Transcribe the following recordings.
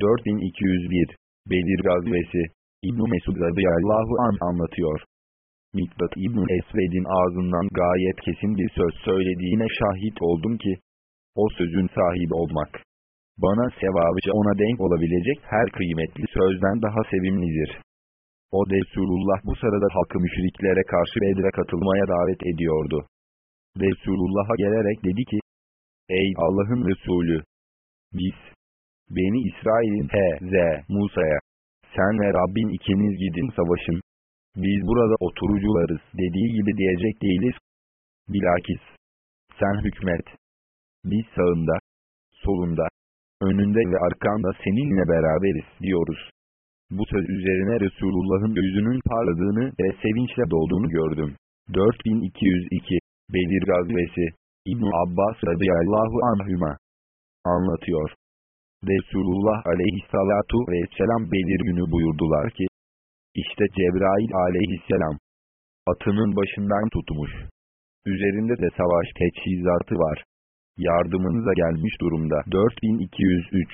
4201 Bedir Gazvesi İbn-i Mesud radıyallahu an anlatıyor. Miktat İbn Esved'in ağzından gayet kesin bir söz söylediğine şahit oldum ki, o sözün sahibi olmak, bana sevabıca ona denk olabilecek her kıymetli sözden daha sevimlidir. O Resulullah bu sırada halkı müşriklere karşı Bedir'e katılmaya davet ediyordu. Resulullah'a gelerek dedi ki, Ey Allah'ın Resulü! Biz, Beni İsrail'in H.Z. Musa'ya, sen ve Rabbin ikiniz gidin savaşın. Biz burada oturucularız dediği gibi diyecek değiliz. Bilakis, sen hükmet. Biz sağında, solunda, önünde ve arkanda seninle beraberiz diyoruz. Bu söz üzerine Resulullah'ın yüzünün parladığını ve sevinçle dolduğunu gördüm. 4202 Bedir Gazvesi İbn Abbas radıyallahu anhüma anlatıyor. Resulullah aleyhissalatu vesselam Bedir günü buyurdular ki, işte Cebrail aleyhisselam, atının başından tutmuş. Üzerinde de savaş teçhizatı var. Yardımınıza gelmiş durumda. 4203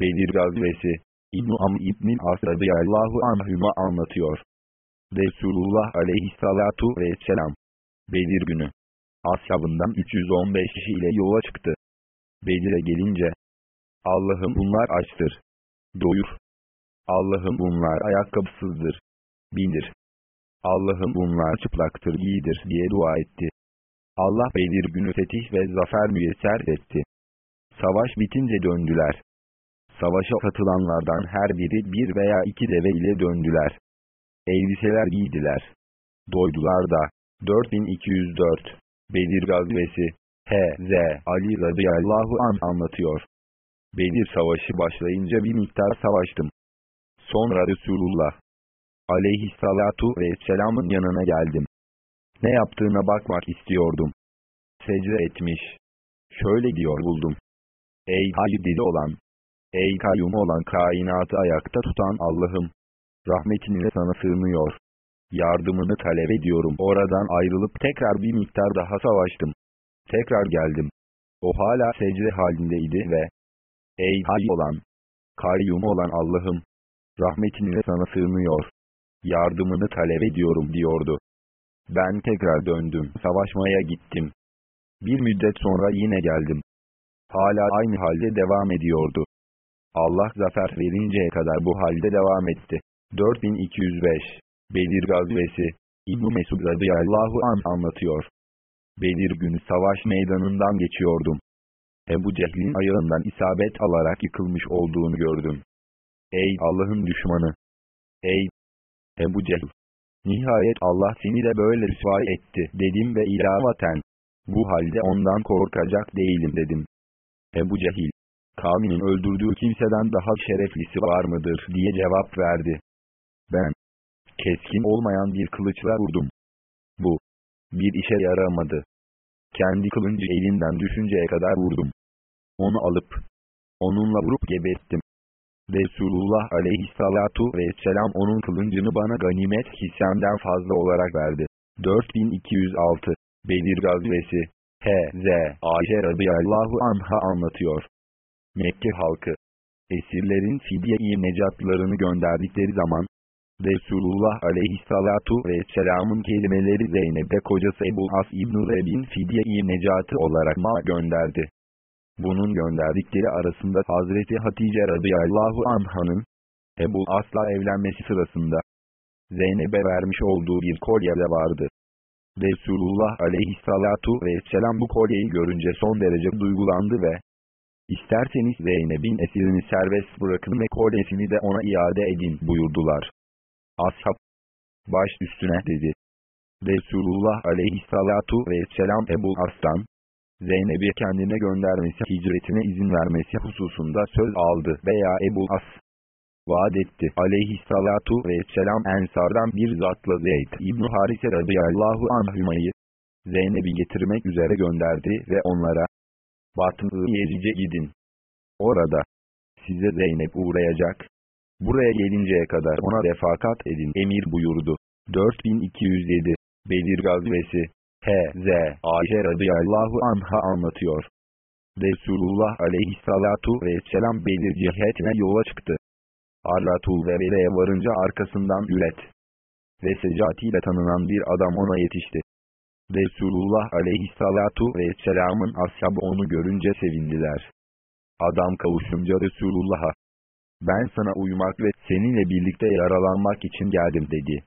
Bedir Gazvesi İbn-i Am İbn-i As radıyallahu anhüma anlatıyor. Resulullah aleyhissalatu vesselam, Bedir günü, ashabından 315 kişi ile yola çıktı. Bedir'e gelince, Allah'ım bunlar açtır. Doyur. Allah'ım bunlar ayakkabısızdır. Bindir. Allah'ım bunlar çıplaktır giydir diye dua etti. Allah Bedir günü fetih ve zafer müyesser etti. Savaş bitince döndüler. Savaşa katılanlardan her biri bir veya iki deve ile döndüler. Elbiseler giydiler. Doydular da. 4204 Bedir Gazvesi H.Z. Ali radıyallahu an anlatıyor. Bedir Savaşı başlayınca bir miktar savaştım. Sonra Resulullah aleyhissalatu vesselamın yanına geldim. Ne yaptığına bakmak istiyordum. Secde etmiş. Şöyle diyor buldum. Ey hayır dedi olan, Ey kayyum olan kainatı ayakta tutan Allah'ım! Rahmetinle sana sığınıyor. Yardımını talep ediyorum. Oradan ayrılıp tekrar bir miktar daha savaştım. Tekrar geldim. O hala secde halindeydi ve Ey hay olan! Kayyum olan Allah'ım! Rahmetinle sana sığınıyor. Yardımını talep ediyorum diyordu. Ben tekrar döndüm. Savaşmaya gittim. Bir müddet sonra yine geldim. Hala aynı halde devam ediyordu. Allah zafer verinceye kadar bu halde devam etti. 4205 Bedir Gazvesi İbn-i Mesud radıyallahu an anlatıyor. Bedir günü savaş meydanından geçiyordum. Ebu Cehil'in ayağından isabet alarak yıkılmış olduğunu gördüm. Ey Allah'ın düşmanı! Ey Ebu Cehil! Nihayet Allah seni de böyle rüsvay etti dedim ve ilavaten. Bu halde ondan korkacak değilim dedim. Ebu Cehil, kavminin öldürdüğü kimseden daha şereflisi var mıdır diye cevap verdi. Ben, keskin olmayan bir kılıçla vurdum. Bu, bir işe yaramadı. Kendi kılıncı elinden düşünceye kadar vurdum. Onu alıp, onunla vurup gebettim. Resulullah aleyhissalatu vesselam onun kılıncını bana ganimet hissemden fazla olarak verdi. 4206 Bedir Gazvesi H.Z. Ayşe radıyallahu anha anlatıyor. Mekke halkı, esirlerin fidye-i necatlarını gönderdikleri zaman, Resulullah aleyhissalatu vesselamın kelimeleri Zeynep'e kocası Ebu As İbn-i Reb'in fidye-i necatı olarak ma gönderdi. Bunun gönderdikleri arasında Hazreti Hatice radıyallahu anhanın, Ebu As'la evlenmesi sırasında, Zeynep'e vermiş olduğu bir kolye de vardı. Resulullah aleyhissalatu vesselam bu kolyeyi görünce son derece duygulandı ve İsterseniz Zeynep'in esirini serbest bırakın ve kolyesini de ona iade edin buyurdular. Ashab, baş üstüne dedi. Resulullah aleyhissalatu vesselam Ebu Aslan, Zeynep'i kendine göndermesi hicretine izin vermesi hususunda söz aldı veya Ebu As, vaat etti. Aleyhissalatu vesselam Ensardan bir zatla Zeyd İbn-i Harise radıyallahu anhümayı, Zeynep'i getirmek üzere gönderdi ve onlara, Batın Yezic'e gidin. Orada size Zeynep uğrayacak. Buraya gelinceye kadar ona refakat edin emir buyurdu. 4207 Bedir Gazvesi H.Z. Ayşe radıyallahu anha anlatıyor. Resulullah aleyhissalatu vesselam Bedir cihetine yola çıktı. Arlatul ve Bere'ye varınca arkasından üret ve secatiyle tanınan bir adam ona yetişti. Resulullah aleyhissalatu vesselamın ashabı onu görünce sevindiler. Adam kavuşunca Resulullah'a, ben sana uyumak ve seninle birlikte yaralanmak için geldim dedi.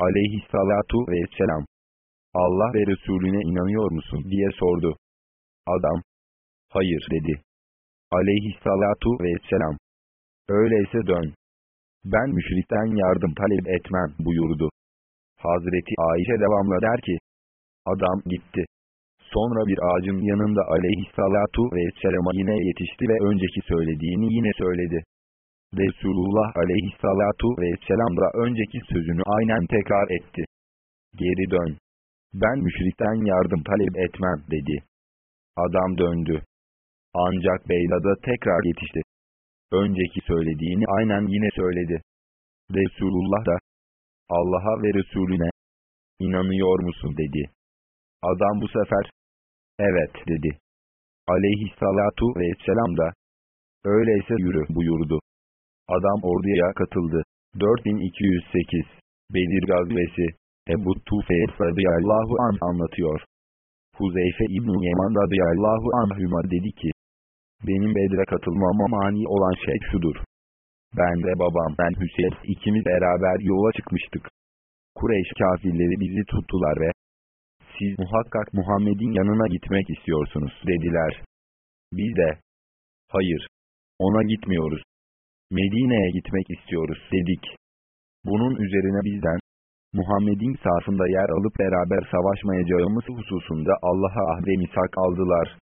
Aleyhissalatu vesselam, Allah ve Resulüne inanıyor musun diye sordu. Adam, hayır dedi. Aleyhissalatu vesselam, öyleyse dön. Ben müşrikten yardım talep etmem buyurdu. Hazreti Ayşe devamla der ki, adam gitti. Sonra bir ağacın yanında aleyhissalatu vesselama yine yetişti ve önceki söylediğini yine söyledi. Resulullah aleyhissalatu vesselam da önceki sözünü aynen tekrar etti. Geri dön. Ben müşrikten yardım talep etmem dedi. Adam döndü. Ancak Beyla'da tekrar yetişti. Önceki söylediğini aynen yine söyledi. Resulullah da Allah'a ve Resulüne inanıyor musun dedi. Adam bu sefer evet dedi. Aleyhissalatu vesselam da öyleyse yürü buyurdu. Adam orduya katıldı. 4208 Bedir gazvesi Ebu Tufeyl radıyallahu an anlatıyor. Huzeyfe İbn-i Yeman radıyallahu anhüma dedi ki, benim Bedir'e katılmama mani olan şey şudur. Ben ve babam ben Hüseyin ikimiz beraber yola çıkmıştık. Kureyş kafirleri bizi tuttular ve siz muhakkak Muhammed'in yanına gitmek istiyorsunuz dediler. Biz de hayır ona gitmiyoruz. Medine'ye gitmek istiyoruz dedik. Bunun üzerine bizden Muhammed'in safında yer alıp beraber savaşmayacağımız hususunda Allah'a ahde misak aldılar.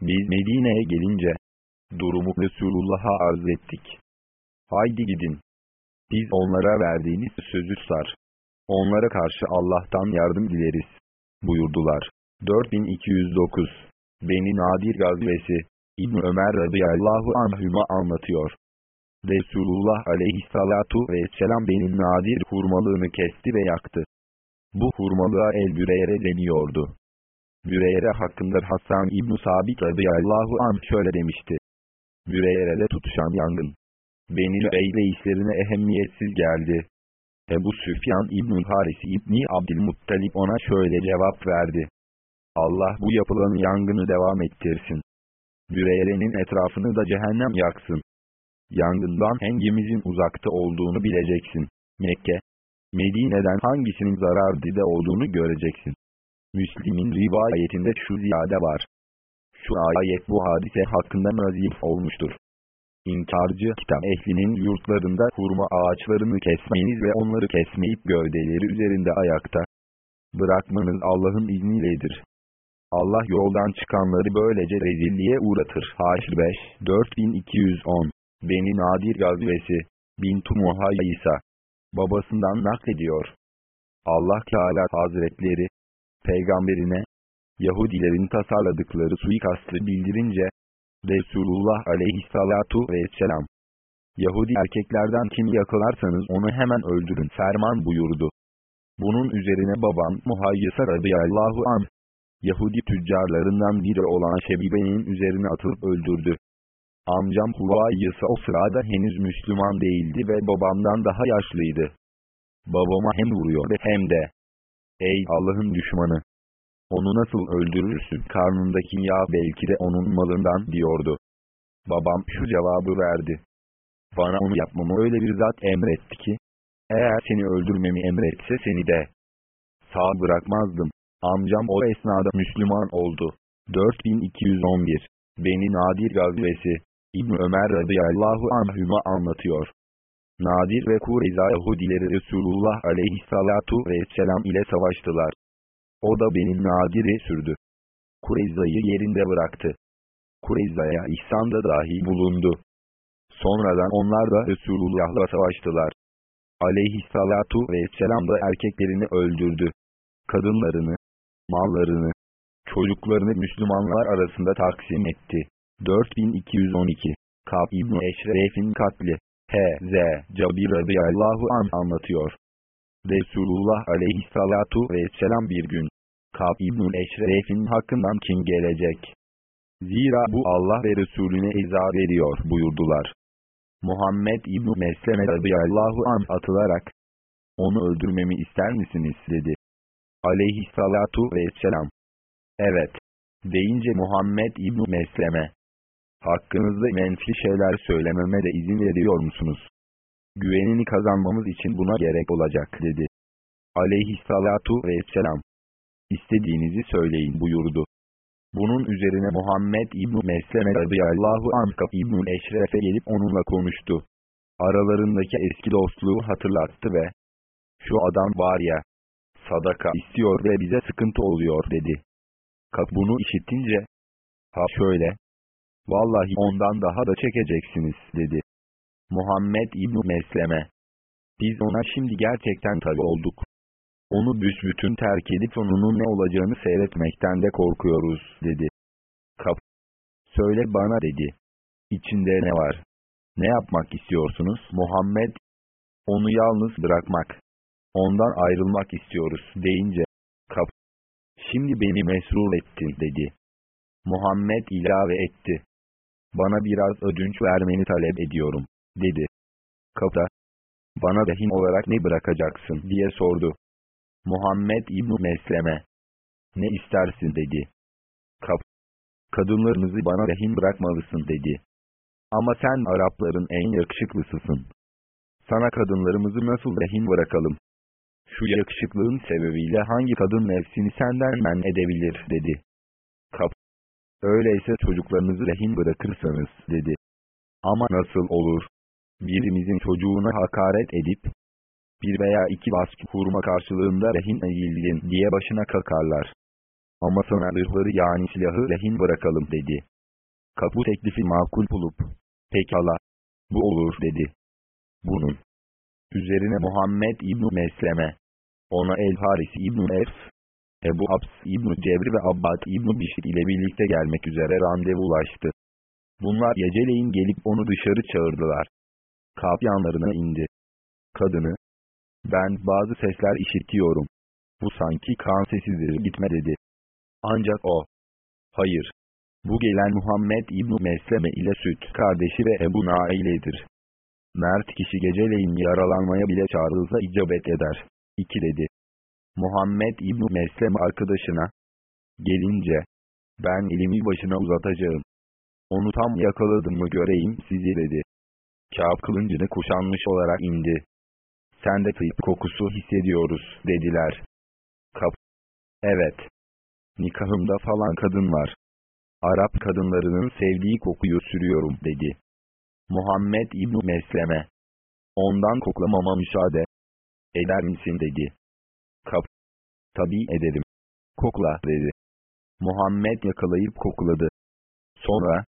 Biz Medine'ye gelince, durumu Resulullah'a arz ettik. Haydi gidin. Biz onlara verdiğiniz sözü tutar. Onlara karşı Allah'tan yardım dileriz. Buyurdular. 4209 Beni Nadir Gazvesi İbn Ömer radıyallahu anhüma anlatıyor. Resulullah aleyhissalatu vesselam benim nadir hurmalığını kesti ve yaktı. Bu hurmalığa el büreyere deniyordu. Büreyre hakkında Hasan İbn-i Sabit radıyallahu anh şöyle demişti. Büreyre'de tutuşan yangın. Beni Eyle işlerine ehemmiyetsiz geldi. Ebu Süfyan İbn-i Harisi İbni Abdülmuttalip ona şöyle cevap verdi. Allah bu yapılan yangını devam ettirsin. Büreyre'nin etrafını da cehennem yaksın. Yangından hangimizin uzakta olduğunu bileceksin. Mekke, Medine'den hangisinin zarardı da olduğunu göreceksin. Müslim'in rivayetinde şu ziyade var. Şu ayet bu hadise hakkında nazif olmuştur. İnkarcı kitap ehlinin yurtlarında hurma ağaçlarını kesmeniz ve onları kesmeyip gövdeleri üzerinde ayakta bırakmanız Allah'ın izniyledir. Allah yoldan çıkanları böylece rezilliğe uğratır. Haşr 5, 4210 Beni Nadir Gazvesi Bintu Muhayyisa babasından naklediyor. Allah Teala Hazretleri peygamberine, Yahudilerin tasarladıkları suikastı bildirince, Resulullah aleyhissalatu vesselam, Yahudi erkeklerden kim yakalarsanız onu hemen öldürün ferman buyurdu. Bunun üzerine babam Muhayyisa radıyallahu anh, Yahudi tüccarlarından biri olan Şebibe'nin üzerine atılıp öldürdü. Amcam Huvayyısa o sırada henüz Müslüman değildi ve babamdan daha yaşlıydı. Babama hem vuruyor ve hem de Ey Allah'ın düşmanı! Onu nasıl öldürürsün karnındaki yağ belki de onun malından diyordu. Babam şu cevabı verdi. Bana onu yapmamı öyle bir zat emretti ki, eğer seni öldürmemi emretse seni de sağ bırakmazdım. Amcam o esnada Müslüman oldu. 4211 Beni Nadir Gazvesi İbn Ömer radıyallahu anhüma anlatıyor. Nadir ve Kureyza Yahudileri Resulullah aleyhissalatu vesselam ile savaştılar. O da benim Nadir'i sürdü. Kureyza'yı yerinde bıraktı. Kureyza'ya ihsanda dahi bulundu. Sonradan onlar da Resulullah'la savaştılar. Aleyhissalatu vesselam da erkeklerini öldürdü. Kadınlarını, mallarını, çocuklarını Müslümanlar arasında taksim etti. 4212 Kab İbni Eşref'in katli H.Z. Cabir radıyallahu an anlatıyor. Resulullah aleyhissalatu vesselam bir gün, Kab İbnül Eşref'in hakkından kim gelecek? Zira bu Allah ve Resulüne eza veriyor buyurdular. Muhammed İbn Mesleme radıyallahu an atılarak, onu öldürmemi ister misiniz dedi. Aleyhissalatu vesselam. Evet. Deyince Muhammed İbn Mesleme, hakkınızda menfi şeyler söylememe de izin veriyor musunuz? Güvenini kazanmamız için buna gerek olacak dedi. Aleyhissalatu vesselam. İstediğinizi söyleyin buyurdu. Bunun üzerine Muhammed İbn Mesleme radıyallahu anh İbn Eşref'e gelip onunla konuştu. Aralarındaki eski dostluğu hatırlattı ve şu adam var ya, sadaka istiyor ve bize sıkıntı oluyor dedi. Kap bunu işittince, ha şöyle, vallahi ondan daha da çekeceksiniz dedi. Muhammed İbn Mesleme, biz ona şimdi gerçekten tabi olduk. Onu büsbütün terk edip sonunun ne olacağını seyretmekten de korkuyoruz, dedi. Kap, söyle bana dedi. İçinde ne var? Ne yapmak istiyorsunuz Muhammed? Onu yalnız bırakmak. Ondan ayrılmak istiyoruz deyince, kap, şimdi beni mesrur ettin dedi. Muhammed ilave etti. Bana biraz ödünç vermeni talep ediyorum, dedi. Kapta, bana rehin olarak ne bırakacaksın diye sordu. Muhammed İbn Mesleme. Ne istersin dedi. Kap. Kadınlarınızı bana rehin bırakmalısın dedi. Ama sen Arapların en yakışıklısısın. Sana kadınlarımızı nasıl rehin bırakalım? Şu yakışıklığın sebebiyle hangi kadın nefsini senden men edebilir dedi. Kap. Öyleyse çocuklarınızı rehin bırakırsanız dedi. Ama nasıl olur? Birimizin çocuğuna hakaret edip, bir veya iki baskı hurma karşılığında rehin eğildin diye başına kakarlar. Ama sana ırhları yani silahı rehin bırakalım dedi. Kapı teklifi makul bulup, pekala, bu olur dedi. Bunun üzerine Muhammed İbn Mesleme, ona El Haris İbn Ers, Ebu Abs İbn Cebri ve Abbad İbn Bişir ile birlikte gelmek üzere randevulaştı. Bunlar geceleyin gelip onu dışarı çağırdılar. Kap yanlarına indi. Kadını, ben bazı sesler işitiyorum. Bu sanki kan sesidir gitme dedi. Ancak o, hayır, bu gelen Muhammed İbn Mesleme ile Süt kardeşi ve Ebu Naile'dir. Mert kişi geceleyin yaralanmaya bile çağrılsa icabet eder. 2 dedi. Muhammed İbn Mesleme arkadaşına, gelince, ben elimi başına uzatacağım. Onu tam yakaladım mı göreyim sizi dedi. Kâb kılıncını kuşanmış olarak indi sende tıp kokusu hissediyoruz dediler. Kap. Evet. Nikahımda falan kadın var. Arap kadınlarının sevdiği kokuyu sürüyorum dedi. Muhammed İbn Mesleme. Ondan koklamama müsaade eder misin dedi. Kap. Tabi ederim. Kokla dedi. Muhammed yakalayıp kokladı. Sonra,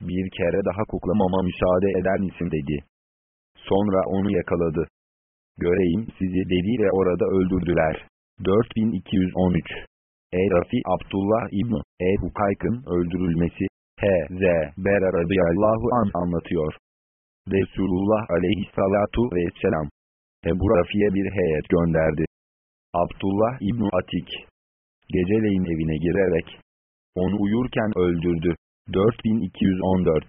bir kere daha koklamama müsaade eder misin dedi. Sonra onu yakaladı göreyim sizi dedi ve orada öldürdüler. 4213 E-Rafi Abdullah İbni E-Hukayk'ın öldürülmesi H.Z. Bera radıyallahu an anlatıyor. Resulullah aleyhissalatu vesselam Ebu Rafi'ye bir heyet gönderdi. Abdullah İbni Atik geceleyin evine girerek onu uyurken öldürdü. 4214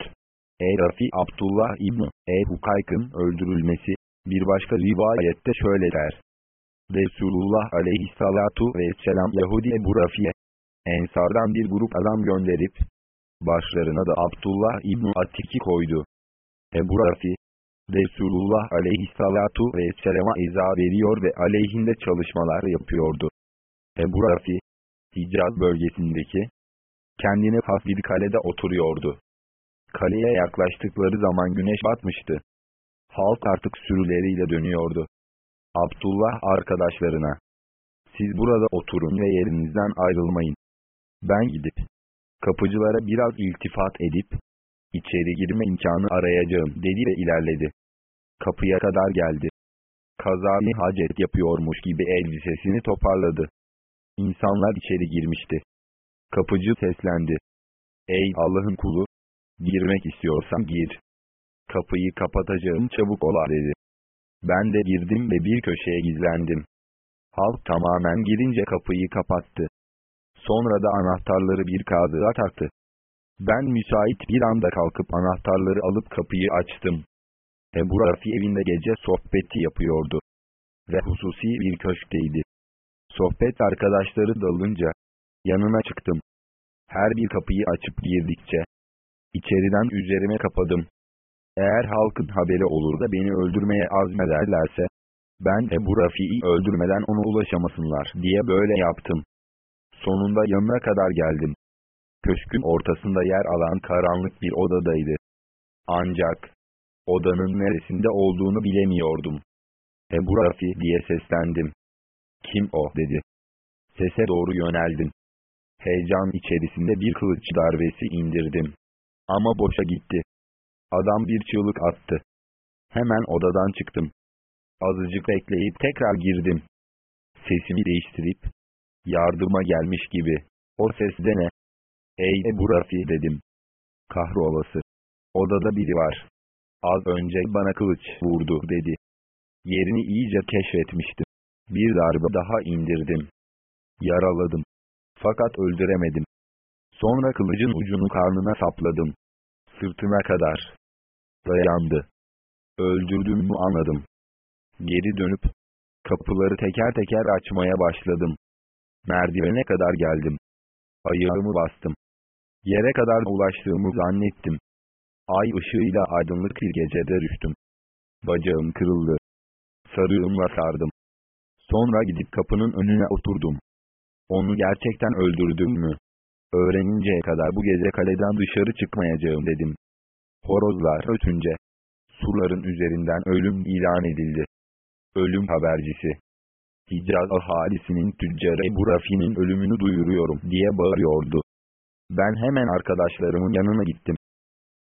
E-Rafi Abdullah İbni E-Hukayk'ın öldürülmesi bir başka rivayette şöyle der. Resulullah aleyhissalatu vesselam Yahudi Ebu Rafiye, Ensardan bir grup adam gönderip, başlarına da Abdullah İbni Atik'i koydu. Ebu Rafi, Resulullah aleyhissalatu vesselama eza veriyor ve aleyhinde çalışmalar yapıyordu. Ebu Rafi, Hicaz bölgesindeki, kendine has bir kalede oturuyordu. Kaleye yaklaştıkları zaman güneş batmıştı. Halk artık sürüleriyle dönüyordu. Abdullah arkadaşlarına, siz burada oturun ve yerinizden ayrılmayın. Ben gidip, kapıcılara biraz iltifat edip, içeri girme imkanı arayacağım dedi ve ilerledi. Kapıya kadar geldi. Kazani hacet yapıyormuş gibi elbisesini toparladı. İnsanlar içeri girmişti. Kapıcı seslendi. Ey Allah'ın kulu! Girmek istiyorsan gir. Kapıyı kapatacağım çabuk ola dedi. Ben de girdim ve bir köşeye gizlendim. Halk tamamen girince kapıyı kapattı. Sonra da anahtarları bir kağıda taktı. Ben müsait bir anda kalkıp anahtarları alıp kapıyı açtım. Ebu Rafi evinde gece sohbeti yapıyordu. Ve hususi bir köşkteydi. Sohbet arkadaşları dalınca, yanına çıktım. Her bir kapıyı açıp girdikçe, içeriden üzerime kapadım. Eğer halkın haberi olur da beni öldürmeye azmederlerse, ben Ebu Rafi'yi öldürmeden ona ulaşamasınlar diye böyle yaptım. Sonunda yanına kadar geldim. Köşkün ortasında yer alan karanlık bir odadaydı. Ancak, odanın neresinde olduğunu bilemiyordum. Ebu Rafi diye seslendim. Kim o dedi. Sese doğru yöneldim. Heyecan içerisinde bir kılıç darbesi indirdim. Ama boşa gitti. Adam bir çığlık attı. Hemen odadan çıktım. Azıcık bekleyip tekrar girdim. Sesimi değiştirip, yardıma gelmiş gibi. O ses de ne? Ey Ebu Rafi dedim. Kahrolası. Odada biri var. Az önce bana kılıç vurdu dedi. Yerini iyice keşfetmiştim. Bir darbe daha indirdim. Yaraladım. Fakat öldüremedim. Sonra kılıcın ucunu karnına sapladım. Sırtına kadar. Dayandı. Öldürdüğümü anladım. Geri dönüp, kapıları teker teker açmaya başladım. Merdivene kadar geldim. Ayağımı bastım. Yere kadar ulaştığımı zannettim. Ay ışığıyla aydınlık bir gecede düştüm. Bacağım kırıldı. Sarığımla sardım. Sonra gidip kapının önüne oturdum. Onu gerçekten öldürdüm mü? Öğreninceye kadar bu gece kaleden dışarı çıkmayacağım dedim. Horozlar ötünce, surların üzerinden ölüm ilan edildi. Ölüm habercisi. Hicaz ahalisinin tüccarı Ebu Rafi'nin ölümünü duyuruyorum diye bağırıyordu. Ben hemen arkadaşlarımın yanına gittim.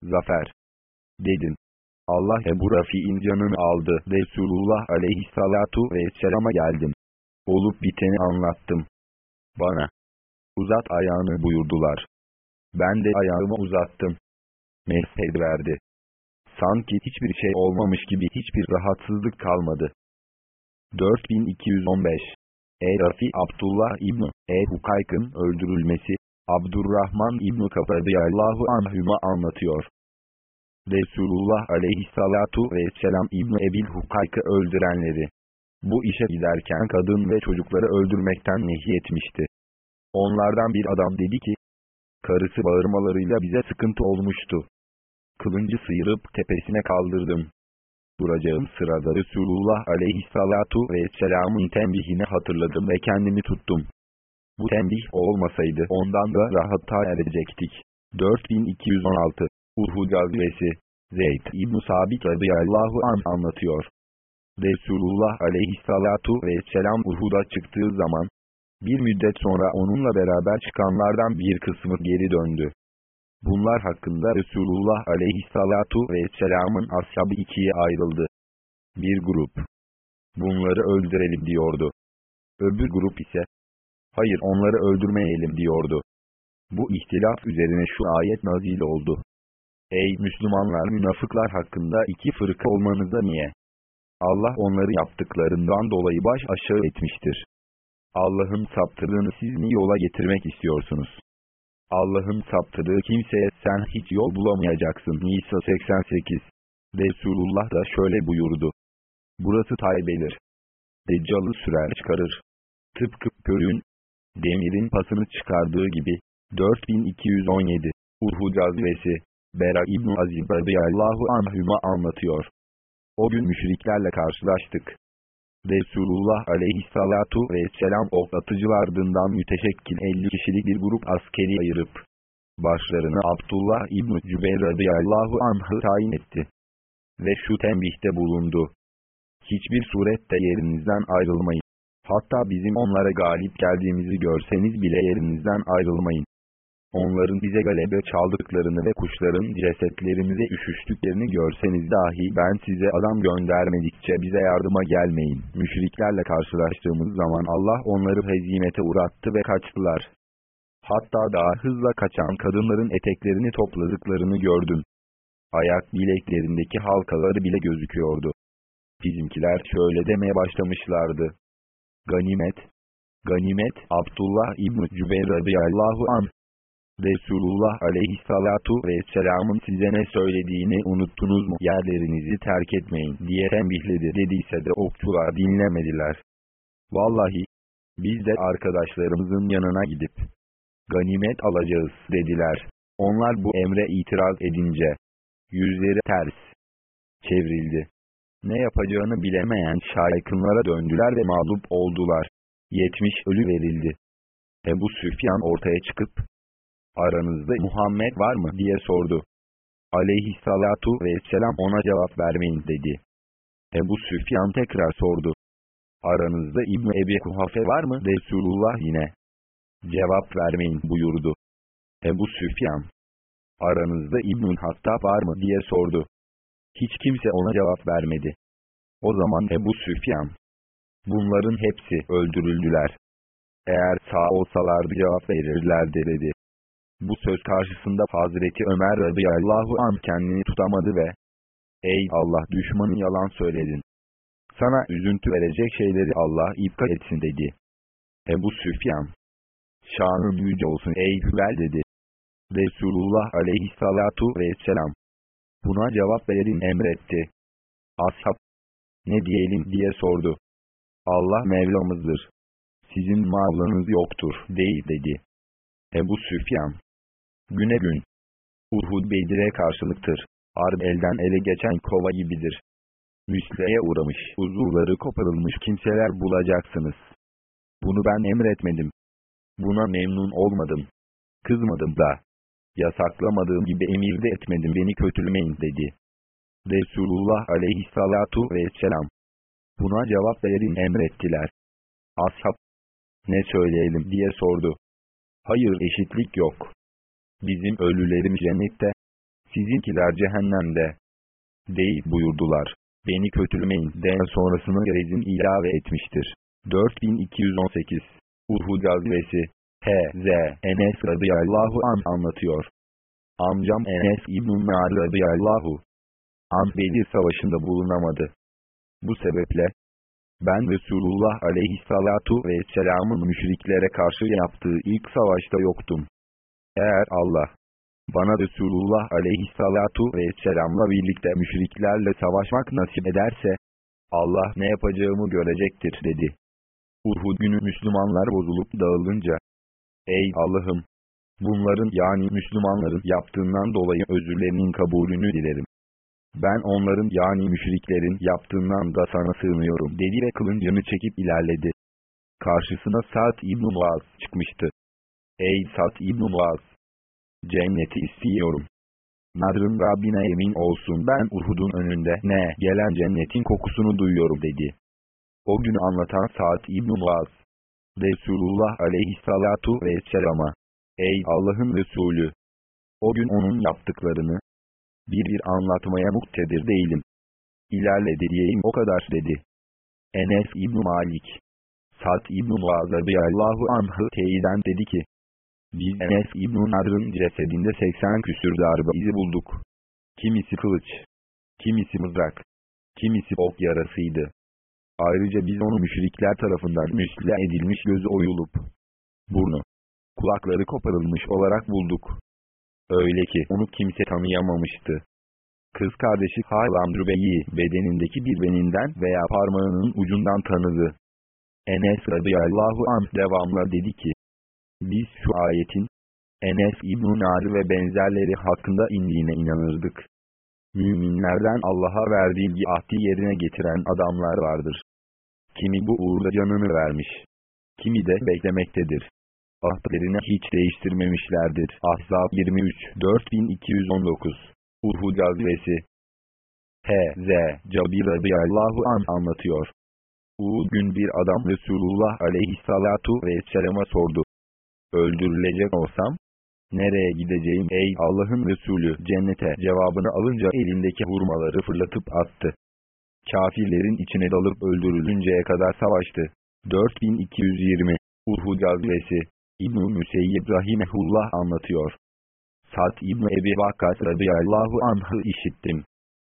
Zafer. Dedim. Allah Ebu Rafi'in canını aldı. Resulullah aleyhissalatu vesselama geldim. Olup biteni anlattım. Bana. Uzat ayağını buyurdular. Ben de ayağımı uzattım. Meshed verdi. Sanki hiçbir şey olmamış gibi hiçbir rahatsızlık kalmadı. 4215 Ey Rafi Abdullah İbni E Hukayk'ın öldürülmesi, Abdurrahman İbni Kafadiyallahu anhüma anlatıyor. Resulullah aleyhissalatu vesselam İbni Ebil Hukayk'ı öldürenleri, bu işe giderken kadın ve çocukları öldürmekten nehyetmişti. Onlardan bir adam dedi ki, karısı bağırmalarıyla bize sıkıntı olmuştu. Kılıncı sıyırıp tepesine kaldırdım. Duracağım sırada Resulullah aleyhissalatu vesselamın tembihini hatırladım ve kendimi tuttum. Bu tembih olmasaydı ondan da rahata erecektik. 4216 Uhud gazvesi Zeyd İbn Sabit radıyallahu an anlatıyor. Resulullah aleyhissalatu vesselam Uhud'a çıktığı zaman, bir müddet sonra onunla beraber çıkanlardan bir kısmı geri döndü. Bunlar hakkında Resulullah aleyhissalatu vesselamın ashabı ikiye ayrıldı. Bir grup, bunları öldürelim diyordu. Öbür grup ise, hayır onları öldürmeyelim diyordu. Bu ihtilaf üzerine şu ayet nazil oldu. Ey Müslümanlar münafıklar hakkında iki fırka olmanıza niye? Allah onları yaptıklarından dolayı baş aşağı etmiştir. Allah'ın saptırdığını siz mi yola getirmek istiyorsunuz? Allah'ın saptırdığı kimseye sen hiç yol bulamayacaksın. Nisa 88 Resulullah da şöyle buyurdu. Burası taybelir. Deccalı sürer çıkarır. Tıpkı körün, demirin pasını çıkardığı gibi. 4217 Uhud gazvesi Bera İbn Azib radıyallahu anhüma anlatıyor. O gün müşriklerle karşılaştık. Resulullah aleyhissalatu vesselam ok atıcılardından müteşekkil 50 kişilik bir grup askeri ayırıp, başlarını Abdullah İbn-i Cübeyr radıyallahu anh'ı tayin etti. Ve şu tembihte bulundu. Hiçbir surette yerinizden ayrılmayın. Hatta bizim onlara galip geldiğimizi görseniz bile yerinizden ayrılmayın. Onların bize galebe çaldıklarını ve kuşların cesetlerimize üşüştüklerini görseniz dahi ben size adam göndermedikçe bize yardıma gelmeyin. Müşriklerle karşılaştığımız zaman Allah onları hezimete uğrattı ve kaçtılar. Hatta daha hızla kaçan kadınların eteklerini topladıklarını gördüm. Ayak bileklerindeki halkaları bile gözüküyordu. Bizimkiler şöyle demeye başlamışlardı. Ganimet, Ganimet, Abdullah İbn-i Cübeyr radıyallahu anh, Resulullah aleyhissalatu vesselamın size ne söylediğini unuttunuz mu? Yerlerinizi terk etmeyin diye tembihledi dediyse de okçular dinlemediler. Vallahi, biz de arkadaşlarımızın yanına gidip, ganimet alacağız dediler. Onlar bu emre itiraz edince, yüzleri ters çevrildi. Ne yapacağını bilemeyen şaykınlara döndüler ve mağlup oldular. 70 ölü verildi. Ebu Süfyan ortaya çıkıp, aranızda Muhammed var mı diye sordu. Aleyhissalatu vesselam ona cevap vermeyin dedi. Ebu Süfyan tekrar sordu. Aranızda İbn Ebi Kuhafe var mı? Resulullah yine. Cevap vermeyin buyurdu. Ebu Süfyan. Aranızda İbn Hattab var mı diye sordu. Hiç kimse ona cevap vermedi. O zaman Ebu Süfyan. Bunların hepsi öldürüldüler. Eğer sağ olsalardı cevap verirlerdi dedi. Bu söz karşısında Hazreti Ömer radıyallahu an kendini tutamadı ve Ey Allah düşmanı yalan söyledin. Sana üzüntü verecek şeyleri Allah iptal etsin dedi. Ebu Süfyan. Şanın yüce olsun ey Hüvel dedi. Resulullah aleyhissalatu vesselam. Buna cevap verin emretti. Ashab. Ne diyelim diye sordu. Allah Mevlamızdır. Sizin mağlanız yoktur değil dedi. Ebu Süfyan. Güne gün. Uhud Bedir'e karşılıktır. Arb elden ele geçen kova gibidir. Müsleye uğramış, uzuvları koparılmış kimseler bulacaksınız. Bunu ben emretmedim. Buna memnun olmadım. Kızmadım da. Yasaklamadığım gibi emirde etmedim beni kötülemeyin dedi. Resulullah aleyhissalatu vesselam. Buna cevap verin emrettiler. Ashab. Ne söyleyelim diye sordu. Hayır eşitlik yok. Bizim ölülerimiz cennette. Sizinkiler cehennemde. Değil buyurdular. Beni kötülemeyin de sonrasını rezin ilave etmiştir. 4218 Uhud gazvesi H.Z. Enes radıyallahu an anlatıyor. Amcam Enes İbn-i radıyallahu an Bedir savaşında bulunamadı. Bu sebeple ben Resulullah aleyhissalatu vesselamın müşriklere karşı yaptığı ilk savaşta yoktum. Eğer Allah bana Resulullah aleyhissalatu vesselamla birlikte müşriklerle savaşmak nasip ederse, Allah ne yapacağımı görecektir dedi. Uhud günü Müslümanlar bozulup dağılınca, Ey Allah'ım! Bunların yani Müslümanların yaptığından dolayı özürlerinin kabulünü dilerim. Ben onların yani müşriklerin yaptığından da sana sığınıyorum dedi ve kılıncını çekip ilerledi. Karşısına Sa'd İbn Muaz çıkmıştı. Ey Sa'd İbn Muaz! Cenneti istiyorum. Nadr'ın Rabbine emin olsun ben Uhud'un önünde ne gelen cennetin kokusunu duyuyorum dedi. O günü anlatan Sa'd İbn Muaz. Resulullah aleyhissalatu vesselama. Ey Allah'ın Resulü! O gün onun yaptıklarını bir bir anlatmaya muktedir değilim. İlerle diyeyim o kadar dedi. Enes İbn Malik. Sa'd İbn radıyallahu anh'ı teyiden dedi ki, biz Enes İbn-i Nadr'ın cesedinde 80 küsür darbe izi bulduk. Kimisi kılıç, kimisi mızrak, kimisi ok yarasıydı. Ayrıca biz onu müşrikler tarafından müsle edilmiş gözü oyulup, burnu, kulakları koparılmış olarak bulduk. Öyle ki onu kimse tanıyamamıştı. Kız kardeşi Halam Rübeyi bedenindeki bir beninden veya parmağının ucundan tanıdı. Enes radıyallahu anh devamla dedi ki, biz şu ayetin, Enes İbn-i Nar ve benzerleri hakkında indiğine inanırdık. Müminlerden Allah'a verdiği ahdi yerine getiren adamlar vardır. Kimi bu uğurda canını vermiş. Kimi de beklemektedir. Ahdlerini hiç değiştirmemişlerdir. Ahzab 23 4219 Uhud gazvesi H.Z. Cabir radıyallahu an anlatıyor. Uhud gün bir adam Resulullah aleyhissalatu vesselama sordu. Öldürülecek olsam, nereye gideceğim ey Allah'ın Resulü cennete cevabını alınca elindeki hurmaları fırlatıp attı. Kafirlerin içine dalıp öldürülünceye kadar savaştı. 4220 Uhud gazvesi İbn-i Müseyyib Rahimehullah anlatıyor. Sad İbn Ebi Vakkas radıyallahu anh'ı işittim.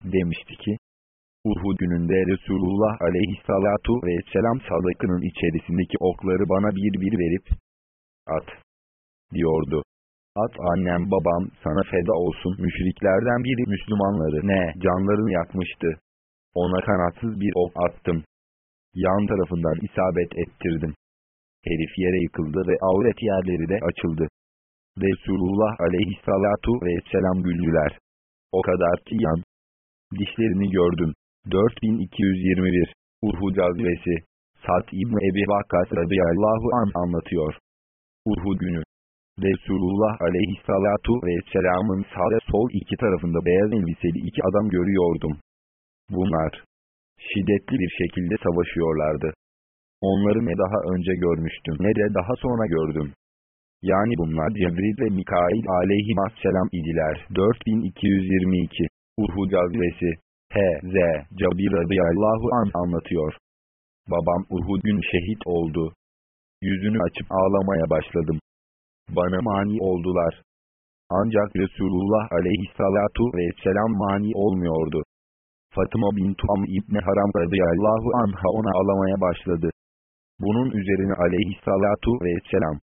Demişti ki, Uhud gününde Resulullah aleyhissalatu vesselam sadakının içerisindeki okları bana bir bir verip, at, diyordu. At annem babam sana feda olsun müşriklerden biri Müslümanları ne canlarını yakmıştı. Ona kanatsız bir ok attım. Yan tarafından isabet ettirdim. Herif yere yıkıldı ve avret yerleri de açıldı. Resulullah aleyhissalatu vesselam güldüler. O kadar ki yan. Dişlerini gördüm. 4221 Uhud gazvesi Sa'd İbni Ebi Vakkas radıyallahu an anlatıyor. Uhud günü. Resulullah aleyhissalatu vesselamın sağ ve sol iki tarafında beyaz elbiseli iki adam görüyordum. Bunlar şiddetli bir şekilde savaşıyorlardı. Onları ne daha önce görmüştüm ne de daha sonra gördüm. Yani bunlar Cebril ve Mikail aleyhisselam idiler. 4222 Uhud gazvesi H.Z. Cabir radıyallahu an anlatıyor. Babam Uhud gün şehit oldu. Yüzünü açıp ağlamaya başladım. Bana mani oldular. Ancak Resulullah aleyhissalatu vesselam mani olmuyordu. Fatıma bin Tuam İbni Haram radıyallahu anha ona ağlamaya başladı. Bunun üzerine aleyhissalatu vesselam.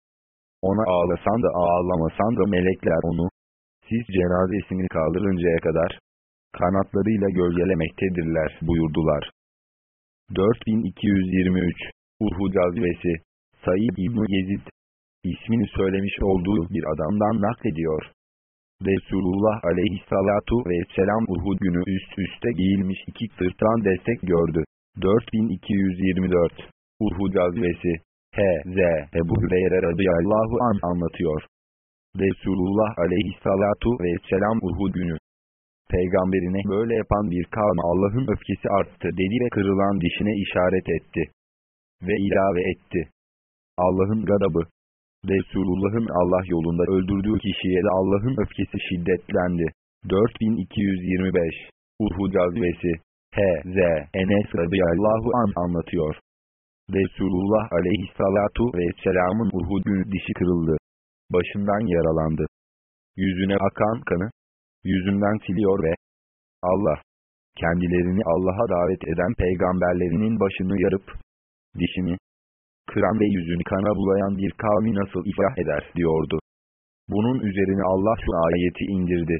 Ona ağlasan da ağlamasan da melekler onu, siz cenazesini kaldırıncaya kadar, kanatlarıyla gölgelemektedirler buyurdular. 4223 Uhud gazvesi Said İbni Yezid ismini söylemiş olduğu bir adamdan naklediyor. Resulullah aleyhissalatu vesselam Uhud günü üst üste giyilmiş iki sırttan destek gördü. 4224 Uhud gazvesi H.Z. Ebu Hüreyre radıyallahu an anlatıyor. Resulullah aleyhissalatu vesselam Uhud günü. Peygamberine böyle yapan bir kavme Allah'ın öfkesi arttı dedi ve kırılan dişine işaret etti. Ve ilave etti. Allah'ın gadabı. Resulullah'ın Allah yolunda öldürdüğü kişiye de Allah'ın öfkesi şiddetlendi. 4225 Uhud gazvesi H.Z. Enes radıyallahu an anlatıyor. Resulullah aleyhissalatu vesselamın Uhud günü dişi kırıldı. Başından yaralandı. Yüzüne akan kanı, yüzünden siliyor ve Allah, kendilerini Allah'a davet eden peygamberlerinin başını yarıp, dişini, kıran ve yüzünü kana bulayan bir kavmi nasıl iflah eder diyordu. Bunun üzerine Allah şu ayeti indirdi.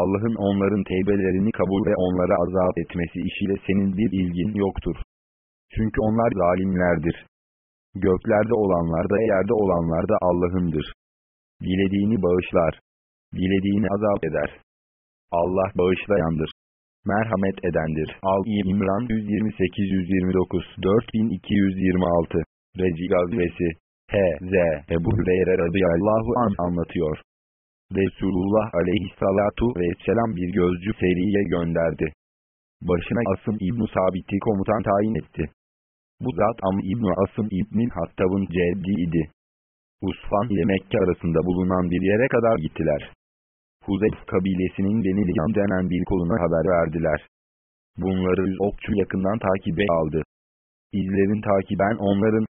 Allah'ın onların teybelerini kabul ve onlara azap etmesi işiyle senin bir ilgin yoktur. Çünkü onlar zalimlerdir. Göklerde olanlar da yerde olanlar da Allah'ındır. Dilediğini bağışlar. Dilediğini azap eder. Allah bağışlayandır. Merhamet edendir. Al-i İmran 128-129 4226 Reci gazvesi H.Z. Ebu Hüreyre radıyallahu an anlatıyor. Resulullah aleyhissalatu vesselam bir gözcü seriye gönderdi. Başına Asım İbn Sabit'i komutan tayin etti. Bu zat Am İbn Asım İbn Hattab'ın ceddi idi. Usfan ile Mekke arasında bulunan bir yere kadar gittiler. Huzeyf kabilesinin Benilyan denen bir koluna haber verdiler. Bunları okçu yakından takibe aldı. İzlerin takiben onların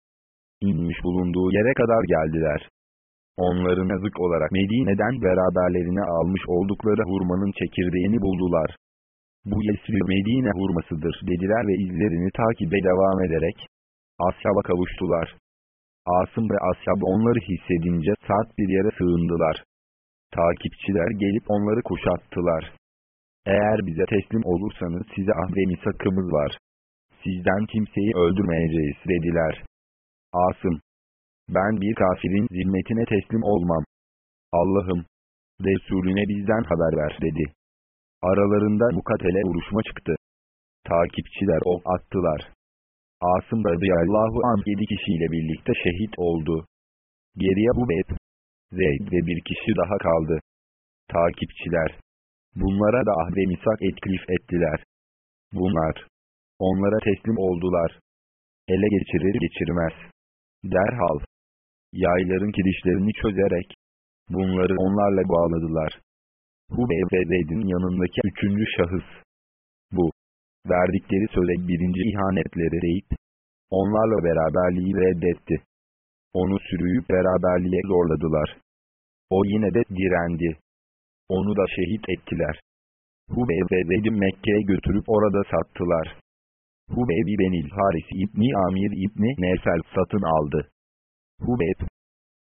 inmiş bulunduğu yere kadar geldiler. Onların yazık olarak Medine'den beraberlerine almış oldukları hurmanın çekirdeğini buldular. Bu Yesrib Medine hurmasıdır dediler ve izlerini takibe devam ederek Asyab'a kavuştular. Asım ve Asyab onları hissedince saat bir yere sığındılar. Takipçiler gelip onları kuşattılar. Eğer bize teslim olursanız size ahde sakımız var. Sizden kimseyi öldürmeyeceğiz dediler. Asım. Ben bir kafirin zimmetine teslim olmam. Allah'ım. Resulüne bizden haber ver dedi. Aralarında mukatele vuruşma çıktı. Takipçiler ok attılar. Asım radıyallahu anh yedi kişiyle birlikte şehit oldu. Geriye bu Beb, Zeyd ve bir kişi daha kaldı. Takipçiler. Bunlara da ahde misak etkilif ettiler. Bunlar. Onlara teslim oldular. Ele geçirir geçirmez. Derhal. Yayların kirişlerini çözerek. Bunları onlarla bağladılar. Hubeyb ve Zeyd'in yanındaki üçüncü şahıs. Bu. Verdikleri söze birinci ihanetleri deyip, onlarla beraberliği reddetti. Onu sürüyüp beraberliğe zorladılar. O yine de direndi. Onu da şehit ettiler. Hubeyb ve Zeyd'i Mekke'ye götürüp orada sattılar. Hubeyb Benil Haris İbni Amir İbni Nesel satın aldı. Hubeyb,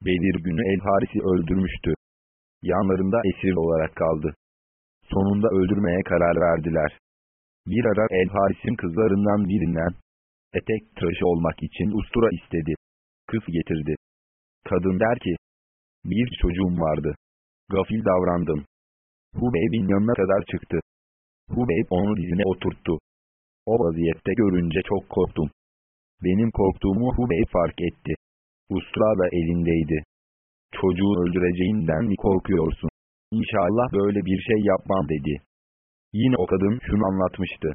Bedir günü El Haris'i öldürmüştü. yanlarında esir olarak kaldı. Sonunda öldürmeye karar verdiler. Bir ara El Haris'in kızlarından birinden, etek tıraşı olmak için ustura istedi. Kız getirdi. Kadın der ki, bir çocuğum vardı. Gafil davrandım. Hubeyb'in yanına kadar çıktı. Hubeyb onu dizine oturttu. O vaziyette görünce çok korktum. Benim korktuğumu Hubeyb fark etti. Ustura da elindeydi. Çocuğu öldüreceğinden mi korkuyorsun? İnşallah böyle bir şey yapmam dedi. Yine o kadın şunu anlatmıştı.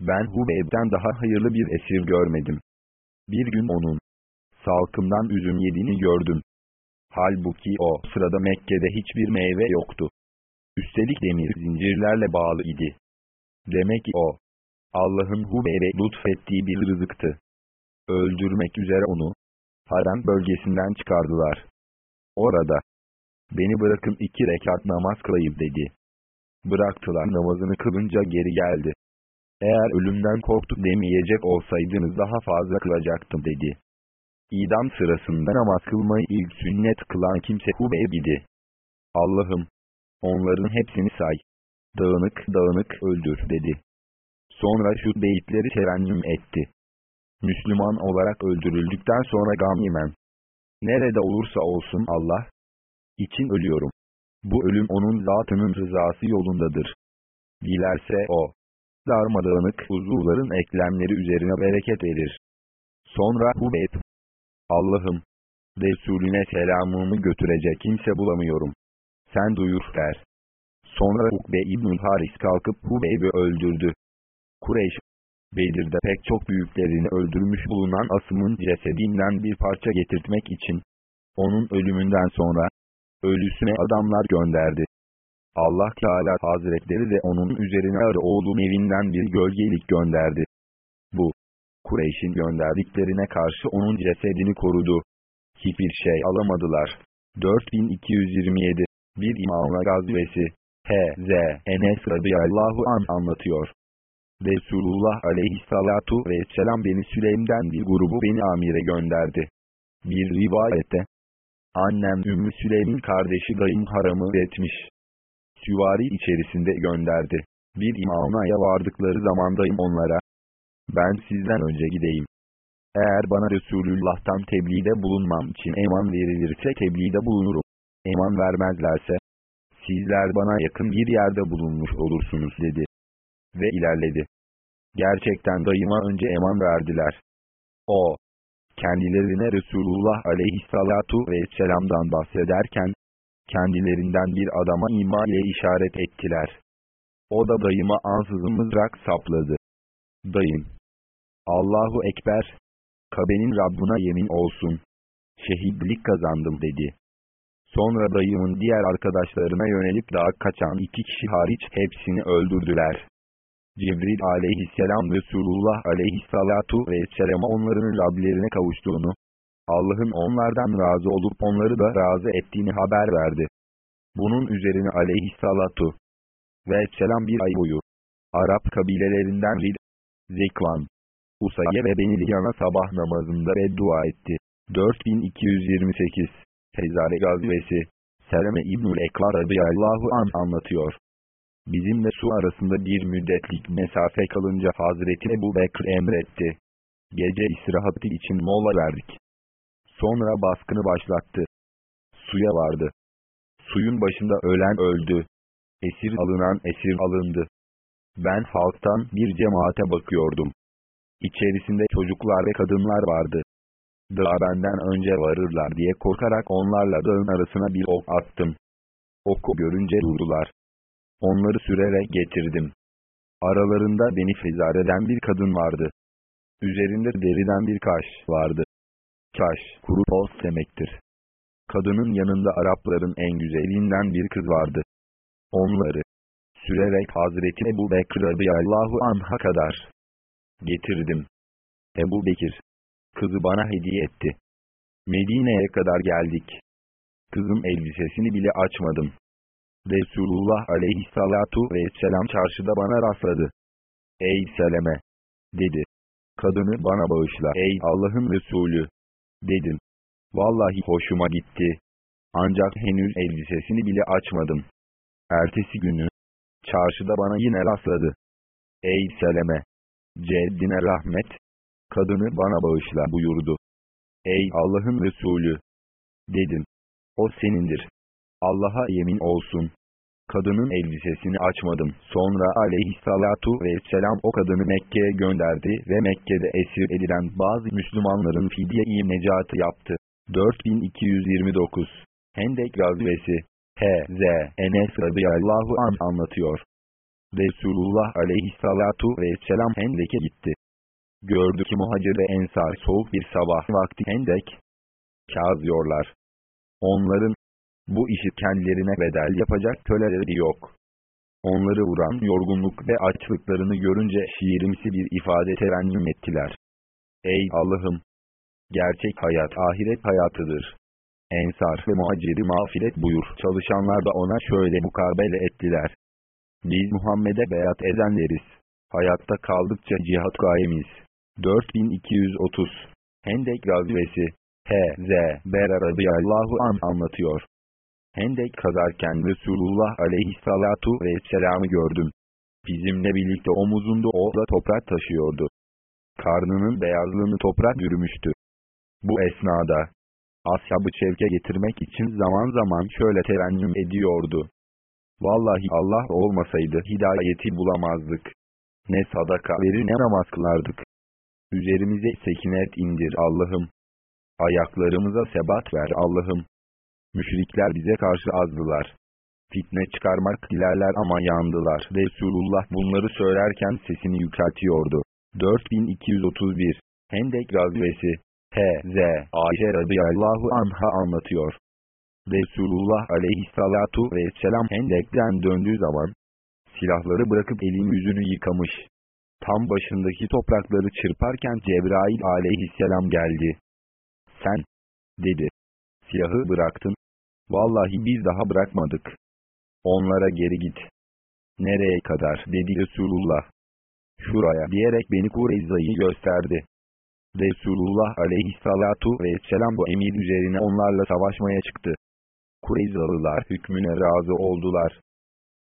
Ben Hubeyb'den daha hayırlı bir esir görmedim. Bir gün onun salkımdan üzüm yediğini gördüm. Halbuki o sırada Mekke'de hiçbir meyve yoktu. Üstelik demir zincirlerle bağlı idi. Demek ki o, Allah'ın Hubeyb'e lütfettiği bir rızıktı. Öldürmek üzere onu, harem bölgesinden çıkardılar. Orada, beni bırakın iki rekat namaz kılayım dedi. Bıraktılar namazını kılınca geri geldi. Eğer ölümden korktu demeyecek olsaydınız daha fazla kılacaktım dedi. İdam sırasında namaz kılmayı ilk sünnet kılan kimse Hubeyb idi. Allah'ım, onların hepsini say. Dağınık dağınık öldür dedi. Sonra şu beyitleri terennüm etti. Müslüman olarak öldürüldükten sonra gam yemem. Nerede olursa olsun Allah için ölüyorum. Bu ölüm onun zatının rızası yolundadır. Dilerse o, darmadağınık uzuvların eklemleri üzerine bereket verir. Sonra Hubeyb, Allah'ım, Resulüne selamımı götürecek kimse bulamıyorum. Sen duyur der. Sonra Ukbe İbn Haris kalkıp Hubeyb'i öldürdü. Kureyş, Bedir'de pek çok büyüklerini öldürmüş bulunan Asım'ın cesedinden bir parça getirtmek için, onun ölümünden sonra, ölüsüne adamlar gönderdi. Allah Teala Hazretleri de onun üzerine arı oğlu evinden bir gölgelik gönderdi. Bu, Kureyş'in gönderdiklerine karşı onun cesedini korudu. Hiçbir şey alamadılar. 4227 Bir İmamla Gazvesi H.Z. Enes radıyallahu an anlatıyor. Resulullah aleyhissalatu vesselam beni Süleym'den bir grubu beni amire gönderdi. Bir rivayette, annem Ümmü Süleym'in kardeşi dayım haramı etmiş. Süvari içerisinde gönderdi. Bir imamaya vardıkları zaman dayım onlara, ben sizden önce gideyim. Eğer bana Resulullah'tan tebliğde bulunmam için eman verilirse tebliğde bulunurum. Eman vermezlerse, sizler bana yakın bir yerde bulunmuş olursunuz dedi. Ve ilerledi. Gerçekten dayıma önce eman verdiler. O, kendilerine Resulullah aleyhissalatu vesselam'dan bahsederken, kendilerinden bir adama ima ile işaret ettiler. O da dayıma ansızın mızrak sapladı. Dayım, Allahu Ekber, Kabe'nin Rabbuna yemin olsun, şehitlik kazandım dedi. Sonra dayımın diğer arkadaşlarına yönelip daha kaçan iki kişi hariç hepsini öldürdüler. Cibril aleyhisselam Resulullah aleyhissalatu vesselama onların Rablerine kavuştuğunu, Allah'ın onlardan razı olup onları da razı ettiğini haber verdi. Bunun üzerine aleyhissalatu vesselam bir ay boyu, Arap kabilelerinden Rid, Zekvan, Usayye ve Benilyan'a sabah namazında beddua etti. 4228 Fezare Gazvesi Seleme İbnül Ekvar radıyallahu an anlatıyor. Bizimle su arasında bir müddetlik mesafe kalınca Hazreti Ebu Bekr emretti. Gece istirahatı için mola verdik. Sonra baskını başlattı. Suya vardı. Suyun başında ölen öldü. Esir alınan esir alındı. Ben halktan bir cemaate bakıyordum. İçerisinde çocuklar ve kadınlar vardı. Daha benden önce varırlar diye korkarak onlarla dağın arasına bir ok attım. Oku görünce durdular. Onları sürerek getirdim. Aralarında beni fezareden bir kadın vardı. Üzerinde deriden bir kaş vardı. Kaş, kuru toz demektir. Kadının yanında Arapların en güzelinden bir kız vardı. Onları sürerek Hazreti Ebu Bekir radıyallahu anh'a kadar getirdim. Ebu Bekir, kızı bana hediye etti. Medine'ye kadar geldik. Kızın elbisesini bile açmadım. Resulullah aleyhissalatu vesselam çarşıda bana rastladı. Ey Seleme! Dedi. Kadını bana bağışla ey Allah'ın Resulü. Dedim. Vallahi hoşuma gitti. Ancak henüz elbisesini bile açmadım. Ertesi günü, çarşıda bana yine rastladı. Ey Seleme! Ceddine rahmet! Kadını bana bağışla buyurdu. Ey Allah'ın Resulü! Dedim. O senindir. Allah'a yemin olsun. Kadının elbisesini açmadım. Sonra aleyhissalatu vesselam o kadını Mekke'ye gönderdi ve Mekke'de esir edilen bazı Müslümanların fidye-i necatı yaptı. 4229 Hendek gazvesi H.Z. Enes radıyallahu an anlatıyor. Resulullah aleyhissalatu vesselam Hendek'e gitti. Gördü ki muhacir ve ensar soğuk bir sabah vakti Hendek kazıyorlar. Onların bu işi kendilerine bedel yapacak köleleri yok. Onları vuran yorgunluk ve açlıklarını görünce şiirimsi bir ifade terennüm ettiler. Ey Allah'ım! Gerçek hayat ahiret hayatıdır. Ensar ve muhaciri mağfiret buyur. Çalışanlar da ona şöyle mukabele ettiler. Biz Muhammed'e beyat edenleriz. Hayatta kaldıkça cihat gayemiz. 4230 Hendek gazvesi H.Z. Bera radıyallahu an anlatıyor. Hendek kazarken Resulullah aleyhissalatu vesselam'ı gördüm. Bizimle birlikte omuzunda oğla toprak taşıyordu. Karnının beyazlığını toprak yürümüştü. Bu esnada, ashabı çevke getirmek için zaman zaman şöyle terennüm ediyordu. Vallahi Allah olmasaydı hidayeti bulamazdık. Ne sadaka verir ne namaz kılardık. Üzerimize sekinet indir Allah'ım. Ayaklarımıza sebat ver Allah'ım. Müşrikler bize karşı azdılar. Fitne çıkarmak dilerler ama yandılar. Resulullah bunları söylerken sesini yükseltiyordu. 4231 Hendek Gazvesi H.Z. Ayşe radıyallahu anha anlatıyor. Resulullah aleyhissalatu vesselam Hendek'ten döndüğü zaman silahları bırakıp elini yüzünü yıkamış. Tam başındaki toprakları çırparken Cebrail aleyhisselam geldi. Sen, dedi, silahı bıraktın, Vallahi biz daha bırakmadık. Onlara geri git. Nereye kadar dedi Resulullah. Şuraya diyerek beni Kureyza'yı gösterdi. Resulullah aleyhissalatu vesselam bu emir üzerine onlarla savaşmaya çıktı. Kureyzalılar hükmüne razı oldular.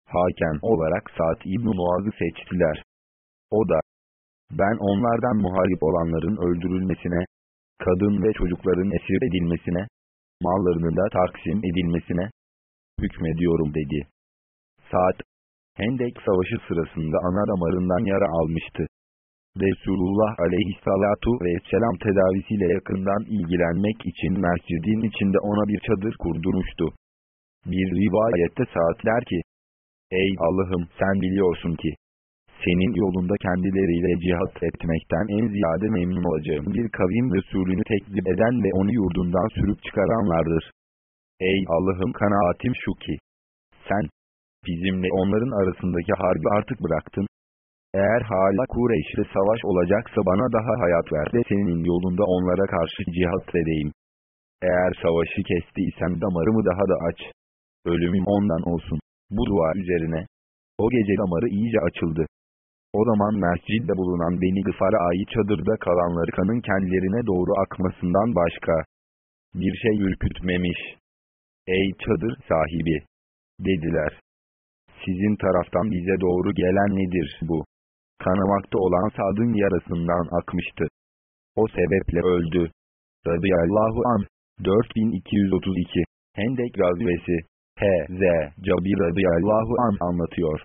Hakem olarak Sa'd İbn Muaz'ı seçtiler. O da, ben onlardan muhalif olanların öldürülmesine, kadın ve çocukların esir edilmesine, mallarının da taksim edilmesine hükmediyorum dedi. Saat, Hendek Savaşı sırasında ana damarından yara almıştı. Resulullah aleyhissalatu vesselam tedavisiyle yakından ilgilenmek için mescidin içinde ona bir çadır kurdurmuştu. Bir rivayette saat der ki, Ey Allah'ım sen biliyorsun ki, senin yolunda kendileriyle cihat etmekten en ziyade memnun olacağım bir kavim Resulünü tekzip eden ve onu yurdundan sürüp çıkaranlardır. Ey Allah'ım kanaatim şu ki, sen, bizimle onların arasındaki harbi artık bıraktın. Eğer hala Kureyş'le savaş olacaksa bana daha hayat ver de senin yolunda onlara karşı cihat edeyim. Eğer savaşı kestiysem damarımı daha da aç. Ölümüm ondan olsun. Bu dua üzerine. O gece damarı iyice açıldı. O zaman mescidde bulunan Beni Gıfar'a ait çadırda kalanları kanın kendilerine doğru akmasından başka bir şey ürkütmemiş. Ey çadır sahibi! Dediler. Sizin taraftan bize doğru gelen nedir bu? Kanamakta olan Sad'ın yarasından akmıştı. O sebeple öldü. Radıyallahu an 4232 Hendek Gazvesi H.Z. Cabir radıyallahu an anlatıyor.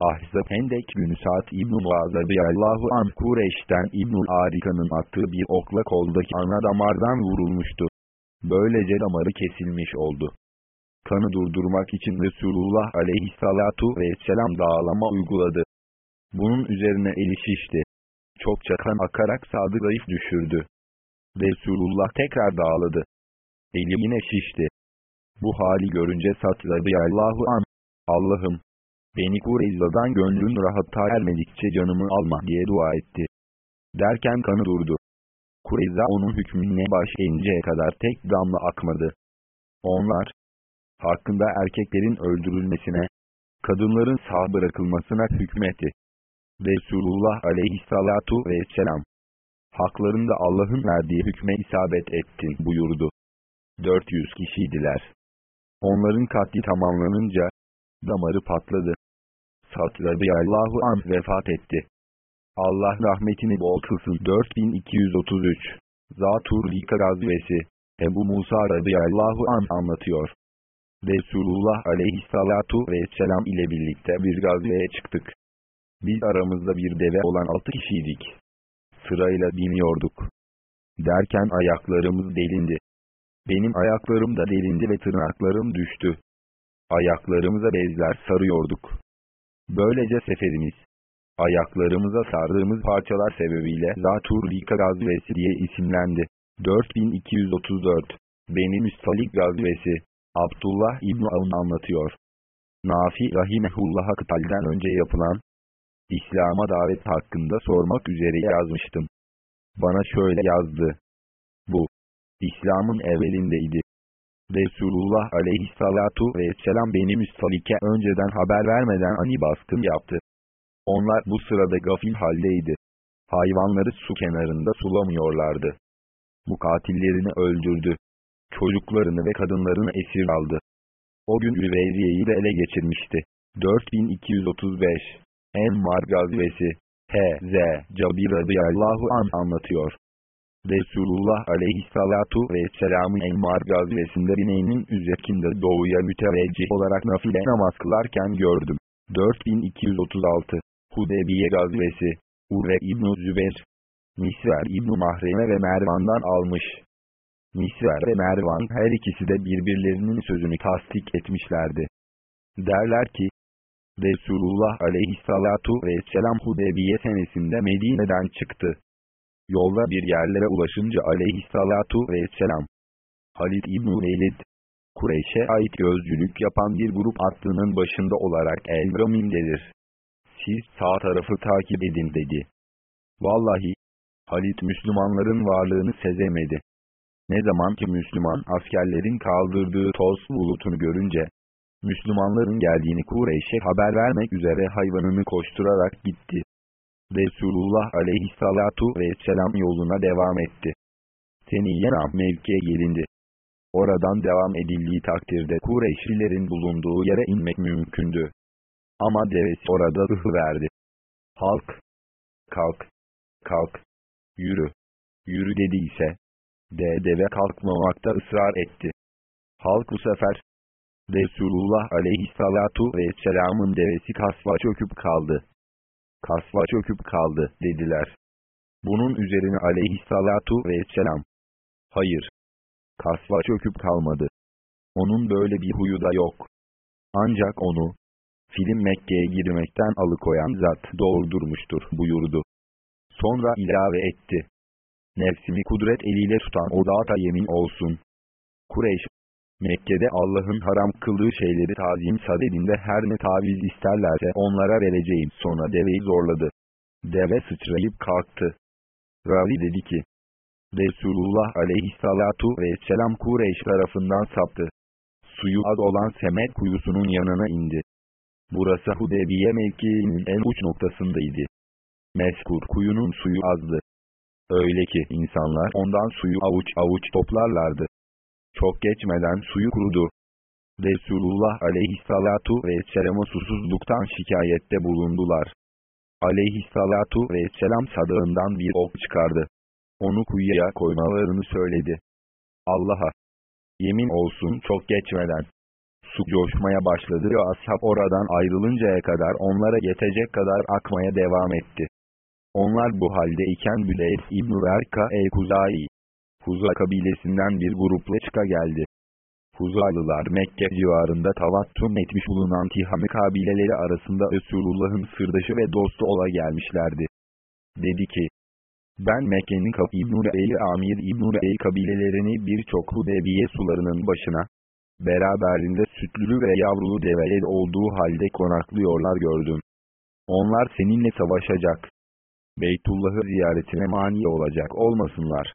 Ahzab Hendek günü saat İbn-i radıyallahu an Kureyş'ten İbn-i Arika'nın attığı bir okla koldaki ana damardan vurulmuştu. Böylece damarı kesilmiş oldu. Kanı durdurmak için Resulullah aleyhissalatu vesselam dağlama uyguladı. Bunun üzerine eli şişti. Çokça kan akarak sadı zayıf düşürdü. Resulullah tekrar dağladı. Eli yine şişti. Bu hali görünce Sat radıyallahu an, Allah'ım, Beni Kureyza'dan gönlün rahata ermedikçe canımı alma diye dua etti. Derken kanı durdu. Kureyza onun hükmüne başlayıncaya kadar tek damla akmadı. Onlar, hakkında erkeklerin öldürülmesine, kadınların sağ bırakılmasına hükmetti. Resulullah aleyhissalatu vesselam, haklarında Allah'ın verdiği hükme isabet ettin buyurdu. 400 kişiydiler. Onların katli tamamlanınca, damarı patladı. Sa'd radıyallahu anh vefat etti. Allah rahmetini bol kılsın. 4233 Zatur Rika gazvesi Ebu Musa radıyallahu an anlatıyor. Resulullah aleyhissalatu vesselam ile birlikte bir gazveye çıktık. Biz aramızda bir deve olan altı kişiydik. Sırayla biniyorduk. Derken ayaklarımız delindi. Benim ayaklarım da delindi ve tırnaklarım düştü. Ayaklarımıza bezler sarıyorduk. Böylece seferimiz, ayaklarımıza sardığımız parçalar sebebiyle Zatur Rika gazvesi diye isimlendi. 4234 Beni Müstalik gazvesi Abdullah İbni Avun anlatıyor. Nafi Rahimehullah'a kıtalden önce yapılan İslam'a davet hakkında sormak üzere yazmıştım. Bana şöyle yazdı. Bu, İslam'ın evvelindeydi. Resulullah aleyhissalatu vesselam beni müstalike önceden haber vermeden ani baskın yaptı. Onlar bu sırada gafil haldeydi. Hayvanları su kenarında sulamıyorlardı. Mukatillerini öldürdü. Çocuklarını ve kadınlarını esir aldı. O gün Üveyriye'yi de ele geçirmişti. 4235 Enmar Gazvesi H.Z. Cabir radıyallahu an anlatıyor. Resulullah aleyhissalatu vesselamın Enmar gazvesinde bineğinin üzerinde doğuya müteveccih olarak nafile namaz kılarken gördüm. 4236 Hudebiye gazvesi Urve İbn-i Zübeyir Nisver İbn-i Mahreme ve Mervan'dan almış. Nisver ve Mervan her ikisi de birbirlerinin sözünü tasdik etmişlerdi. Derler ki, Resulullah aleyhissalatu vesselam Hudebiye senesinde Medine'den çıktı. Yolda bir yerlere ulaşınca aleyhissalatu vesselam, Halid İbn-i Velid, Kureyş'e ait gözcülük yapan bir grup atlının başında olarak El-Ramim'dedir. Siz sağ tarafı takip edin dedi. Vallahi, Halit Müslümanların varlığını sezemedi. Ne zaman ki Müslüman askerlerin kaldırdığı toz bulutunu görünce, Müslümanların geldiğini Kureyş'e haber vermek üzere hayvanını koşturarak gitti. Resulullah aleyhissalatu vesselam yoluna devam etti. Seniyyen mevkiye gelindi. Oradan devam edildiği takdirde Kureyşlilerin bulunduğu yere inmek mümkündü. Ama devesi orada ıhı verdi. Halk, kalk, kalk, yürü, yürü dediyse, de deve kalkmamakta ısrar etti. Halk bu sefer, Resulullah aleyhissalatu vesselamın devesi kasva çöküp kaldı. Kasva çöküp kaldı dediler. Bunun üzerine aleyhissalatu vesselam, hayır, kasva çöküp kalmadı. Onun böyle bir huyu da yok. Ancak onu, film Mekke'ye girmekten alıkoyan zat doğurdurmuştur buyurdu. Sonra ilave etti. Nefsimi kudret eliyle tutan o zata yemin olsun. Kureyş, Mekke'de Allah'ın haram kıldığı şeyleri tazim sadedinde her ne taviz isterlerse onlara vereceğim. Sonra deveyi zorladı. Deve sıçrayıp kalktı. Ravi dedi ki, Resulullah aleyhissalatu vesselam Kureyş tarafından saptı. Suyu az olan Semet kuyusunun yanına indi. Burası Hudebiye mevkiinin en uç noktasındaydı. Meskur kuyunun suyu azdı. Öyle ki insanlar ondan suyu avuç avuç toplarlardı. Çok geçmeden suyu kurudu. Resulullah aleyhissalatu vesselam'a susuzluktan şikayette bulundular. Aleyhissalatu vesselam sadığından bir ok çıkardı. Onu kuyuya koymalarını söyledi. Allah'a yemin olsun çok geçmeden su coşmaya başladı ve ashab oradan ayrılıncaya kadar onlara yetecek kadar akmaya devam etti. Onlar bu halde iken Büleys İbn-i Verka el-Kuzai, Huza kabilesinden bir grupla çıka geldi. Huzalılar Mekke civarında tavattum etmiş bulunan Tihami kabileleri arasında Resulullah'ın sırdaşı ve dostu ola gelmişlerdi. Dedi ki, ben Mekke'nin Kaf İbn-i Eyle Amir İbn-i Eyle kabilelerini birçok Hudebiye sularının başına, beraberinde sütlülü ve yavrulu develer olduğu halde konaklıyorlar gördüm. Onlar seninle savaşacak. Beytullah'ı ziyaretine mani olacak olmasınlar.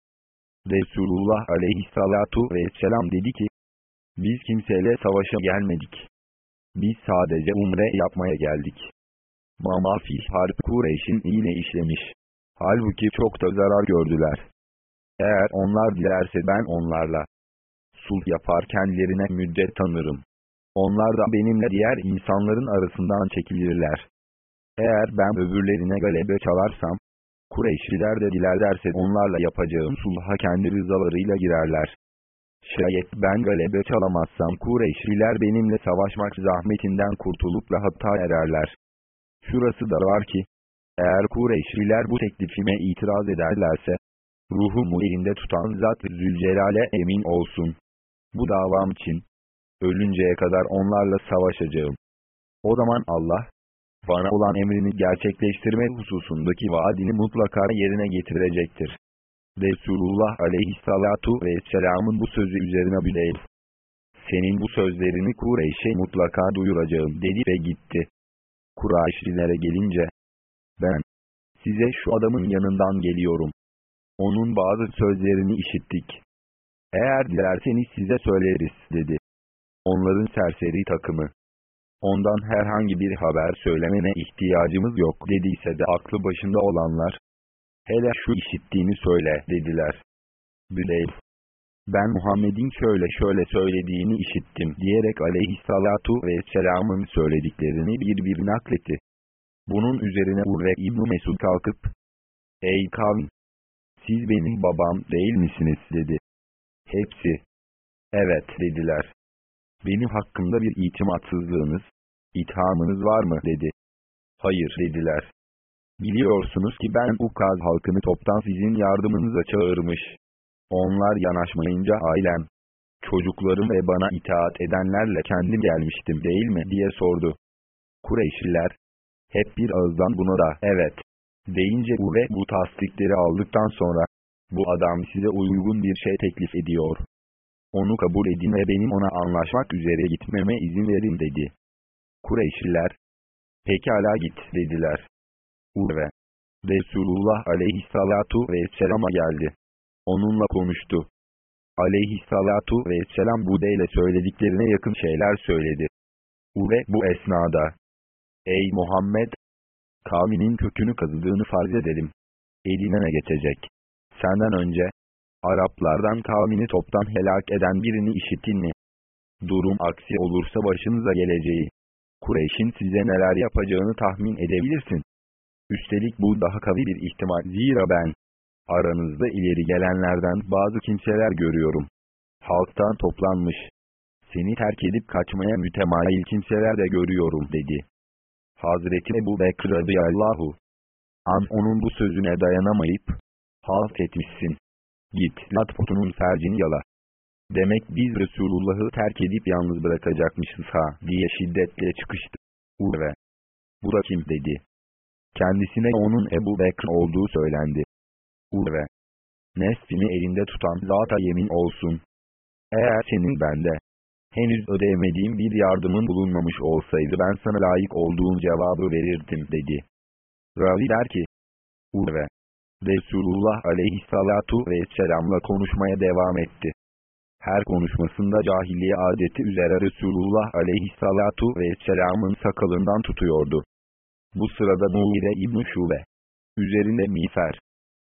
Resulullah aleyhissalatu vesselam dedi ki, biz kimseyle savaşa gelmedik. Biz sadece umre yapmaya geldik. Mamafi Harp Kureyş'in iğne işlemiş. Halbuki çok da zarar gördüler. Eğer onlar dilerse ben onlarla sulh yapar kendilerine müddet tanırım. Onlar da benimle diğer insanların arasından çekilirler. Eğer ben öbürlerine galebe çalarsam, Kureyşliler de dilerlerse onlarla yapacağım sulha kendi rızalarıyla girerler. Şayet ben galebe çalamazsam Kureyşliler benimle savaşmak zahmetinden kurtulup rahata ererler. Şurası da var ki, eğer Kureyşliler bu teklifime itiraz ederlerse, ruhumu elinde tutan Zat Zülcelal'e emin olsun. Bu davam için, ölünceye kadar onlarla savaşacağım. O zaman Allah, bana olan emrini gerçekleştirme hususundaki vaadini mutlaka yerine getirecektir. Resulullah aleyhissalatu vesselamın bu sözü üzerine Büleyl, senin bu sözlerini Kureyş'e mutlaka duyuracağım dedi ve gitti. Kureyşlilere gelince, ben, size şu adamın yanından geliyorum. Onun bazı sözlerini işittik. Eğer dilerseniz size söyleriz dedi. Onların serseri takımı, ondan herhangi bir haber söylemene ihtiyacımız yok dediyse de aklı başında olanlar, hele şu işittiğini söyle dediler. Büleyl, ben Muhammed'in şöyle şöyle söylediğini işittim diyerek aleyhissalatu vesselamın söylediklerini bir bir nakletti. Bunun üzerine Urve İbn Mesud kalkıp, Ey kavim! Siz benim babam değil misiniz dedi. Hepsi, evet dediler. Benim hakkımda bir itimatsızlığınız, ithamınız var mı dedi. Hayır dediler. Biliyorsunuz ki ben Ukaz halkını toptan sizin yardımınıza çağırmış. Onlar yanaşmayınca ailem, çocuklarım ve bana itaat edenlerle kendim gelmiştim değil mi diye sordu. Kureyşliler, hep bir ağızdan buna da evet, deyince bu ve bu tasdikleri aldıktan sonra, bu adam size uygun bir şey teklif ediyor. Onu kabul edin ve benim ona anlaşmak üzere gitmeme izin verin dedi. Kureyşliler, pekala git dediler. Urve, Resulullah aleyhissalatu vesselama geldi. Onunla konuştu. Aleyhissalatu vesselam Budeyle söylediklerine yakın şeyler söyledi. Urve bu esnada, Ey Muhammed! Kavminin kökünü kazıdığını farz edelim. Eline ne geçecek? Senden önce, Araplardan kavmini toptan helak eden birini işittin mi? Durum aksi olursa başınıza geleceği. Kureyş'in size neler yapacağını tahmin edebilirsin. Üstelik bu daha kavi bir ihtimal. Zira ben, aranızda ileri gelenlerden bazı kimseler görüyorum. Halktan toplanmış. Seni terk edip kaçmaya mütemayil kimseler de görüyorum dedi. Hazreti Ebu Bekir radıyallahu an onun bu sözüne dayanamayıp, halt etmişsin. Git Latpotun'un fercini yala. Demek biz Resulullah'ı terk edip yalnız bırakacakmışız ha diye şiddetle çıkıştı. Urve. Bu da kim dedi. Kendisine onun Ebu Bekr olduğu söylendi. Urve. Nefsini elinde tutan zata yemin olsun. Eğer senin bende, henüz ödeyemediğim bir yardımın bulunmamış olsaydı ben sana layık olduğun cevabı verirdim dedi. Ravi der ki, Urve, Resulullah aleyhissalatu vesselamla konuşmaya devam etti. Her konuşmasında cahiliye adeti üzere Resulullah aleyhissalatu vesselamın sakalından tutuyordu. Bu sırada Muire İbn Şube, üzerinde miğfer,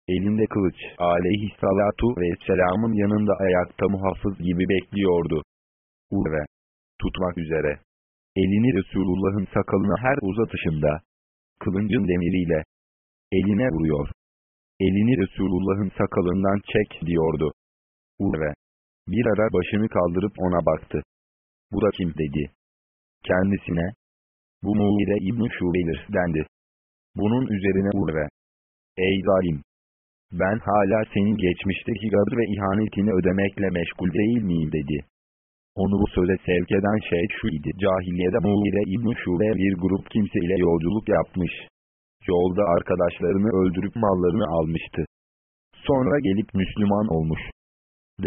elinde kılıç aleyhissalatu vesselamın yanında ayakta muhafız gibi bekliyordu. Urve, tutmak üzere. Elini Resulullah'ın sakalına her uzatışında, kılıncın demiriyle, eline vuruyor. Elini Resulullah'ın sakalından çek diyordu. Urve, bir ara başını kaldırıp ona baktı. Bu da kim dedi. Kendisine, bu Muğire İbn-i Şube'dir dendi. Bunun üzerine Urve, ey zalim, ben hala senin geçmişteki gadır ve ihanetini ödemekle meşgul değil miyim dedi. Onu bu söze sevk eden şey şu idi. Cahiliyede Muğire İbn-i Şube bir grup kimse ile yolculuk yapmış. Yolda arkadaşlarını öldürüp mallarını almıştı. Sonra gelip Müslüman olmuş.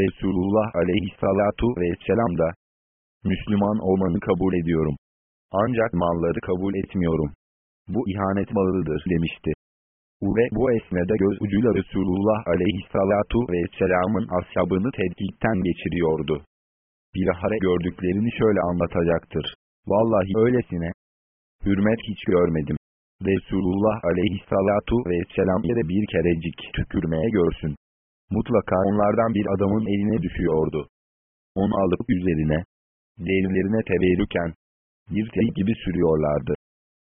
Resulullah aleyhissalatu vesselam da, Müslüman olmanı kabul ediyorum. Ancak malları kabul etmiyorum. Bu ihanet malıdır demişti. Ve bu esnede göz ucuyla Resulullah aleyhissalatu vesselamın ashabını tetkikten geçiriyordu. Bilahare gördüklerini şöyle anlatacaktır. Vallahi öylesine. Hürmet hiç görmedim. Resulullah aleyhissalatu vesselam yere bir kerecik tükürmeye görsün. Mutlaka onlardan bir adamın eline düşüyordu. Onu alıp üzerine, derilerine teberrüken, bir tey gibi sürüyorlardı.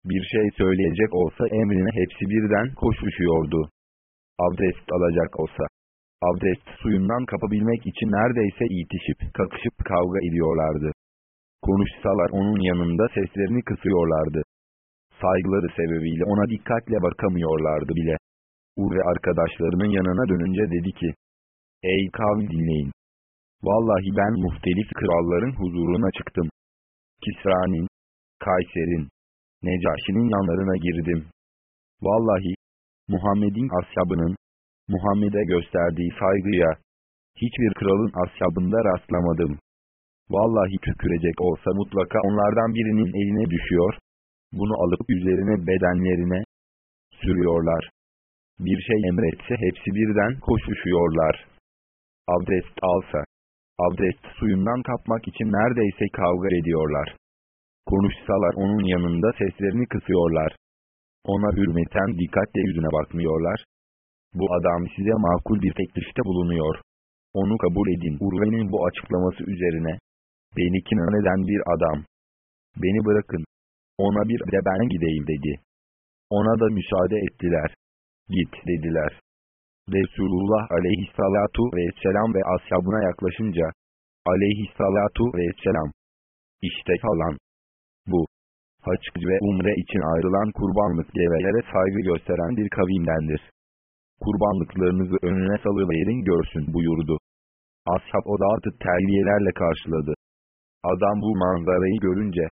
Bir şey söyleyecek olsa emrine hepsi birden koşuşuyordu. Abdest alacak olsa, abdest suyundan kapabilmek için neredeyse itişip kakışıp kavga ediyorlardı. Konuşsalar onun yanında seslerini kısıyorlardı. Saygıları sebebiyle ona dikkatle bakamıyorlardı bile. Ur ve arkadaşlarının yanına dönünce dedi ki, Ey kavim dinleyin. Vallahi ben muhtelif kralların huzuruna çıktım. Kisra'nın, Kayser'in, Necaşi'nin yanlarına girdim. Vallahi, Muhammed'in ashabının, Muhammed'e gösterdiği saygıya, hiçbir kralın ashabında rastlamadım. Vallahi tükürecek olsa mutlaka onlardan birinin eline düşüyor, bunu alıp üzerine bedenlerine sürüyorlar. Bir şey emretse hepsi birden koşuşuyorlar. Abdest alsa, abdest suyundan kapmak için neredeyse kavga ediyorlar. Konuşsalar onun yanında seslerini kısıyorlar. Ona hürmeten dikkatle yüzüne bakmıyorlar. Bu adam size makul bir teklifte bulunuyor. Onu kabul edin. Urve'nin bu açıklaması üzerine. Beni kinan eden bir adam. Beni bırakın. Ona bir de ben gideyim dedi. Ona da müsaade ettiler. Git dediler. Resulullah aleyhissalatu vesselam ve ashabına yaklaşınca, aleyhissalatu vesselam, işte falan. Bu, haç ve umre için ayrılan kurbanlık develere saygı gösteren bir kavimdendir. Kurbanlıklarınızı önüne salıverin görsün buyurdu. Ashab o dağıtı terliyelerle karşıladı. Adam bu manzarayı görünce,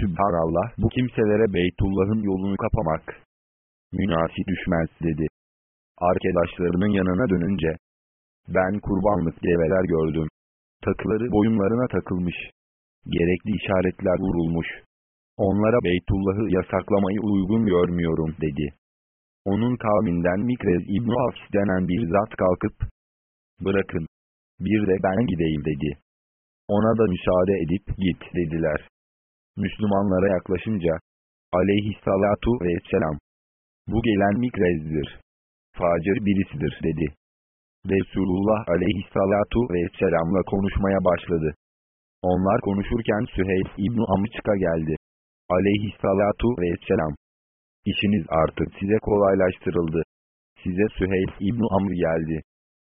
Sübhanallah bu kimselere Beytullah'ın yolunu kapamak, münasip düşmez dedi. Arkadaşlarının yanına dönünce, ben kurbanlık develer gördüm. Takıları boyunlarına takılmış. Gerekli işaretler vurulmuş. Onlara Beytullah'ı yasaklamayı uygun görmüyorum dedi. Onun kavminden Mikrez İbn-i denen bir zat kalkıp, bırakın, bir de ben gideyim dedi. Ona da müsaade edip git dediler. Müslümanlara yaklaşınca, aleyhissalatu vesselam, bu gelen Mikrez'dir. Facir birisidir dedi. Resulullah aleyhissalatu vesselamla konuşmaya başladı. Onlar konuşurken Süheyl İbn-i Amçık'a geldi. Aleyhissalatu vesselam. İşiniz artık size kolaylaştırıldı. Size Süheyl İbn-i Amr geldi.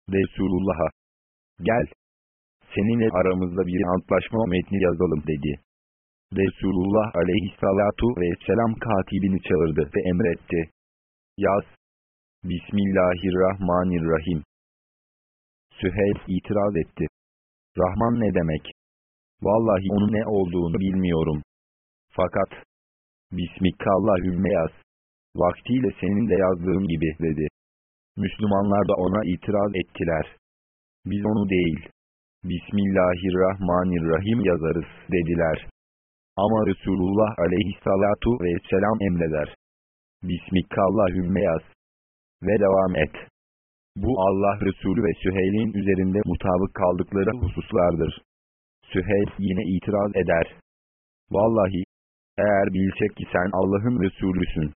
Resulullah'a. Gel. Seninle aramızda bir antlaşma metni yazalım dedi. Resulullah aleyhissalatu vesselam katibini çağırdı ve emretti. Yaz. Bismillahirrahmanirrahim. Süheyl itiraz etti. Rahman ne demek? Vallahi onun ne olduğunu bilmiyorum. Fakat, Bismikallahümme yaz. Vaktiyle senin de yazdığın gibi dedi. Müslümanlar da ona itiraz ettiler. Biz onu değil, Bismillahirrahmanirrahim yazarız dediler. Ama Resulullah aleyhissalatu vesselam emreder. Bismikallahümme yaz. Ve devam et. Bu Allah Resulü ve Süheyl'in üzerinde mutabık kaldıkları hususlardır. Süheyl yine itiraz eder. Vallahi, eğer bilsek ki sen Allah'ın Resulüsün,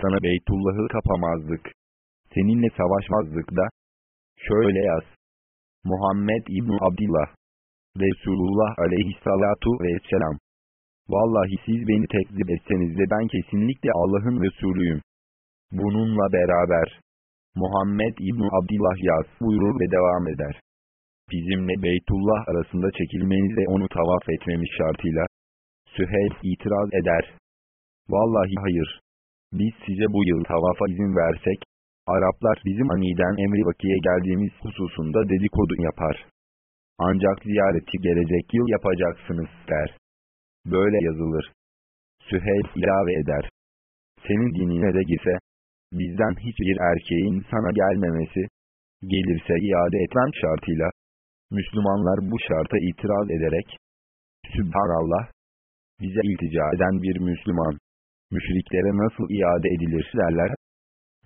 sana Beytullah'ı kapamazdık. Seninle savaşmazdık da. Şöyle yaz. Muhammed İbn Abdillah. Resulullah aleyhissalatu vesselam. Vallahi siz beni tekzip etseniz de ben kesinlikle Allah'ın Resulüyüm. Bununla beraber, Muhammed İbn Abdillah yaz buyurur ve devam eder. Bizimle Beytullah arasında çekilmeniz onu tavaf etmemiş şartıyla, Süheyl itiraz eder. Vallahi hayır. Biz size bu yıl tavafa izin versek, Araplar bizim aniden emri vakiye geldiğimiz hususunda dedikodu yapar. Ancak ziyareti gelecek yıl yapacaksınız der. Böyle yazılır. Süheyl ilave eder. Senin dinine de girse, bizden hiçbir erkeğin sana gelmemesi, gelirse iade etmem şartıyla, Müslümanlar bu şarta itiraz ederek, Sübhanallah, bize iltica eden bir Müslüman, müşriklere nasıl iade edilir derler.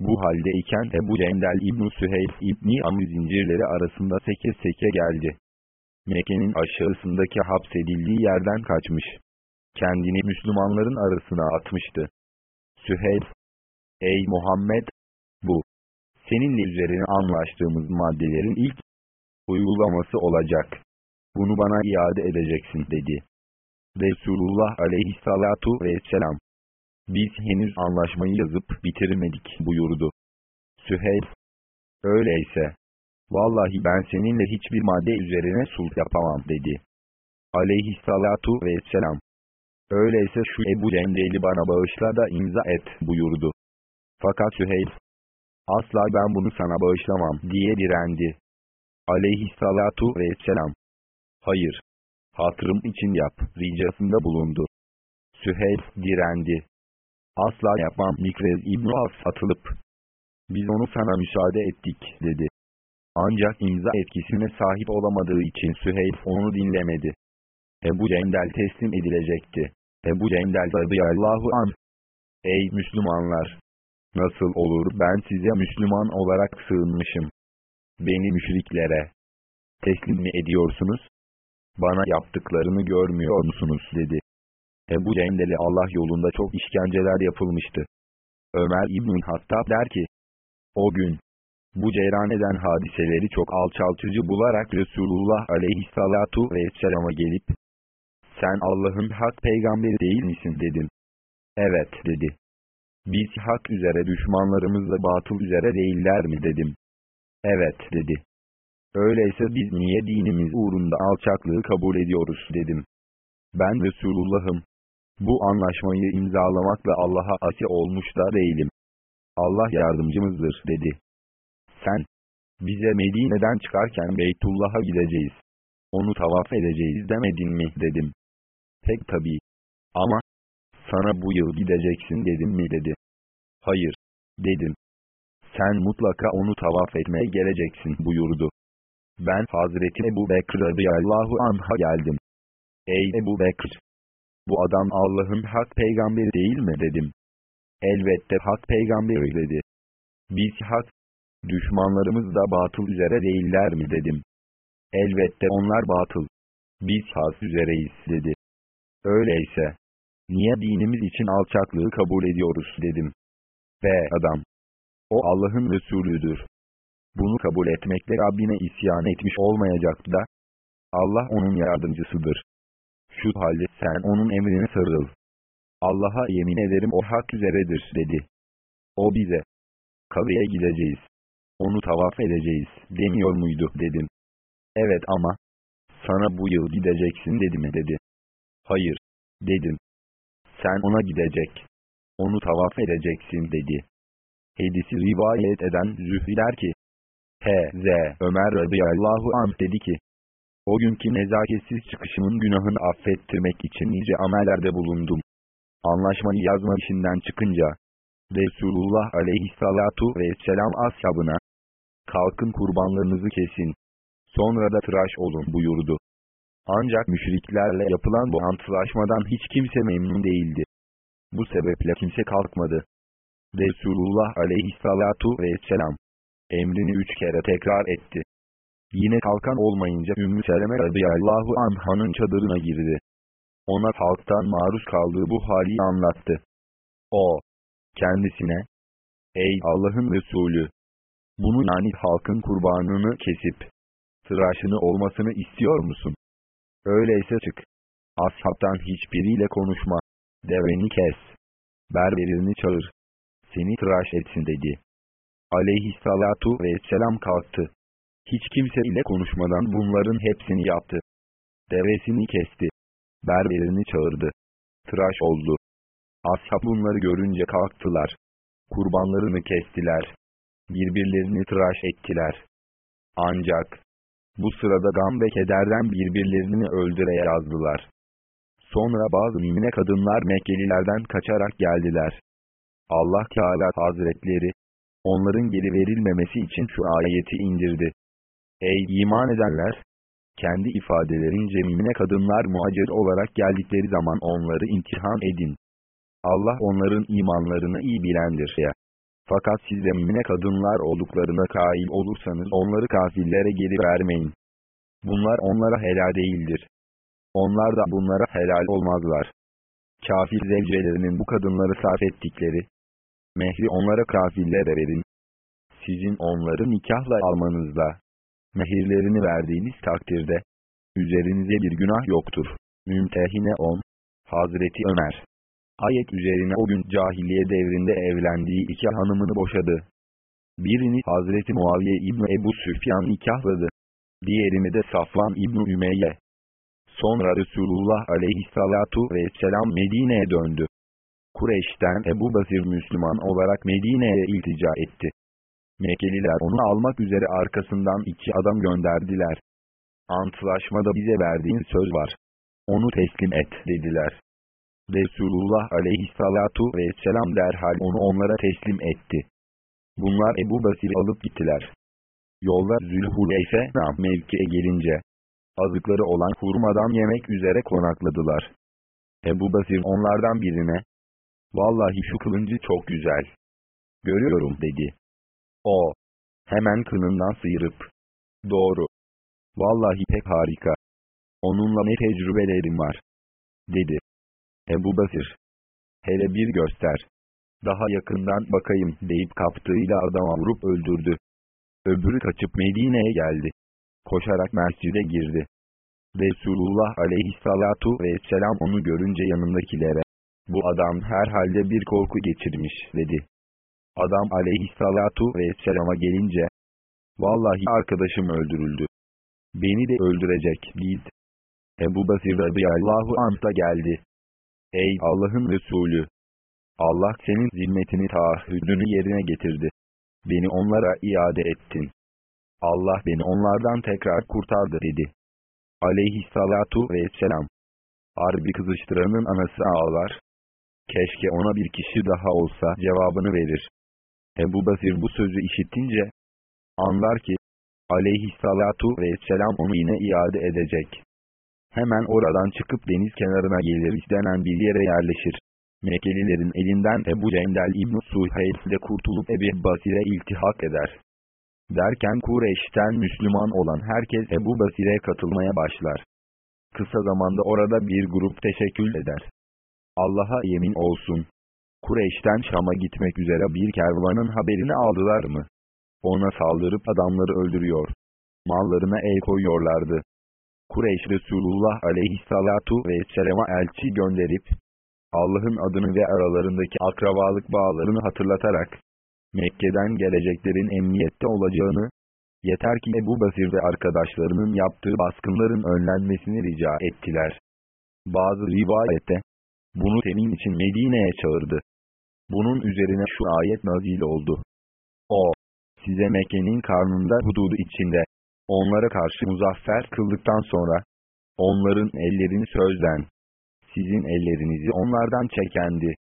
Bu halde iken Ebu Cendel İbn Süheyl İbni Amr zincirleri arasında seke seke geldi. Mekke'nin aşağısındaki hapsedildiği yerden kaçmış. Kendini Müslümanların arasına atmıştı. Süheyl, Ey Muhammed! Bu, seninle üzerine anlaştığımız maddelerin ilk uygulaması olacak. Bunu bana iade edeceksin dedi. Resulullah aleyhissalatu vesselam. Biz henüz anlaşmayı yazıp bitirmedik buyurdu. Süheyl. Öyleyse. Vallahi ben seninle hiçbir madde üzerine sulh yapamam dedi. Aleyhissalatu vesselam. Öyleyse şu Ebu Cendel'i bana bağışla da imza et buyurdu. Fakat Süheyl, asla ben bunu sana bağışlamam diye direndi. Aleyhissalatu vesselam, hayır, hatırım için yap, ricasında bulundu. Süheyl direndi. Asla yapmam Mikrez İbn-i As atılıp, biz onu sana müsaade ettik dedi. Ancak imza etkisine sahip olamadığı için Süheyl onu dinlemedi. Ebu Cendel teslim edilecekti. Ebu Cendel radıyallahu an. Ey Müslümanlar! Nasıl olur ben size Müslüman olarak sığınmışım. Beni müşriklere teslim mi ediyorsunuz? Bana yaptıklarını görmüyor musunuz dedi. Ebu Cendel'e Allah yolunda çok işkenceler yapılmıştı. Ömer İbn Hattab der ki, o gün, bu ceyran eden hadiseleri çok alçaltıcı bularak Resulullah aleyhissalatu vesselama gelip, sen Allah'ın hak peygamberi değil misin dedim. Evet dedi. Biz hak üzere düşmanlarımız da batıl üzere değiller mi dedim. Evet dedi. Öyleyse biz niye dinimiz uğrunda alçaklığı kabul ediyoruz dedim. Ben Resulullah'ım. Bu anlaşmayı imzalamakla Allah'a asi olmuş da değilim. Allah yardımcımızdır dedi. Sen, bize Medine'den çıkarken Beytullah'a gideceğiz. Onu tavaf edeceğiz demedin mi dedim. Pek tabii. Ama, sana bu yıl gideceksin dedim mi dedi. Hayır, dedim. Sen mutlaka onu tavaf etmeye geleceksin buyurdu. Ben Hazreti Ebu Bekir radıyallahu anh'a geldim. Ey Ebu Bekir! Bu adam Allah'ın hak peygamberi değil mi dedim. Elbette hak peygamberi dedi. Biz hak, düşmanlarımız da batıl üzere değiller mi dedim. Elbette onlar batıl. Biz hak üzereyiz dedi. Öyleyse, niye dinimiz için alçaklığı kabul ediyoruz dedim. Ve adam, o Allah'ın Resulüdür. Bunu kabul etmekle Rabbine isyan etmiş olmayacak da, Allah onun yardımcısıdır. Şu halde sen onun emrine sarıl. Allah'a yemin ederim o hak üzeredir dedi. O bize, Kabe'ye gideceğiz. Onu tavaf edeceğiz demiyor muydu dedim. Evet ama, sana bu yıl gideceksin dedi mi dedi. Hayır, dedim. Sen ona gidecek. Onu tavaf edeceksin dedi. Hadisi rivayet eden Zühri der ki, H.Z. Ömer radıyallahu anh dedi ki, o günkü nezaketsiz çıkışımın günahını affettirmek için nice amellerde bulundum. Anlaşmayı yazma işinden çıkınca, Resulullah aleyhissalatu vesselam ashabına, kalkın kurbanlarınızı kesin, sonra da tıraş olun buyurdu. Ancak müşriklerle yapılan bu antlaşmadan hiç kimse memnun değildi. Bu sebeple kimse kalkmadı. Resulullah aleyhissalatu vesselam emrini üç kere tekrar etti. Yine kalkan olmayınca Ümmü Seleme radıyallahu anhanın çadırına girdi. Ona halktan maruz kaldığı bu hali anlattı. O, kendisine, Ey Allah'ın Resulü! Bunu yani halkın kurbanını kesip, tıraşını olmasını istiyor musun? Öyleyse çık. Ashabtan hiçbiriyle konuşma. Deveni kes. Berberini çağır. Seni tıraş etsin dedi. Aleyhissalatu vesselam kalktı. Hiç kimse ile konuşmadan bunların hepsini yaptı. Devesini kesti. Berberini çağırdı. Tıraş oldu. Ashab bunları görünce kalktılar. Kurbanlarını kestiler. Birbirlerini tıraş ettiler. Ancak, bu sırada gam ve kederden birbirlerini öldüre yazdılar. Sonra bazı mimine kadınlar Mekkelilerden kaçarak geldiler. Allah Teala Hazretleri, onların geri verilmemesi için şu ayeti indirdi. Ey iman edenler! Kendi ifadelerince mimine kadınlar muhacir olarak geldikleri zaman onları imtihan edin. Allah onların imanlarını iyi bilendir ya. Fakat siz de mümine kadınlar olduklarına kail olursanız onları kafirlere geri vermeyin. Bunlar onlara helal değildir. Onlar da bunlara helal olmazlar. Kafir zevcelerinin bu kadınları sarf ettikleri, mehri onlara kafirlere verin. Sizin onları nikahla almanızla, mehirlerini verdiğiniz takdirde, Üzerinize bir günah yoktur. Mümtehine 10. Hazreti Ömer. Ayet üzerine o gün cahiliye devrinde evlendiği iki hanımını boşadı. Birini Hazreti Muaviye İbni Ebu Süfyan nikahladı. Diğerini de Safvan İbni Ümeyye. Sonra Resulullah aleyhissalatu vesselam Medine'ye döndü. Kureyş'ten Ebu Basir Müslüman olarak Medine'ye iltica etti. Mekkeliler onu almak üzere arkasından iki adam gönderdiler. Antlaşmada bize verdiğin söz var. Onu teslim et dediler. Resulullah aleyhissalatu vesselam derhal onu onlara teslim etti. Bunlar Ebu Basir'i alıp gittiler. Yolda Zülhuleyfe nam mevkiye gelince, azıkları olan hurmadan yemek üzere konakladılar. Ebu Basir onlardan birine, Vallahi şu kılıncı çok güzel. Görüyorum dedi. O, hemen kınından sıyırıp, doğru. Vallahi pek harika. Onunla ne tecrübelerim var. Dedi. Ebu Basir. Hele bir göster. Daha yakından bakayım deyip kaptığıyla adama vurup öldürdü. Öbürü kaçıp Medine'ye geldi. Koşarak mescide girdi. Resulullah aleyhissalatu vesselam onu görünce yanındakilere, bu adam herhalde bir korku geçirmiş dedi. Adam aleyhissalatu vesselama gelince, vallahi arkadaşım öldürüldü. Beni de öldürecek biz. Ebu Basir radıyallahu anh da geldi. Ey Allah'ın Resulü! Allah senin zimmetini taahhüdünü yerine getirdi. Beni onlara iade ettin. Allah beni onlardan tekrar kurtardı dedi. Aleyhissalatu vesselam. Harbi kızıştıranın anası ağlar. Keşke ona bir kişi daha olsa cevabını verir. Ebu Basir bu sözü işittince, anlar ki, aleyhissalatu vesselam onu yine iade edecek. Hemen oradan çıkıp deniz kenarına gelir istenen bir yere yerleşir. Mekkelilerin elinden Ebu Cendel İbn-i Suheyl de kurtulup Ebu Basir'e iltihak eder. Derken Kureyş'ten Müslüman olan herkes Ebu Basir'e katılmaya başlar. Kısa zamanda orada bir grup teşekkül eder. Allah'a yemin olsun. Kureyş'ten Şam'a gitmek üzere bir kervanın haberini aldılar mı? Ona saldırıp adamları öldürüyor. Mallarına el koyuyorlardı. Kureyş Resulullah aleyhissalatu vesselama elçi gönderip, Allah'ın adını ve aralarındaki akrabalık bağlarını hatırlatarak, Mekke'den geleceklerin emniyette olacağını, yeter ki Ebu Basir ve arkadaşlarının yaptığı baskınların önlenmesini rica ettiler. Bazı rivayette, bunu temin için Medine'ye çağırdı. Bunun üzerine şu ayet nazil oldu. O, size Mekke'nin karnında hududu içinde, onlara karşı muzaffer kıldıktan sonra, onların ellerini sözden, sizin ellerinizi onlardan çekendi.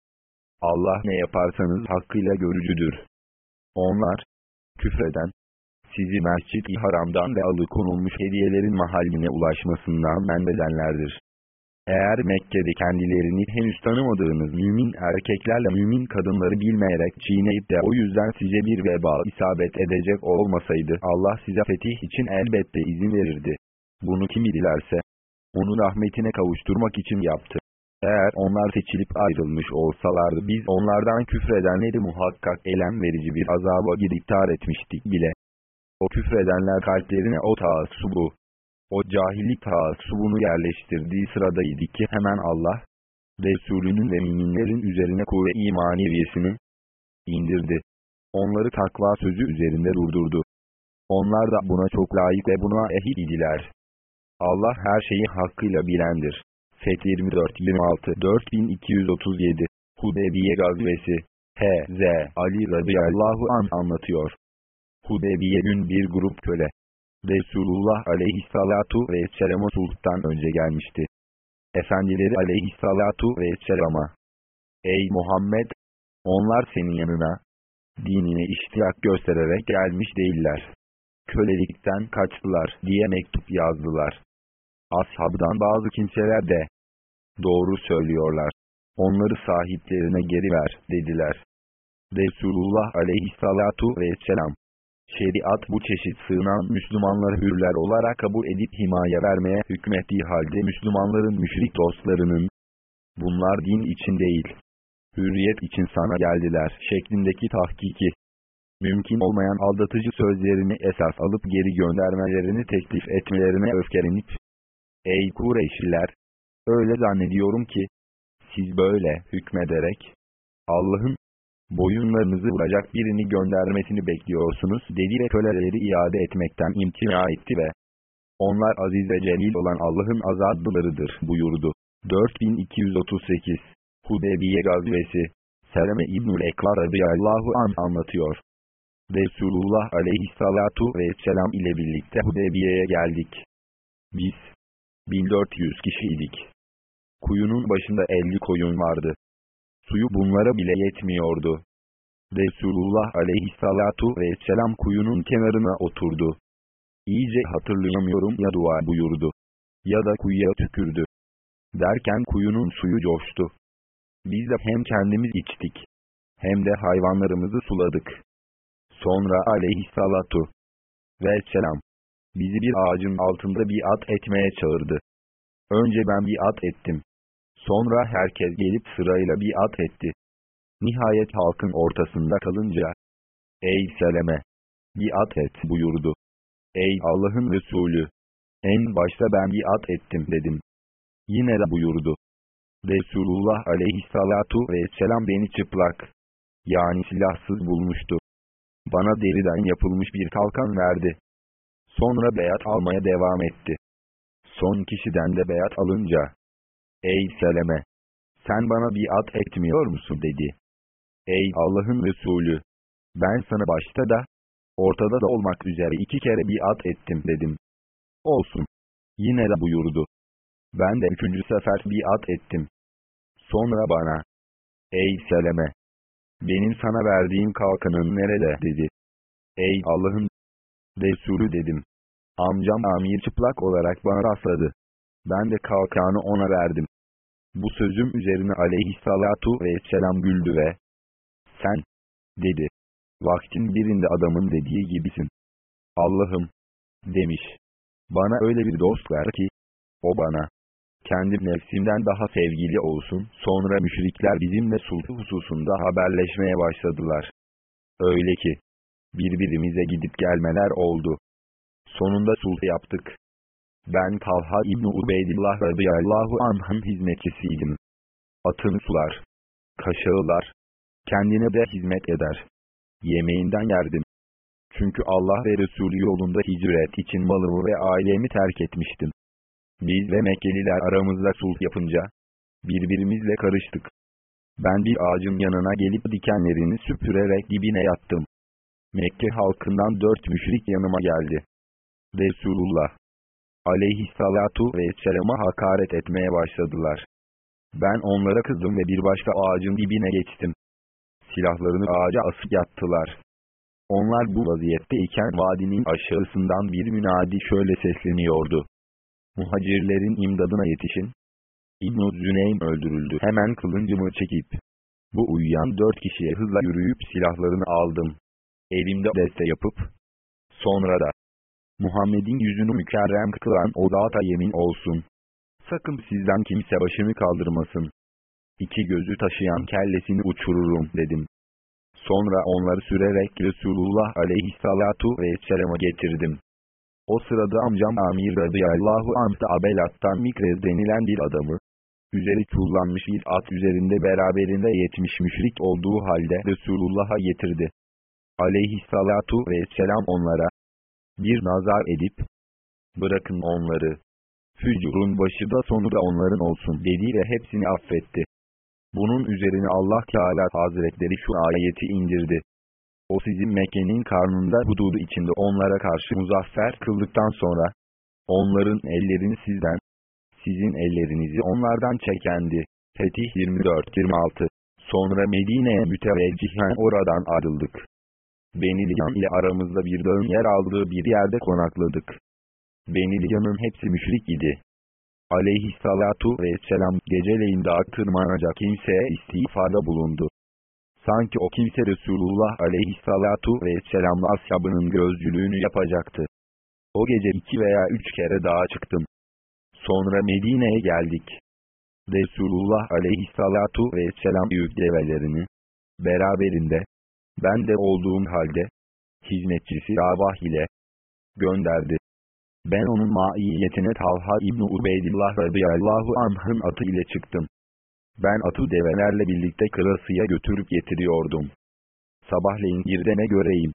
Allah ne yaparsanız hakkıyla görücüdür. Onlar, küfreden, sizi mescid-i haramdan ve alıkonulmuş hediyelerin mahalline ulaşmasından menbedenlerdir. Eğer Mekke'de kendilerini henüz tanımadığınız mümin erkeklerle mümin kadınları bilmeyerek çiğneyip de o yüzden size bir veba isabet edecek olmasaydı Allah size fetih için elbette izin verirdi. Bunu kim dilerse, onu rahmetine kavuşturmak için yaptı. Eğer onlar seçilip ayrılmış olsalardı biz onlardan küfredenleri muhakkak elem verici bir azaba giriptar etmiştik bile. O küfredenler kalplerine o taassubu, o cahillik taassubunu yerleştirdiği sıradaydı ki hemen Allah, Resulünün ve müminlerin üzerine kuvve imaniyesini indirdi. Onları takva sözü üzerinde durdurdu. Onlar da buna çok layık ve buna ehil idiler. Allah her şeyi hakkıyla bilendir. Feth 24-26 4237 Hudebiye gazvesi H.Z. Ali radıyallahu an anlatıyor. Hudebiye gün bir grup köle, Resulullah aleyhissalatu vesselam'a sulhtan önce gelmişti. Efendileri aleyhissalatu vesselama. Ey Muhammed! Onlar senin yanına, dinine iştiyak göstererek gelmiş değiller. Kölelikten kaçtılar diye mektup yazdılar. Ashabdan bazı kimseler de, doğru söylüyorlar. Onları sahiplerine geri ver, dediler. Resulullah aleyhissalatu vesselam, Şeriat bu çeşit sığınan Müslümanları hürler olarak kabul edip himaye vermeye hükmettiği halde Müslümanların müşrik dostlarının, bunlar din için değil, hürriyet için sana geldiler şeklindeki tahkiki, mümkün olmayan aldatıcı sözlerini esas alıp geri göndermelerini teklif etmelerine öfkelenip, Ey Kureyşliler! Öyle zannediyorum ki, siz böyle hükmederek, Allah'ın, boyunlarınızı vuracak birini göndermesini bekliyorsunuz dedi ve köleleri iade etmekten imtina etti ve onlar aziz ve celil olan Allah'ın azadlılarıdır buyurdu. 4238 Hudebiye gazvesi Seleme İbnül Ekvar radıyallahu an anlatıyor. Resulullah aleyhissalatu vesselam ile birlikte Hudebiye'ye geldik. Biz 1400 kişiydik. Kuyunun başında 50 koyun vardı. Suyu bunlara bile yetmiyordu. Resulullah aleyhissalatu vesselam kuyunun kenarına oturdu. İyice hatırlayamıyorum ya dua buyurdu. Ya da kuyuya tükürdü. Derken kuyunun suyu coştu. Biz de hem kendimiz içtik. Hem de hayvanlarımızı suladık. Sonra aleyhissalatu vesselam bizi bir ağacın altında bir at etmeye çağırdı. Önce ben bir at ettim. Sonra herkes gelip sırayla bir at etti. Nihayet halkın ortasında kalınca, Ey Seleme! Bir at et buyurdu. Ey Allah'ın Resulü! En başta ben bir at ettim dedim. Yine de buyurdu. Resulullah aleyhissalatu vesselam beni çıplak, yani silahsız bulmuştu. Bana deriden yapılmış bir kalkan verdi. Sonra beyat almaya devam etti. Son kişiden de beyat alınca, Ey Seleme! Sen bana bir at etmiyor musun dedi. Ey Allah'ın Resulü! Ben sana başta da, ortada da olmak üzere iki kere bir at ettim dedim. Olsun. Yine de buyurdu. Ben de üçüncü sefer bir at ettim. Sonra bana, Ey Seleme! Benim sana verdiğim kalkanın nerede dedi. Ey Allah'ın Resulü dedim. Amcam Amir çıplak olarak bana rastladı. Ben de kalkanı ona verdim. Bu sözüm üzerine aleyhissalatu vesselam güldü ve sen, dedi. Vaktin birinde adamın dediği gibisin. Allah'ım, demiş. Bana öyle bir dost ver ki, o bana, kendi nefsimden daha sevgili olsun. Sonra müşrikler bizimle sulh hususunda haberleşmeye başladılar. Öyle ki, birbirimize gidip gelmeler oldu. Sonunda sulh yaptık. Ben Talha İbni Ubeydillah radıyallahu anh'ın hizmetçisiydim. Atın sular, kaşağılar, kendine de hizmet eder. Yemeğinden yerdim. Çünkü Allah ve Resulü yolunda hicret için malımı ve ailemi terk etmiştim. Biz ve Mekkeliler aramızda sulh yapınca, birbirimizle karıştık. Ben bir ağacın yanına gelip dikenlerini süpürerek dibine yattım. Mekke halkından dört müşrik yanıma geldi. Resulullah aleyhissalatu vesselama hakaret etmeye başladılar. Ben onlara kızdım ve bir başka ağacın dibine geçtim. Silahlarını ağaca asıp yattılar. Onlar bu vaziyette iken vadinin aşağısından bir münadi şöyle sesleniyordu. Muhacirlerin imdadına yetişin. İbn-i Züneym öldürüldü. Hemen kılıncımı çekip, bu uyuyan dört kişiye hızla yürüyüp silahlarını aldım. Elimde deste yapıp, sonra da, Muhammed'in yüzünü mükerrem kılan o zata yemin olsun. Sakın sizden kimse başımı kaldırmasın. İki gözü taşıyan kellesini uçururum dedim. Sonra onları sürerek Resulullah aleyhissalatu vesselam'a getirdim. O sırada amcam Amir radıyallahu anh da Abelat'tan Mikrez denilen bir adamı, üzeri çullanmış bir at üzerinde beraberinde yetmiş müşrik olduğu halde Resulullah'a getirdi. Aleyhissalatu vesselam onlara, bir nazar edip, bırakın onları, fücurun başı da sonu da onların olsun dedi ve hepsini affetti. Bunun üzerine Allah Teala Hazretleri şu ayeti indirdi. O sizin Mekke'nin karnında hududu içinde onlara karşı muzaffer kıldıktan sonra, onların ellerini sizden, sizin ellerinizi onlardan çekendi. Fetih 24-26 Sonra Medine'ye müteveccihen oradan ayrıldık. Beni Ligan ile aramızda bir dağın yer aldığı bir yerde konakladık. Beni Ligan'ın hepsi müşrik idi. Aleyhissalatu vesselam geceleyin dağa tırmanacak kimseye istiğfarda bulundu. Sanki o kimse Resulullah aleyhissalatu vesselamla ashabının gözcülüğünü yapacaktı. O gece iki veya üç kere dağa çıktım. Sonra Medine'ye geldik. Resulullah aleyhissalatu vesselam büyük develerini, beraberinde, ben de olduğum halde, hizmetçisi Rabah ile gönderdi. Ben onun maiyetine Talha İbni Ubeydillah radıyallahu anh'ın atı ile çıktım. Ben atı develerle birlikte kırasıya götürüp getiriyordum. Sabahleyin bir de ne göreyim.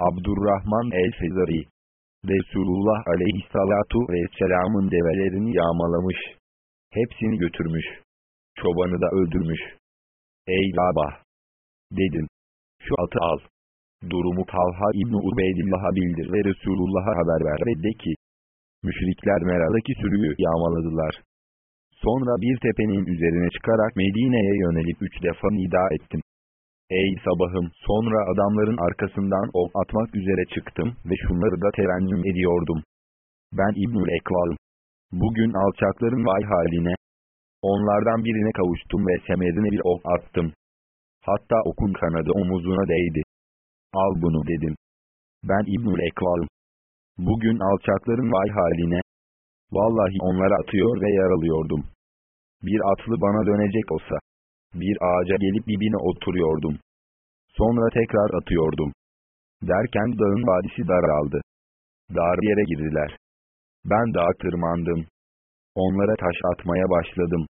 Abdurrahman el-Fezari. Resulullah aleyhissalatu vesselamın develerini yağmalamış. Hepsini götürmüş. Çobanı da öldürmüş. Ey Rabah! Dedim. Şu atı al. Durumu Talha İbni Ubeydillah'a bildir ve Resulullah'a haber ver ve de ki, Müşrikler Mera'daki sürüyü yağmaladılar. Sonra bir tepenin üzerine çıkarak Medine'ye yönelip üç defa nida ettim. Ey sabahım! Sonra adamların arkasından ok atmak üzere çıktım ve şunları da terennüm ediyordum. Ben İbnül Ekval'ım. Bugün alçakların vay haline. Onlardan birine kavuştum ve semerine bir ok attım. Hatta okun kanadı omuzuna değdi. Al bunu dedim. Ben İbnül Ekval'ım. Bugün alçakların vay haline. Vallahi onlara atıyor ve yaralıyordum. Bir atlı bana dönecek olsa. Bir ağaca gelip dibine oturuyordum. Sonra tekrar atıyordum. Derken dağın vadisi daraldı. Dar yere girdiler. Ben dağa tırmandım. Onlara taş atmaya başladım.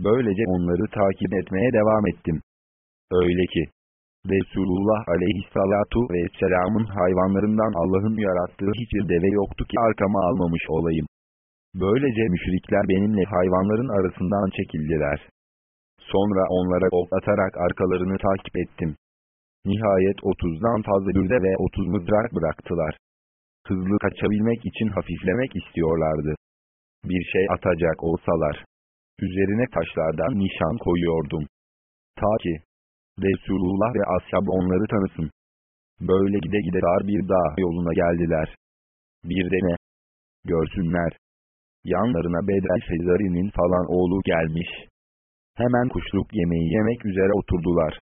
Böylece onları takip etmeye devam ettim. Öyle ki, Resulullah aleyhissalatu vesselamın hayvanlarından Allah'ın yarattığı hiçbir deve yoktu ki arkama almamış olayım. Böylece müşrikler benimle hayvanların arasından çekildiler. Sonra onlara ok atarak arkalarını takip ettim. Nihayet 30'dan fazla gürde ve 30 mızrak bıraktılar. Hızlı kaçabilmek için hafiflemek istiyorlardı. Bir şey atacak olsalar. Üzerine taşlardan nişan koyuyordum. Ta ki, Resulullah ve ashab onları tanısın. Böyle gide gide dar bir dağ yoluna geldiler. Bir de ne? Görsünler. Yanlarına Bedel Fezari'nin falan oğlu gelmiş. Hemen kuşluk yemeği yemek üzere oturdular.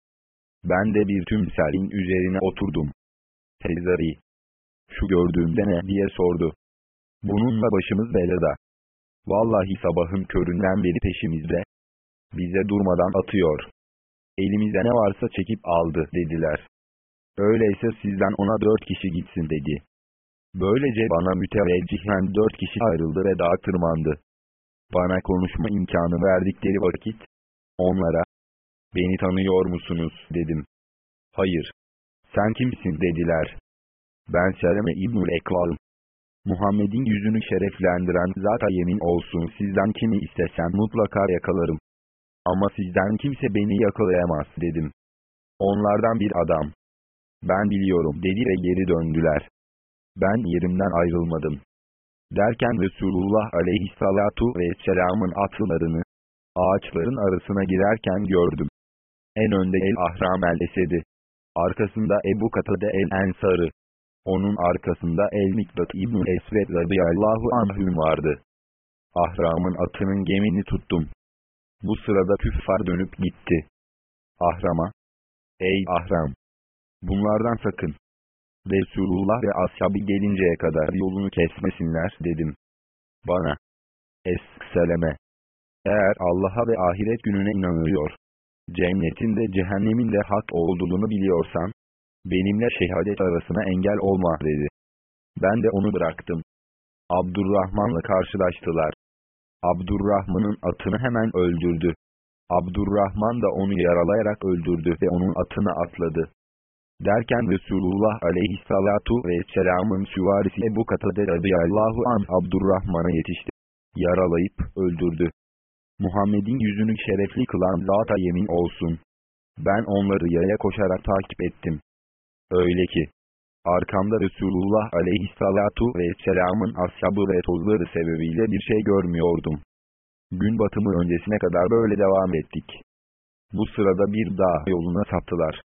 Ben de bir tümselin üzerine oturdum. Fezari. Şu gördüğümde ne diye sordu. Bununla başımız belada. Vallahi sabahın köründen beri peşimizde. Bize durmadan atıyor. Elimizde ne varsa çekip aldı dediler. Öyleyse sizden ona dört kişi gitsin dedi. Böylece bana müteveccihen dört kişi ayrıldı ve dağa tırmandı. Bana konuşma imkanı verdikleri vakit, onlara, beni tanıyor musunuz dedim. Hayır. Sen kimsin dediler. Ben Seleme İbnül Ekval'ım. Muhammed'in yüzünü şereflendiren zata yemin olsun sizden kimi istesem mutlaka yakalarım. Ama sizden kimse beni yakalayamaz dedim. Onlardan bir adam. Ben biliyorum dedi ve geri döndüler. Ben yerimden ayrılmadım. Derken Resulullah aleyhissalatu vesselamın atlarını, ağaçların arasına girerken gördüm. En önde El Ahram el Esedi. Arkasında Ebu Katade el Ensarı. Onun arkasında El Mikdat İbn Esved radıyallahu anhüm vardı. Ahram'ın atının gemini tuttum. Bu sırada küffar dönüp gitti. Ahram'a. Ey Ahram! Bunlardan sakın. Resulullah ve ashabı gelinceye kadar yolunu kesmesinler dedim. Bana. Es-seleme. Eğer Allah'a ve ahiret gününe inanıyor, cennetin de cehennemin de hak olduğunu biliyorsan, benimle şehadet arasına engel olma dedi. Ben de onu bıraktım. Abdurrahman'la karşılaştılar. Abdurrahman'ın atını hemen öldürdü. Abdurrahman da onu yaralayarak öldürdü ve onun atına atladı. Derken Resulullah aleyhissalatu vesselamın süvarisi Ebu Katade radıyallahu an Abdurrahman'a yetişti. Yaralayıp öldürdü. Muhammed'in yüzünü şerefli kılan zata yemin olsun. Ben onları yaya koşarak takip ettim. Öyle ki, arkamda Resulullah aleyhissalatu vesselamın ashabı ve tozları sebebiyle bir şey görmüyordum. Gün batımı öncesine kadar böyle devam ettik. Bu sırada bir dağ yoluna saptılar.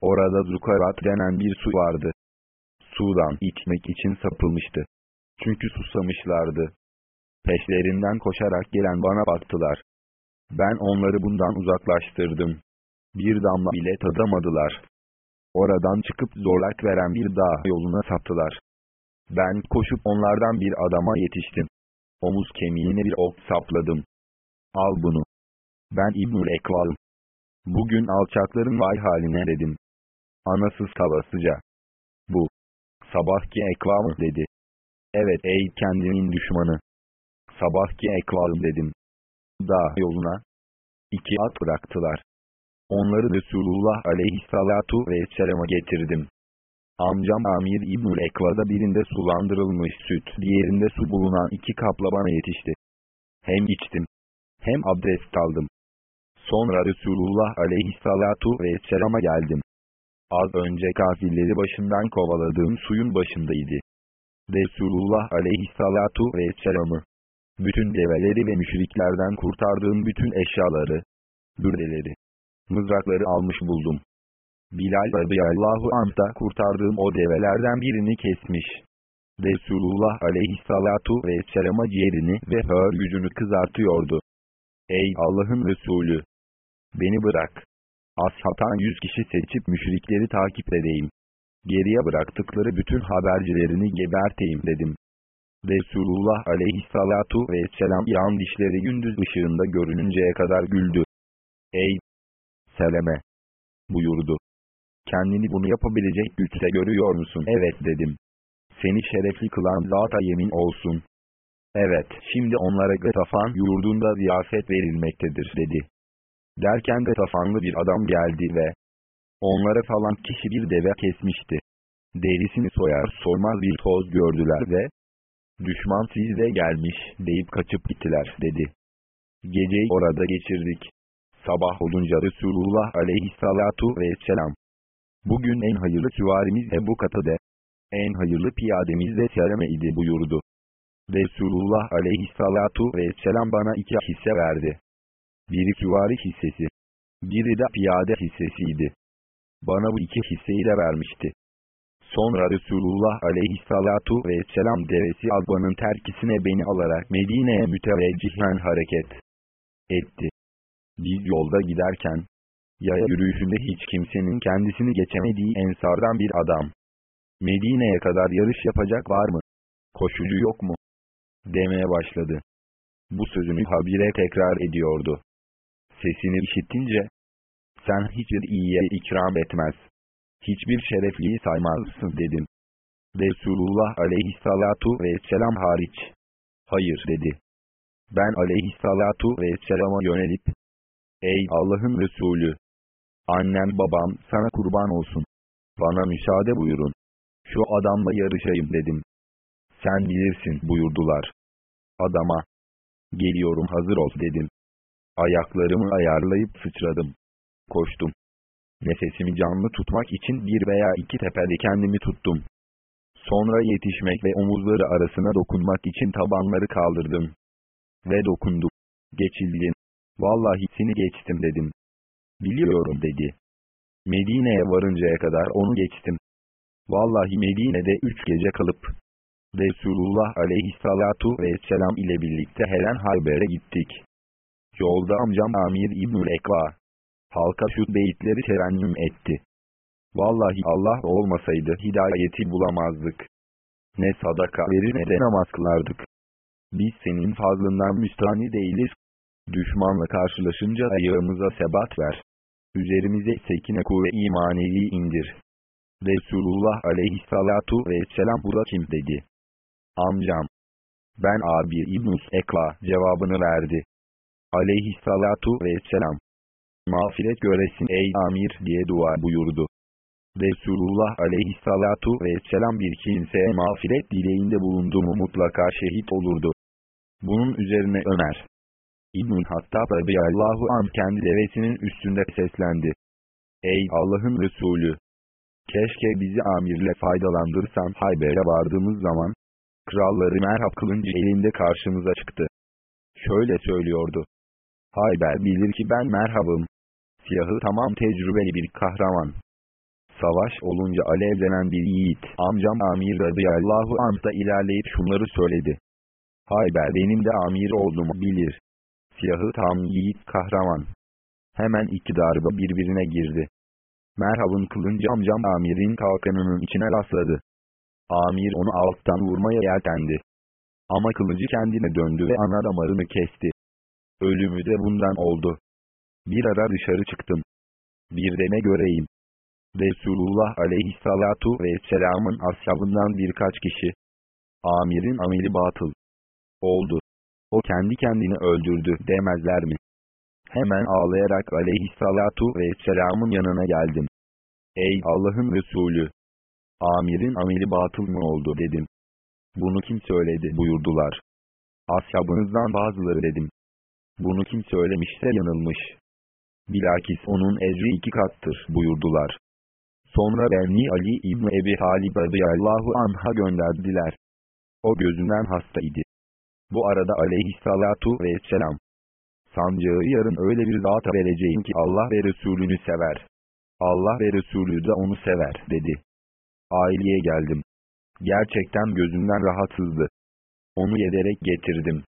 Orada Zukarat denen bir su vardı. Sudan içmek için sapılmıştı. Çünkü susamışlardı. Peşlerinden koşarak gelen bana baktılar. Ben onları bundan uzaklaştırdım. Bir damla bile tadamadılar. Oradan çıkıp zorlak veren bir dağ yoluna saptılar. Ben koşup onlardan bir adama yetiştim. Omuz kemiğine bir ok sapladım. Al bunu. Ben İbnül Ekval'ım. Bugün alçakların vay haline dedim. Anasız tavasıca. Bu. Sabahki ekvamı dedi. Evet ey kendinin düşmanı. Sabahki ekvalım dedim. Dağ yoluna. İki at bıraktılar. Onları Resulullah aleyhissalatu vesselama getirdim. Amcam Amir İbnül Ekva'da birinde sulandırılmış süt, diğerinde su bulunan iki kapla bana yetişti. Hem içtim, hem abdest aldım. Sonra Resulullah aleyhissalatu vesselama geldim. Az önce kafirleri başından kovaladığım suyun başındaydı. Resulullah aleyhissalatu vesselamı, bütün develeri ve müşriklerden kurtardığım bütün eşyaları, bürdeleri, mızrakları almış buldum. Bilal radıyallahu anh da kurtardığım o develerden birini kesmiş. Resulullah aleyhissalatu vesselama ciğerini ve hör gücünü kızartıyordu. Ey Allah'ın Resulü! Beni bırak. Ashabtan yüz kişi seçip müşrikleri takip edeyim. Geriye bıraktıkları bütün habercilerini geberteyim dedim. Resulullah aleyhissalatu vesselam yan dişleri gündüz ışığında görününceye kadar güldü. Ey Seleme! buyurdu. Kendini bunu yapabilecek güçte görüyor musun? Evet dedim. Seni şerefli kılan zata yemin olsun. Evet, şimdi onlara Gatafan yurdunda ziyafet verilmektedir dedi. Derken Gatafanlı bir adam geldi ve onlara falan kişi bir deve kesmişti. Derisini soyar sormaz bir toz gördüler ve düşman sizde gelmiş deyip kaçıp gittiler dedi. Geceyi orada geçirdik. Sabah olunca Resulullah aleyhissalatu vesselam Bugün en hayırlı süvarimiz Ebu Katade, en hayırlı piyademiz de Seleme idi buyurdu. Resulullah aleyhissalatu vesselam bana iki hisse verdi. Biri süvari hissesi, biri de piyade hissesiydi. Bana bu iki hisseyi de vermişti. Sonra Resulullah aleyhissalatu vesselam devesi Alba'nın terkisine beni alarak Medine'ye müteveccihen hareket etti. Biz yolda giderken, Yaya yürüyüşünde hiç kimsenin kendisini geçemediği ensardan bir adam. Medine'ye kadar yarış yapacak var mı? Koşucu yok mu? Demeye başladı. Bu sözünü habire tekrar ediyordu. Sesini işittince, sen hiçbir iyiye ikram etmez. Hiçbir şerefliyi saymazsın dedim. Resulullah aleyhissalatu vesselam hariç. Hayır dedi. Ben aleyhissalatu vesselama yönelip, Ey Allah'ın Resulü! Annem babam sana kurban olsun. Bana müsaade buyurun. Şu adamla yarışayım dedim. Sen bilirsin buyurdular. Adama. Geliyorum hazır ol dedim. Ayaklarımı ayarlayıp sıçradım. Koştum. Nefesimi canlı tutmak için bir veya iki tepede kendimi tuttum. Sonra yetişmek ve omuzları arasına dokunmak için tabanları kaldırdım. Ve dokundum. Geçildim. Vallahi seni geçtim dedim. Biliyorum dedi. Medine'ye varıncaya kadar onu geçtim. Vallahi Medine'de üç gece kalıp, Resulullah aleyhissalatu vesselam ile birlikte Helen Hayber'e gittik. Yolda amcam Amir İbnül Ekva, halka şu beyitleri terennüm etti. Vallahi Allah olmasaydı hidayeti bulamazdık. Ne sadaka verir ne de namaz kılardık. Biz senin fazlından müstani değiliz. Düşmanla karşılaşınca ayağımıza sebat ver. Üzerimize sekine kuvve imaneyi indir. Resulullah aleyhissalatu vesselam burada kim dedi. Amcam. Ben abi İbnus Ekva cevabını verdi. Aleyhissalatu vesselam. Mağfiret göresin ey amir diye dua buyurdu. Resulullah aleyhissalatu vesselam bir kimseye mağfiret dileğinde bulundu mu mutlaka şehit olurdu. Bunun üzerine Ömer, İbn-i Hattab radıyallahu anh kendi devesinin üstünde seslendi. Ey Allah'ın Resulü! Keşke bizi amirle faydalandırsan Hayber'e vardığımız zaman, kralları merhab kılınca elinde karşımıza çıktı. Şöyle söylüyordu. Hayber bilir ki ben merhabım. Siyahı tamam tecrübeli bir kahraman. Savaş olunca alevlenen bir yiğit amcam Amir radıyallahu anh da ilerleyip şunları söyledi. Hayber benim de amir olduğumu bilir siyahı tam yiğit kahraman. Hemen iki darbe birbirine girdi. Merhab'ın kılıncı amcam Amir'in kalkanının içine rastladı. Amir onu alttan vurmaya yeltendi. Ama kılıcı kendine döndü ve ana damarını kesti. Ölümü de bundan oldu. Bir ara dışarı çıktım. Bir de ne göreyim. Resulullah aleyhissalatu vesselamın ashabından birkaç kişi, Amir'in ameli batıl oldu. O kendi kendini öldürdü demezler mi? Hemen ağlayarak aleyhissalatu vesselamın yanına geldim. Ey Allah'ın Resulü! Amir'in ameli batıl mı oldu dedim. Bunu kim söyledi buyurdular. Ashabınızdan bazıları dedim. Bunu kim söylemişse yanılmış. Bilakis onun ecri iki kattır buyurdular. Sonra Benni Ali İbni Ebi Talib radıyallahu anh'a gönderdiler. O gözünden hasta idi. Bu arada aleyhissalatu vesselam. Sancağı yarın öyle bir zata vereceğim ki Allah ve Resulünü sever. Allah ve Resulü de onu sever dedi. Aileye geldim. Gerçekten gözümden rahatsızdı. Onu yederek getirdim.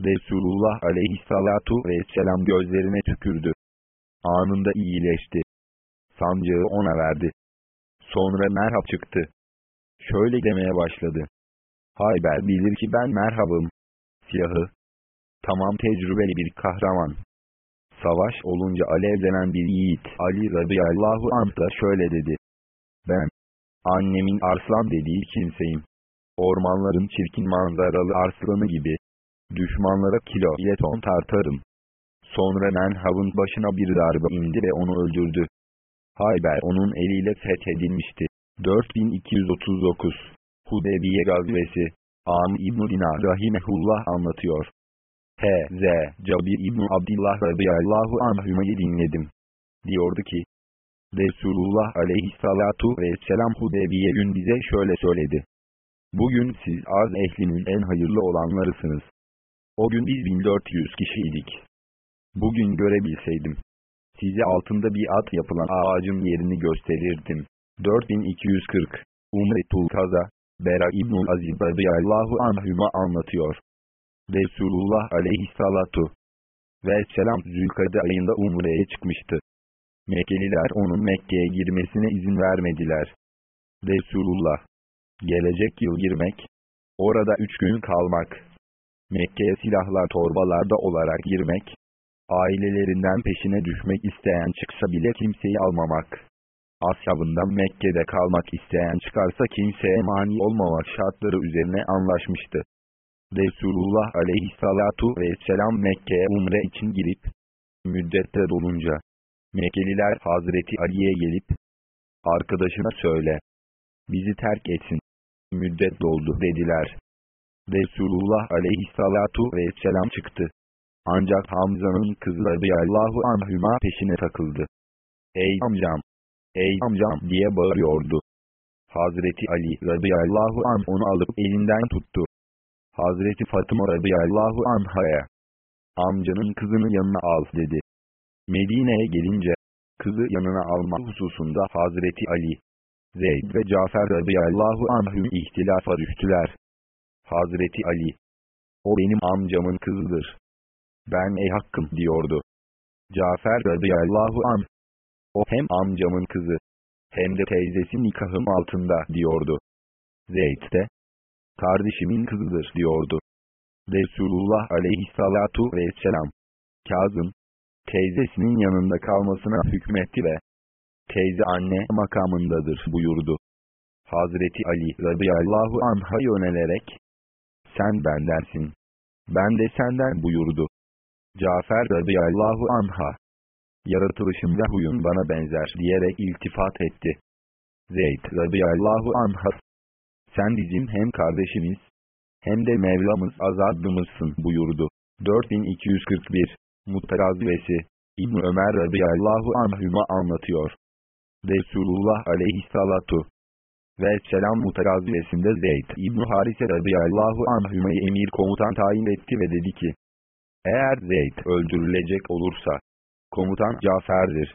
Resulullah aleyhissalatu vesselam gözlerine tükürdü. Anında iyileşti. Sancağı ona verdi. Sonra merhab çıktı. Şöyle demeye başladı. Hayber bilir ki ben merhabım. Siyahı. Tamam tecrübeli bir kahraman. Savaş olunca alevlenen bir yiğit Ali radıyallahu anh da şöyle dedi. Ben, annemin arslan dediği kimseyim. Ormanların çirkin manzaralı arslanı gibi. Düşmanlara kilo ile ton tartarım. Sonra Menhav'ın başına bir darbe indi ve onu öldürdü. Hayber onun eliyle fethedilmişti. 4239 Hudebiye gazvesi Am İbn-i Dinar Rahimehullah anlatıyor. H.Z. Cabir İbn Abdullah radıyallahu anhümeyi dinledim. Diyordu ki, Resulullah aleyhissalatu vesselam Hudebiye gün bize şöyle söyledi. Bugün siz az ehlinin en hayırlı olanlarısınız. O gün biz 1400 kişiydik. Bugün görebilseydim. Size altında bir at yapılan ağacın yerini gösterirdim. 4240 Umretul Kaza Bera İbnül Aziz radıyallahu anhüma anlatıyor. Resulullah aleyhissalatu ve selam Zülkade ayında Umre'ye çıkmıştı. Mekkeliler onun Mekke'ye girmesine izin vermediler. Resulullah, gelecek yıl girmek, orada üç gün kalmak, Mekke'ye silahlar torbalarda olarak girmek, ailelerinden peşine düşmek isteyen çıksa bile kimseyi almamak, ashabından Mekke'de kalmak isteyen çıkarsa kimseye mani olmamak şartları üzerine anlaşmıştı. Resulullah aleyhissalatu vesselam Mekke'ye umre için girip, müddette dolunca, Mekkeliler Hazreti Ali'ye gelip, arkadaşına söyle, bizi terk etsin, müddet doldu dediler. Resulullah aleyhissalatu vesselam çıktı. Ancak Hamza'nın kızı radıyallahu anhüma peşine takıldı. Ey amcam! Ey amcam diye bağırıyordu. Hazreti Ali radıyallahu anh onu alıp elinden tuttu. Hazreti Fatıma radıyallahu anhaya, amcanın kızını yanına al dedi. Medine'ye gelince, kızı yanına alma hususunda Hazreti Ali, Zeyd ve Cafer radıyallahu anhüm ihtilafa düştüler. Hazreti Ali, o benim amcamın kızıdır. Ben ey hakkım diyordu. Cafer radıyallahu anh, o hem amcamın kızı, hem de teyzesi nikahım altında diyordu. Zeyd de, kardeşimin kızıdır diyordu. Resulullah aleyhissalatu vesselam, Kazım, teyzesinin yanında kalmasına hükmetti ve teyze anne makamındadır buyurdu. Hazreti Ali radıyallahu anh'a yönelerek, sen bendensin, ben de senden buyurdu. Cafer radıyallahu anh'a, yaratılışın ve huyun bana benzer diyerek iltifat etti. Zeyd radıyallahu anh'a, sen bizim hem kardeşimiz, hem de Mevlamız azadımızsın buyurdu. 4241 Mutarazvesi İbn Ömer radıyallahu anhüma anlatıyor. Resulullah aleyhissalatu ve selam mutarazvesinde Zeyd İbn Harise radıyallahu anhümeyi emir komutan tayin etti ve dedi ki, eğer Zeyd öldürülecek olursa, komutan Cafer'dir.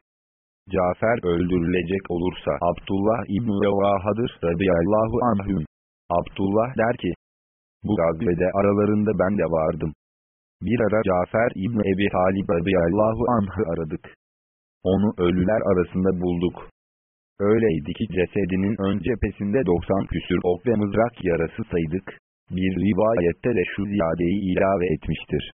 Cafer öldürülecek olursa Abdullah İbn Revaha'dır radıyallahu anhüm. Abdullah der ki, bu gazvede aralarında ben de vardım. Bir ara Cafer İbni Ebi Talib radıyallahu anh'ı aradık. Onu ölüler arasında bulduk. Öyleydi ki cesedinin ön cephesinde 90 küsür ok ve mızrak yarası saydık. Bir rivayette de şu ziyadeyi ilave etmiştir.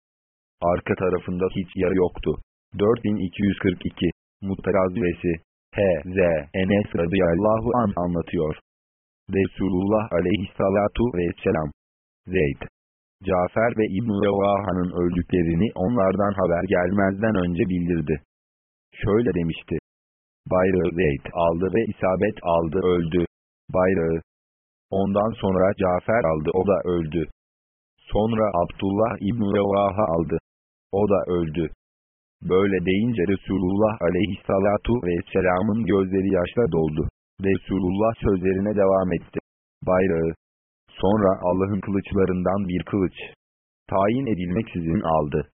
Arka tarafında hiç yara yoktu. 4242 Muttarazvesi H.Z. Enes radıyallahu an anlatıyor. Resulullah aleyhissalatu vesselam, Zeyd, Cafer ve İbn-i Revaha'nın öldüklerini onlardan haber gelmezden önce bildirdi. Şöyle demişti. Bayrağı Zeyd aldı ve isabet aldı öldü. Bayrağı. Ondan sonra Cafer aldı o da öldü. Sonra Abdullah İbn Revaha aldı. O da öldü. Böyle deyince Resulullah aleyhissalatu vesselamın gözleri yaşla doldu. Resulullah sözlerine devam etti. Bayrağı. Sonra Allah'ın kılıçlarından bir kılıç. Tayin edilmeksizin aldı.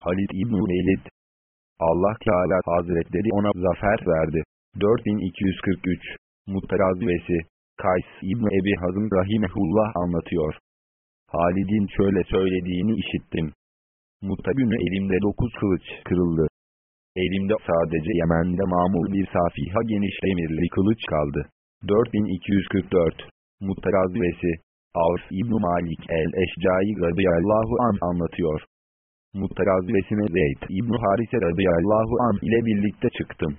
Halid İbn Velid. Allah Teala Hazretleri ona zafer verdi. 4243 Mutarazvesi Kays İbn Ebi Hazım Rahimehullah anlatıyor. Halid'in şöyle söylediğini işittim. Mutta günü elimde dokuz kılıç kırıldı. Elimde sadece Yemen'de mamur bir safiha geniş emirli kılıç kaldı. 4244 Mutarazvesi Avf İbn Malik el-Eşcai radıyallahu an anlatıyor. Mutarazvesine Zeyd İbn Harise radıyallahu an ile birlikte çıktım.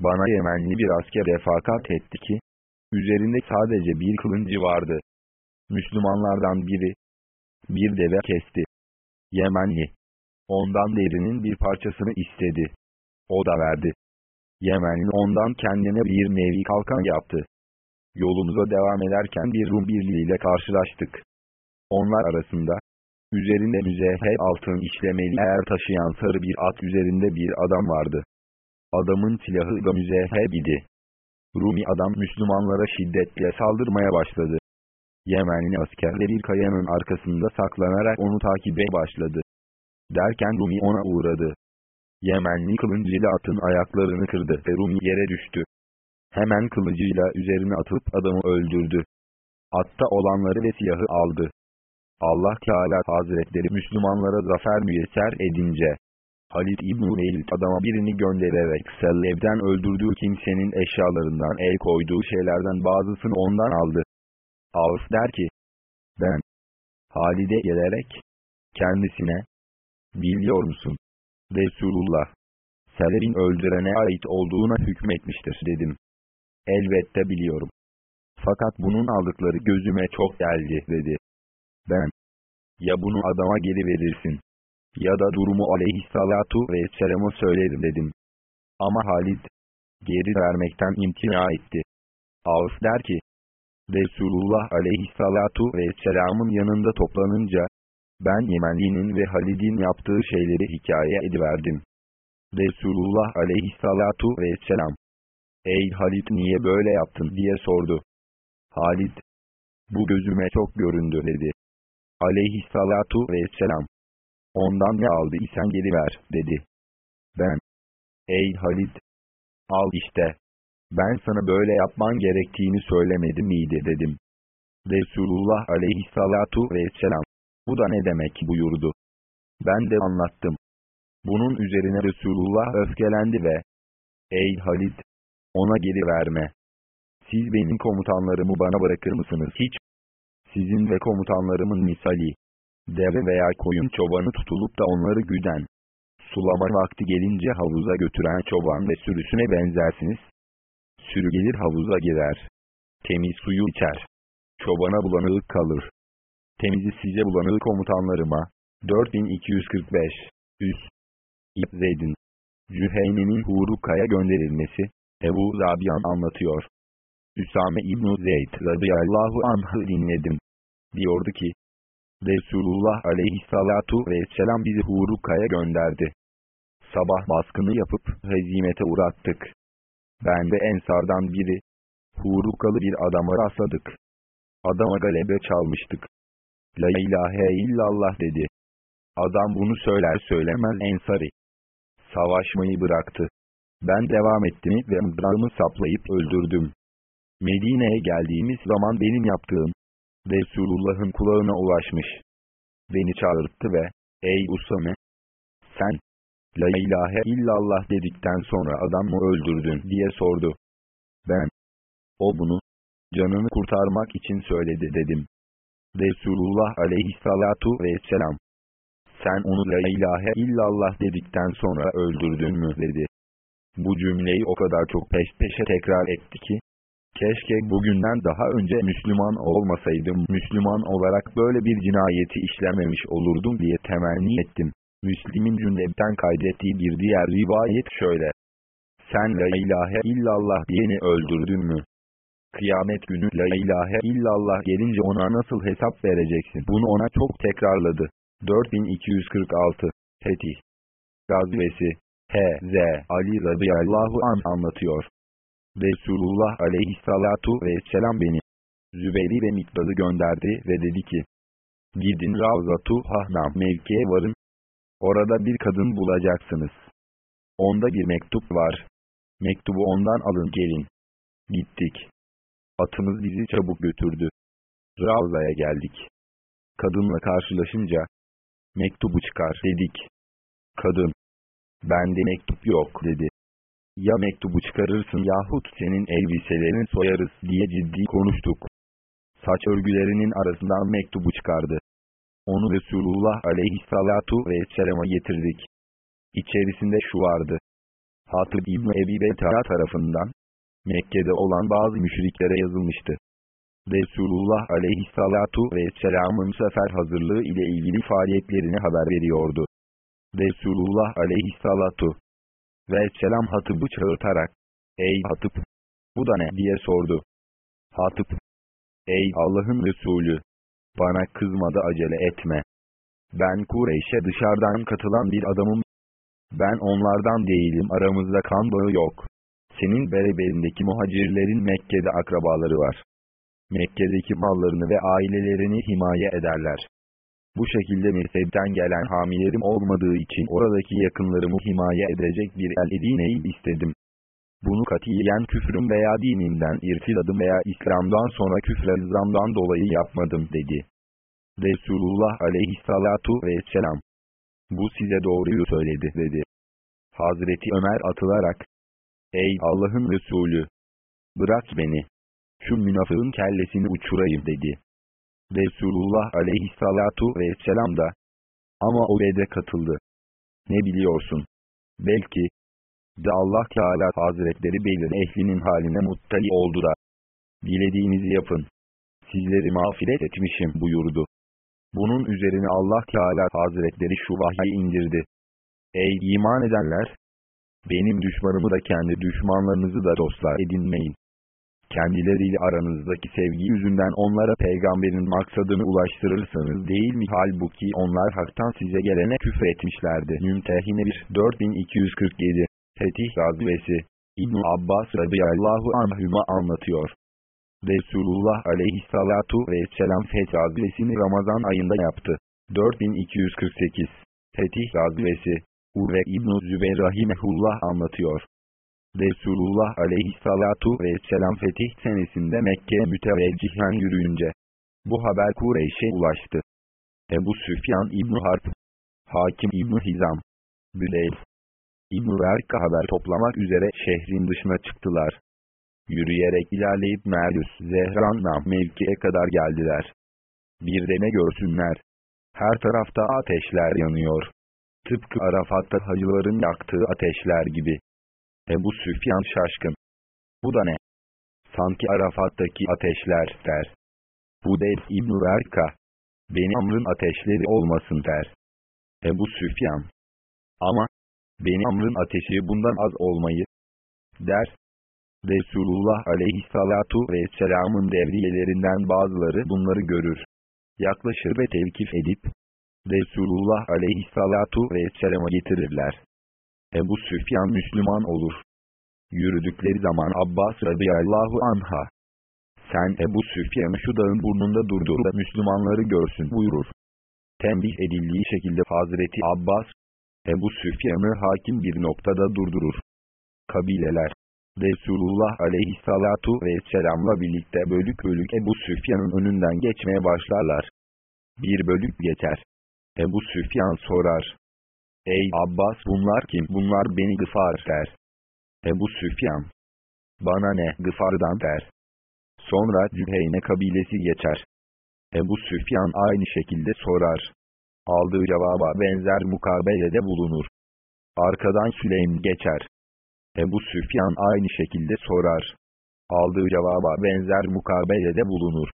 Bana Yemenli bir asker refakat etti ki, üzerinde sadece bir kılıncı vardı. Müslümanlardan biri, bir deve kesti. Yemenli, ondan derinin bir parçasını istedi. O da verdi. Yemenli ondan kendine bir nevi kalkan yaptı. Yolumuza devam ederken bir Rum birliğiyle karşılaştık. Onlar arasında, üzerinde müzehher altın işlemeli eğer taşıyan sarı bir at üzerinde bir adam vardı. Adamın silahı da müzeheb idi. Rumi adam Müslümanlara şiddetle saldırmaya başladı. Yemenli askerler bir kayanın arkasında saklanarak onu takibe başladı. Derken Rumi ona uğradı. Yemenli kılıncıyla atın ayaklarını kırdı ve Rumi yere düştü. Hemen kılıcıyla üzerine atıp adamı öldürdü. Atta olanları ve silahı aldı. Allah Teala Hazretleri Müslümanlara zafer müyesser edince, Halid İbn-i adama birini göndererek Sellev'den öldürdüğü kimsenin eşyalarından el koyduğu şeylerden bazısını ondan aldı. Avf der ki, ben, Halid'e gelerek, kendisine, biliyor musun, Resulullah, Selev'in öldürene ait olduğuna hükmetmiştir dedim. Elbette biliyorum. Fakat bunun aldıkları gözüme çok geldi dedi. Ben, ya bunu adama geri verirsin ya da durumu aleyhissalatu vesselam'a söylerim dedim. Ama Halid, geri vermekten imtina etti. Avf der ki, Resulullah aleyhissalatu vesselamın yanında toplanınca, ben Yemenli'nin ve Halid'in yaptığı şeyleri hikaye ediverdim. Resulullah aleyhissalatu vesselam, Ey Halid niye böyle yaptın diye sordu. Halid, bu gözüme çok göründü dedi. Aleyhissalatu vesselam, Ondan ne aldı isen geri ver, dedi. Ben, ey Halid, al işte, ben sana böyle yapman gerektiğini söylemedim miydi dedim. Resulullah aleyhissalatu vesselam, bu da ne demek buyurdu. Ben de anlattım. Bunun üzerine Resulullah öfkelendi ve, ey Halid, ona geri verme. Siz benim komutanlarımı bana bırakır mısınız hiç? Sizin ve komutanlarımın misali, deve veya koyun çobanı tutulup da onları güden, sulama vakti gelince havuza götüren çoban ve sürüsüne benzersiniz. Sürü gelir havuza girer. Temiz suyu içer. Çobana bulanık kalır. Temizi size bulanık komutanlarıma. 4245 Üs İb Zeyd'in Cüheyne'nin Huruka'ya gönderilmesi, Ebu Zabiyan anlatıyor. Üsame İbn-i Zeyd radıyallahu anh'ı dinledim. Diyordu ki, Resulullah aleyhissalatu vesselam bizi Huruka'ya gönderdi. Sabah baskını yapıp hezimete uğrattık. Ben ve Ensardan biri, Hurukalı bir adama rastladık. Adama galebe çalmıştık. La ilahe illallah dedi. Adam bunu söyler söylemez Ensari. Savaşmayı bıraktı. Ben devam ettim ve mıdrarımı saplayıp öldürdüm. Medine'ye geldiğimiz zaman benim yaptığım, Resulullah'ın kulağına ulaşmış. Beni çağırttı ve, ey Usame! Sen, La ilahe illallah dedikten sonra adam mı öldürdün diye sordu. Ben, o bunu, canını kurtarmak için söyledi dedim. Resulullah aleyhissalatu vesselam, sen onu la ilahe illallah dedikten sonra öldürdün mü dedi. Bu cümleyi o kadar çok peş peşe tekrar etti ki, Keşke bugünden daha önce Müslüman olmasaydım, Müslüman olarak böyle bir cinayeti işlememiş olurdum diye temenni ettim. Müslim'in cümleden kaydettiği bir diğer rivayet şöyle. Sen la ilahe illallah diyeni öldürdün mü? Kıyamet günü la ilahe illallah gelince ona nasıl hesap vereceksin? Bunu ona çok tekrarladı. 4246 Fetih Gazvesi H.Z. Ali radıyallahu an anlatıyor. Resulullah aleyhissalatu vesselam beni Zübeyri ve Mikdad'ı gönderdi ve dedi ki Gidin Ravzatu Hahnam mevkiye varın. Orada bir kadın bulacaksınız. Onda bir mektup var. Mektubu ondan alın gelin. Gittik. Atımız bizi çabuk götürdü. Ravza'ya geldik. Kadınla karşılaşınca, mektubu çıkar dedik. Kadın, bende mektup yok dedi. Ya mektubu çıkarırsın yahut senin elbiselerini soyarız diye ciddi konuştuk. Saç örgülerinin arasından mektubu çıkardı. Onu Resulullah aleyhissalatu vesselama getirdik. İçerisinde şu vardı. Hatib İbni Ebi Beytara tarafından, Mekke'de olan bazı müşriklere yazılmıştı. Resulullah aleyhissalatu vesselamın sefer hazırlığı ile ilgili faaliyetlerini haber veriyordu. Resulullah aleyhissalatu vesselam Hatıb'ı çağırtarak, Ey Hatıp! Bu da ne diye sordu. Hatıp! Ey Allah'ın Resulü! Bana kızmada acele etme. Ben Kureyş'e dışarıdan katılan bir adamım. Ben onlardan değilim aramızda kan bağı yok. Senin bereberindeki muhacirlerin Mekke'de akrabaları var. Mekke'deki mallarını ve ailelerini himaye ederler. Bu şekilde mezhepten gelen hamilerim olmadığı için oradaki yakınlarımı himaye edecek bir el istedim. Bunu katiyen küfrüm veya dinimden irtidadım veya İslam'dan sonra küfre zamdan dolayı yapmadım dedi. Resulullah aleyhissalatu vesselam. Bu size doğruyu söyledi dedi. Hazreti Ömer atılarak, Ey Allah'ın Resulü! Bırak beni! Şu münafığın kellesini uçurayım dedi. Resulullah aleyhissalatu vesselam da, ama o bedre katıldı. Ne biliyorsun? Belki, de Allah Teala Hazretleri belir ehlinin haline muttali oldu da, dilediğinizi yapın. Sizleri mağfiret etmişim buyurdu. Bunun üzerine Allah Teala Hazretleri şu vahyi indirdi. Ey iman edenler! Benim düşmanımı da kendi düşmanlarınızı da dostlar edinmeyin kendileriyle aranızdaki sevgi yüzünden onlara peygamberin maksadını ulaştırırsanız değil mi? Halbuki onlar haktan size gelene küfür etmişlerdi. Mümtehine 1 4247 Fetih Gazvesi İbn Abbas radıyallahu anhüma anlatıyor. Resulullah aleyhissalatu vesselam Fetih Gazvesini Ramazan ayında yaptı. 4248 Fetih Gazvesi Urve İbn-i Zübeyir Rahimehullah anlatıyor. Resulullah aleyhissalatu vesselam fetih senesinde Mekke'ye müteveccihen yürüyünce, bu haber Kureyş'e ulaştı. Ebu Süfyan İbn Harp, Hakim İbn Hizam, Büleyl, İbn Verka haber toplamak üzere şehrin dışına çıktılar. Yürüyerek ilerleyip Merlüs, Zehran'la mevkiye kadar geldiler. Bir de ne görsünler. Her tarafta ateşler yanıyor. Tıpkı Arafat'ta hacıların yaktığı ateşler gibi. Ebu Süfyan şaşkın. Bu da ne? Sanki Arafat'taki ateşler der. Hudeyb İbn-i Verka. Beni Amr'ın ateşleri olmasın der. Ebu Süfyan. Ama, beni Amr'ın ateşi bundan az olmayı der. Resulullah aleyhissalatu vesselamın devriyelerinden bazıları bunları görür. Yaklaşır ve tevkif edip, Resulullah aleyhissalatu vesselama getirirler. Ebu Süfyan Müslüman olur. Yürüdükleri zaman Abbas radıyallahu anha. Sen Ebu Süfyan'ı şu dağın burnunda durdur da Müslümanları görsün buyurur. Tembih edildiği şekilde Hazreti Abbas, Ebu Süfyan'ı hakim bir noktada durdurur. Kabileler, Resulullah aleyhissalatu vesselamla birlikte bölük bölük Ebu Süfyan'ın önünden geçmeye başlarlar. Bir bölük geçer. Ebu Süfyan sorar. Ey Abbas bunlar kim? Bunlar beni gıfar der. Ebu Süfyan. Bana ne gıfardan der. Sonra Cüheyne kabilesi geçer. Ebu Süfyan aynı şekilde sorar. Aldığı cevaba benzer mukabelede bulunur. Arkadan Süleym geçer. Ebu Süfyan aynı şekilde sorar. aldığı cevaba benzer mukabelede bulunur.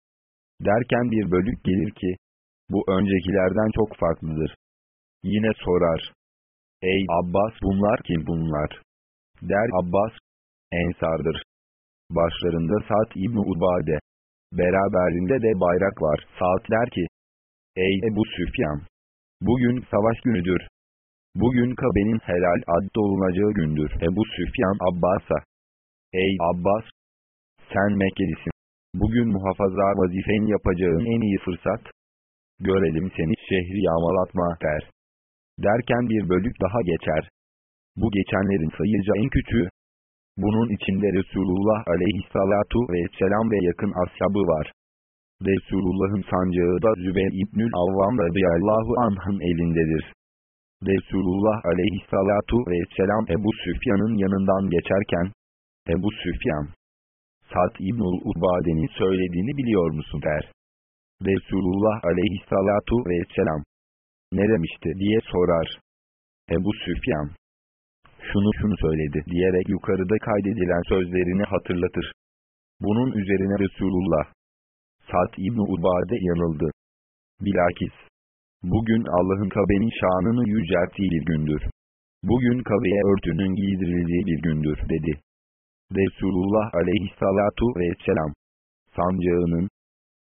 Derken bir bölük gelir ki, bu öncekilerden çok farklıdır. Yine sorar. Ey Abbas bunlar kim bunlar? Der Abbas, Ensardır. Başlarında Sa'd İbni Ubade. Beraberinde de bayrak var. Sa'd der ki, Ey Ebu Süfyan! Bugün savaş günüdür. Bugün Kabe'nin helal ad dolunacağı gündür. Ebu Süfyan Abbas'a. Ey Abbas! Sen Mekkelisin. Bugün muhafaza vazifeni yapacağın en iyi fırsat. Görelim seni şehri yağmalatma der. Derken bir bölük daha geçer. Bu geçenlerin sayıca en küçüğü. Bunun içinde Resulullah aleyhissalatu vesselam ve yakın ashabı var. Resulullah'ın sancağı da Zübeyir İbnül Avvam radıyallahu anh'ın elindedir. Resulullah aleyhissalatu vesselam Ebu Süfyan'ın yanından geçerken, Ebu Süfyan, Sad İbnül Ubade'nin söylediğini biliyor musun der. Resulullah aleyhissalatu vesselam, ne demişti diye sorar. Ebu Süfyan, şunu şunu söyledi diyerek yukarıda kaydedilen sözlerini hatırlatır. Bunun üzerine Resulullah, Sad İbni Ubade yanıldı. Bilakis, bugün Allah'ın Kabe'nin şanını yücelttiği bir gündür. Bugün Kabe'ye örtünün giydirildiği bir gündür dedi. Resulullah aleyhissalatu vesselam, sancağının,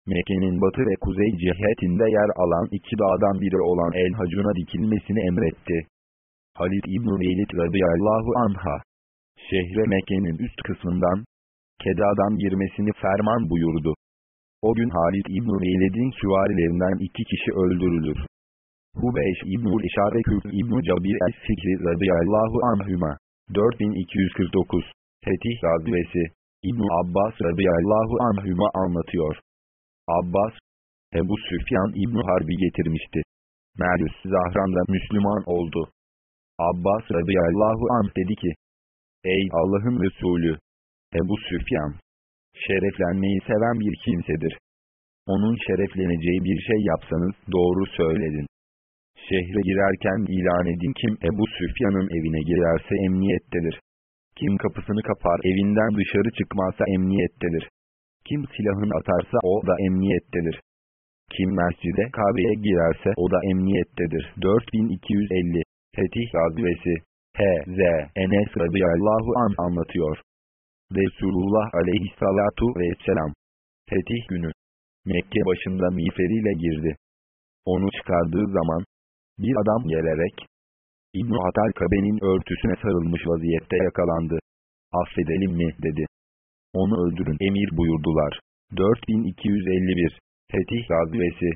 Mekke'nin batı ve kuzey cihetinde yer alan iki dağdan biri olan El Hacun'a dikilmesini emretti. Halid İbn-i Velid radıyallahu anha, şehre Mekke'nin üst kısmından, Keda'dan girmesini ferman buyurdu. O gün Halid İbn-i Velid'in süvarilerinden iki kişi öldürülür. Hubeyş İbn-i İşar ve Kürk İbn-i Cabir Es-Sikri radıyallahu anhüma. 4249 Fetih Gazvesi İbn Abbas radıyallahu anhüma anlatıyor. Abbas, Ebu Süfyan İbn Harbi getirmişti. Merüs Zahran'da Müslüman oldu. Abbas radıyallahu anh dedi ki, Ey Allah'ın Resulü! Ebu Süfyan! Şereflenmeyi seven bir kimsedir. Onun şerefleneceği bir şey yapsanız doğru söyledin. Şehre girerken ilan edin kim Ebu Süfyan'ın evine girerse emniyettedir. Kim kapısını kapar evinden dışarı çıkmazsa emniyettedir. Kim silahını atarsa o da emniyettedir. Kim mescide Kabe'ye girerse o da emniyettedir. 4250 Fetih Gazvesi H.Z. Enes radıyallahu an anlatıyor. Resulullah aleyhissalatu vesselam Fetih günü Mekke başında miğferiyle girdi. Onu çıkardığı zaman bir adam gelerek İbn-i Hatal Kabe'nin örtüsüne sarılmış vaziyette yakalandı. Affedelim mi dedi. Onu öldürün emir buyurdular. 4251 Fetih Gazvesi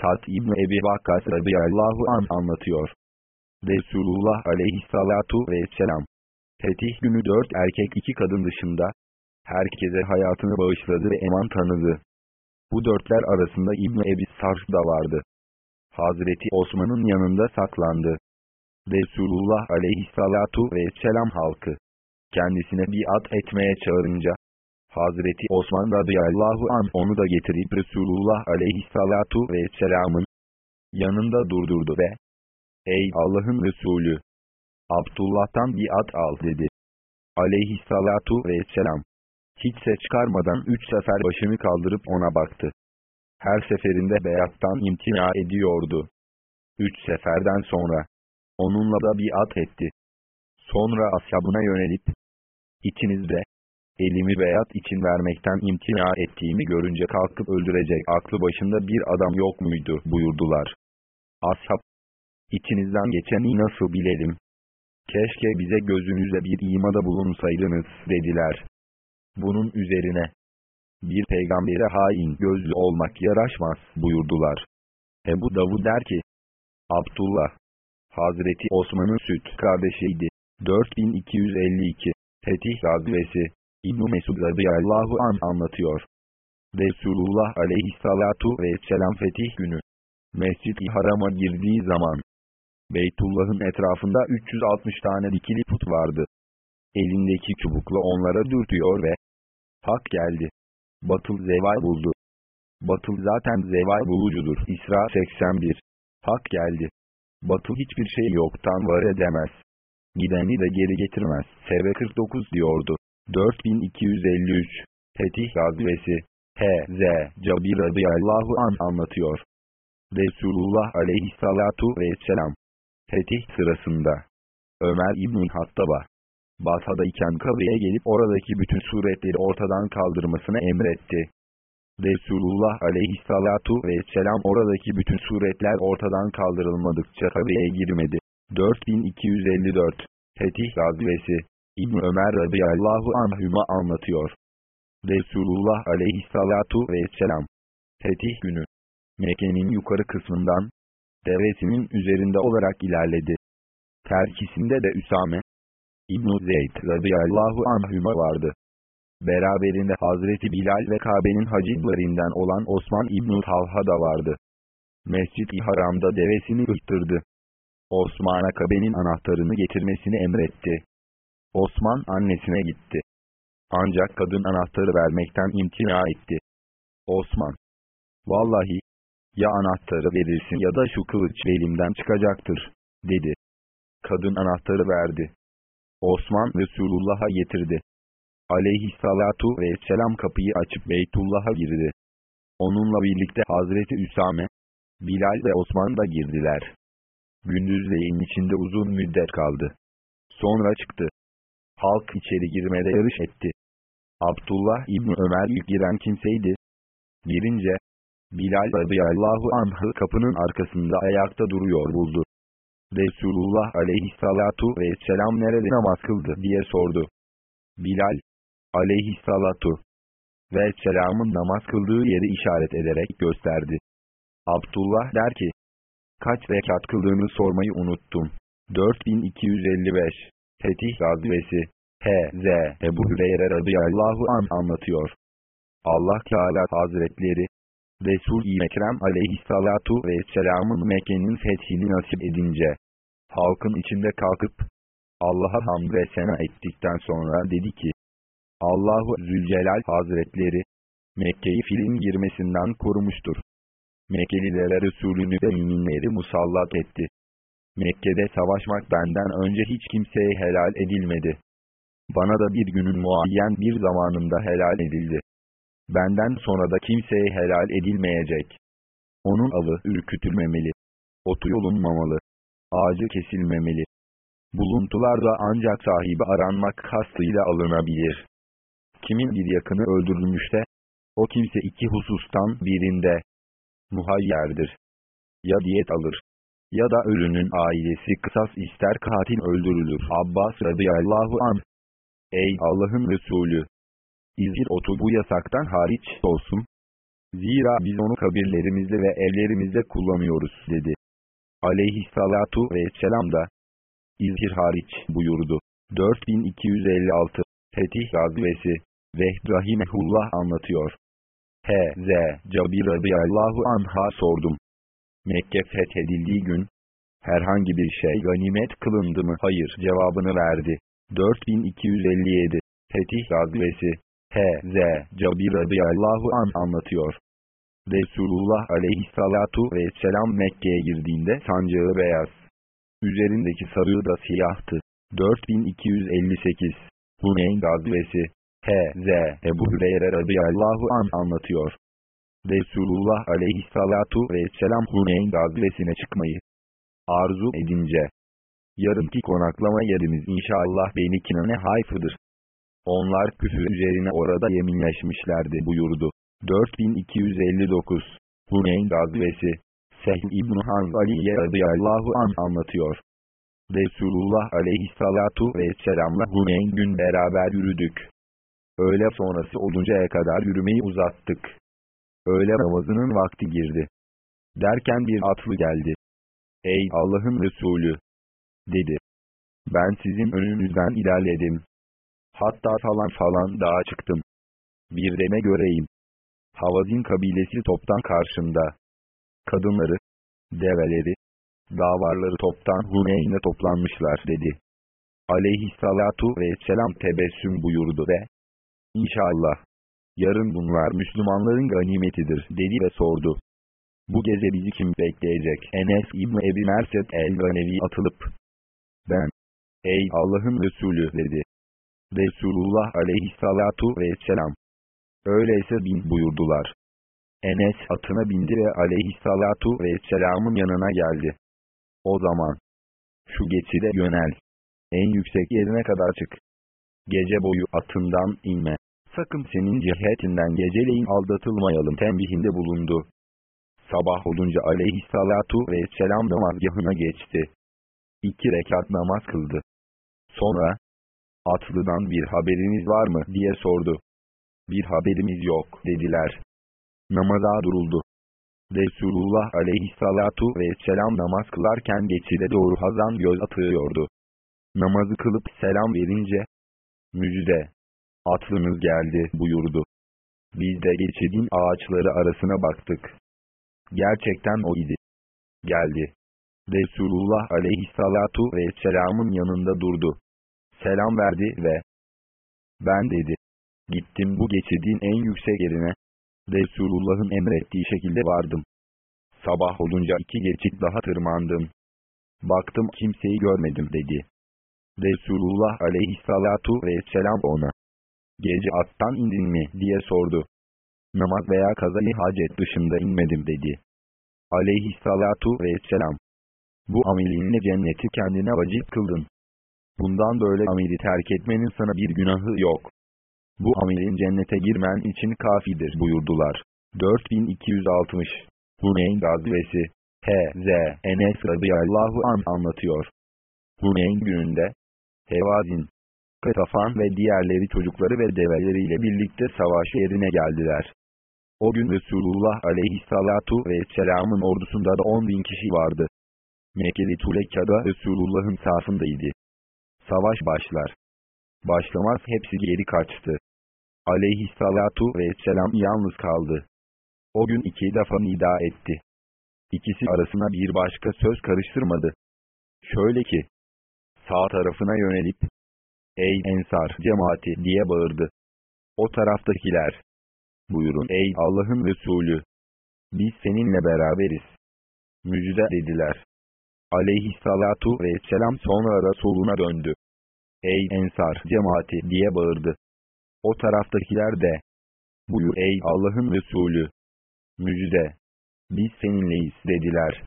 Sad İbn Ebi Vakkas radıyallahu an anlatıyor. Resulullah aleyhissalatu vesselam. Fetih günü dört erkek iki kadın dışında, herkese hayatını bağışladı ve eman tanıdı. Bu dörtler arasında İbn Ebi Sarf da vardı. Hazreti Osman'ın yanında saklandı. Resulullah aleyhissalatu vesselam halkı, kendisine biat etmeye çağırınca, Hazreti Osman radıyallahu an onu da getirip Resulullah aleyhissalatu vesselamın yanında durdurdu ve Ey Allah'ın Resulü! Abdullah'tan biat al dedi. Aleyhissalatu vesselam. Hiç ses çıkarmadan üç sefer başını kaldırıp ona baktı. Her seferinde beyattan imtina ediyordu. Üç seferden sonra onunla da biat etti. Sonra ashabına yönelip, İçinizde, elimi beyat için vermekten imtina ettiğimi görünce kalkıp öldürecek aklı başında bir adam yok muydu buyurdular. Ashab, İçinizden geçeni nasıl bilelim? Keşke bize gözünüzde bir imada bulunsaydınız dediler. Bunun üzerine bir peygambere hain gözlü olmak yaraşmaz buyurdular. Ebu Davud der ki Abdullah Hazreti Osman'ın süt kardeşiydi. 4252 Fetih Gazvesi İbn-i Mesud radıyallahu an anlatıyor. Resulullah aleyhissalatu vesselam fetih günü Mescid-i Haram'a girdiği zaman Beytullah'ın etrafında 360 tane dikili put vardı. Elindeki çubukla onlara dürtüyor ve Hak geldi. Batıl zeval buldu. Batıl zaten zeval bulucudur. İsra 81 Hak geldi. Batıl hiçbir şey yoktan var edemez. Gideni de geri getirmez. Sebe 49 diyordu. 4253 Fetih Gazvesi H.Z. Cabir radıyallahu an anlatıyor. Resulullah aleyhissalatu vesselam Fetih sırasında Ömer İbn-i Hattab'a Basra'dayken Kabe'ye gelip oradaki bütün suretleri ortadan kaldırmasını emretti. Resulullah aleyhissalatu vesselam oradaki bütün suretler ortadan kaldırılmadıkça Kabe'ye girmedi. 4254 Fetih Gazvesi İbn Ömer radıyallahu anhüma anlatıyor. Resulullah aleyhissalatu vesselam Fetih günü Mekke'nin yukarı kısmından devesinin üzerinde olarak ilerledi. Terkisinde de Üsame İbn-i Zeyd radıyallahu anhüma vardı. Beraberinde Hazreti Bilal ve Kabe'nin hacılarından olan Osman İbn-i Talha da vardı. Mescid-i Haram'da devesini ırttırdı. Osman'a Kabe'nin anahtarını getirmesini emretti. Osman annesine gitti. Ancak kadın anahtarı vermekten imtina etti. Osman, vallahi, ya anahtarı verirsin ya da şu kılıç elimden çıkacaktır, dedi. Kadın anahtarı verdi. Osman Resulullah'a getirdi. Aleyhissalatu vesselam kapıyı açıp Beytullah'a girdi. Onunla birlikte Hazreti Üsame, Bilal ve Osman da girdiler. Gündüzleyin içinde uzun müddet kaldı. Sonra çıktı. Halk içeri girmede yarış etti. Abdullah İbni Ömer ilk giren kimseydi. Girince, Bilal radıyallahu anh'ı kapının arkasında ayakta duruyor buldu. Resulullah aleyhissalatu vesselam nerede namaz kıldı diye sordu. Bilal, aleyhissalatu vesselamın namaz kıldığı yeri işaret ederek gösterdi. Abdullah der ki, kaç rekat kıldığını sormayı unuttum. 4255 Fetih Gazvesi H.Z. Ebu Hüreyre radıyallahu an anlatıyor. Allah Teala Hazretleri, Resul-i Ekrem aleyhissalatu vesselamın Mekke'nin fethini nasip edince, halkın içinde kalkıp, Allah'a hamd ve sena ettikten sonra dedi ki, Allahu Zülcelal Hazretleri, Mekke'yi filin girmesinden korumuştur. Mekkelilere Resulünü ve müminleri musallat etti. Mekke'de savaşmak benden önce hiç kimseye helal edilmedi. Bana da bir günün muayyen bir zamanında helal edildi. Benden sonra da kimseye helal edilmeyecek. Onun alı ürkütülmemeli. Otu yolunmamalı. Ağacı kesilmemeli. Buluntular da ancak sahibi aranmak kastıyla alınabilir. Kimin bir yakını öldürülmüşse, o kimse iki husustan birinde muhayyerdir. Ya diyet alır, ya da ölünün ailesi kısas ister katil öldürülür. Abbas radıyallahu an. Ey Allah'ın Resulü! İzgir otu bu yasaktan hariç olsun. Zira biz onu kabirlerimizde ve evlerimizde kullanıyoruz dedi. Aleyhissalatu vesselam da İzhir hariç buyurdu. 4256 Fetih Gazvesi Vehb Rahimehullah anlatıyor. H.Z. Cabir radıyallahu anha sordum. Mekke fethedildiği gün, herhangi bir şey ganimet kılındı mı? Hayır cevabını verdi. 4257 Fetih Gazvesi H.Z. Cabir radıyallahu an anlatıyor. Resulullah aleyhissalatu vesselam Mekke'ye girdiğinde sancağı beyaz. Üzerindeki sarığı da siyahtı. 4258 Huneyn Gazvesi H.Z. Ebu Hüreyre radıyallahu an anlatıyor. Resulullah aleyhissalatu vesselam Huneyn gazvesine çıkmayı arzu edince, yarınki konaklama yerimiz inşallah Beni Kinane Hayfı'dır. Onlar küfür üzerine orada yeminleşmişlerdi buyurdu. 4259 Huneyn gazvesi Sehl İbn Hanzaliye radıyallahu an anlatıyor. Resulullah aleyhissalatu vesselamla Huneyn gün beraber yürüdük. Öğle sonrası oluncaya kadar yürümeyi uzattık. Öğle namazının vakti girdi. Derken bir atlı geldi. Ey Allah'ın Resulü! Dedi. Ben sizin önünüzden ilerledim. Hatta falan falan dağa çıktım. Bir de ne göreyim. Havazin kabilesi toptan karşımda. Kadınları, develeri, davarları toptan Huneyn'e toplanmışlar dedi. Aleyhissalatu vesselam tebessüm buyurdu ve İnşallah. Yarın bunlar Müslümanların ganimetidir dedi ve sordu. Bu gece bizi kim bekleyecek? Enes İbni Ebi Merset el-Ganevi atılıp. Ben. Ey Allah'ın Resulü dedi. Resulullah aleyhissalatu vesselam. Öyleyse bin buyurdular. Enes atına bindi ve aleyhissalatu vesselamın yanına geldi. O zaman, şu geçide yönel. En yüksek yerine kadar çık. Gece boyu atından inme. Sakın senin cihetinden geceleyin aldatılmayalım tembihinde bulundu. Sabah olunca aleyhissalatu vesselam namazgahına geçti. İki rekat namaz kıldı. Sonra, Atlı'dan bir haberiniz var mı diye sordu. Bir haberimiz yok dediler. Namaza duruldu. Resulullah aleyhissalatu vesselam namaz kılarken geçide doğru hazan göz atıyordu. Namazı kılıp selam verince, müjde, atlınız geldi buyurdu. Biz de geçidin ağaçları arasına baktık. Gerçekten o idi. Geldi. Resulullah aleyhissalatu vesselamın yanında durdu. Selam verdi ve ben dedi. Gittim bu geçidin en yüksek yerine. Resulullah'ın emrettiği şekilde vardım. Sabah olunca iki geçit daha tırmandım. Baktım kimseyi görmedim dedi. Resulullah aleyhissalatu vesselam ona. Gece attan indin mi diye sordu. Namaz veya kazayı hacet dışında inmedim dedi. Aleyhissalatu vesselam. Bu amelinle cenneti kendine vacip kıldın. Bundan böyle ameli terk etmenin sana bir günahı yok. Bu amelin cennete girmen için kafidir buyurdular. 4260 Huneyn Gazvesi H.Z. Enes radıyallahu an anlatıyor. Huneyn gününde Hevazin, Katafan ve diğerleri çocukları ve develeriyle birlikte savaş yerine geldiler. O gün Resulullah aleyhissalatu vesselamın ordusunda da 10 bin kişi vardı. Mekkeli Tuleka'da Resulullah'ın safındaydı. Savaş başlar. Başlamaz hepsi geri kaçtı. Aleyhissalatu vesselam yalnız kaldı. O gün iki defa nida etti. İkisi arasına bir başka söz karıştırmadı. Şöyle ki, sağ tarafına yönelip, Ey Ensar cemaati diye bağırdı. O taraftakiler, buyurun ey Allah'ın Resulü, biz seninle beraberiz. Müjde dediler. Aleyhissalatu vesselam sonra Resuluna döndü. Ey Ensar cemaati diye bağırdı. O taraftakiler de, buyur ey Allah'ın Resulü, müjde, biz seninleyiz dediler.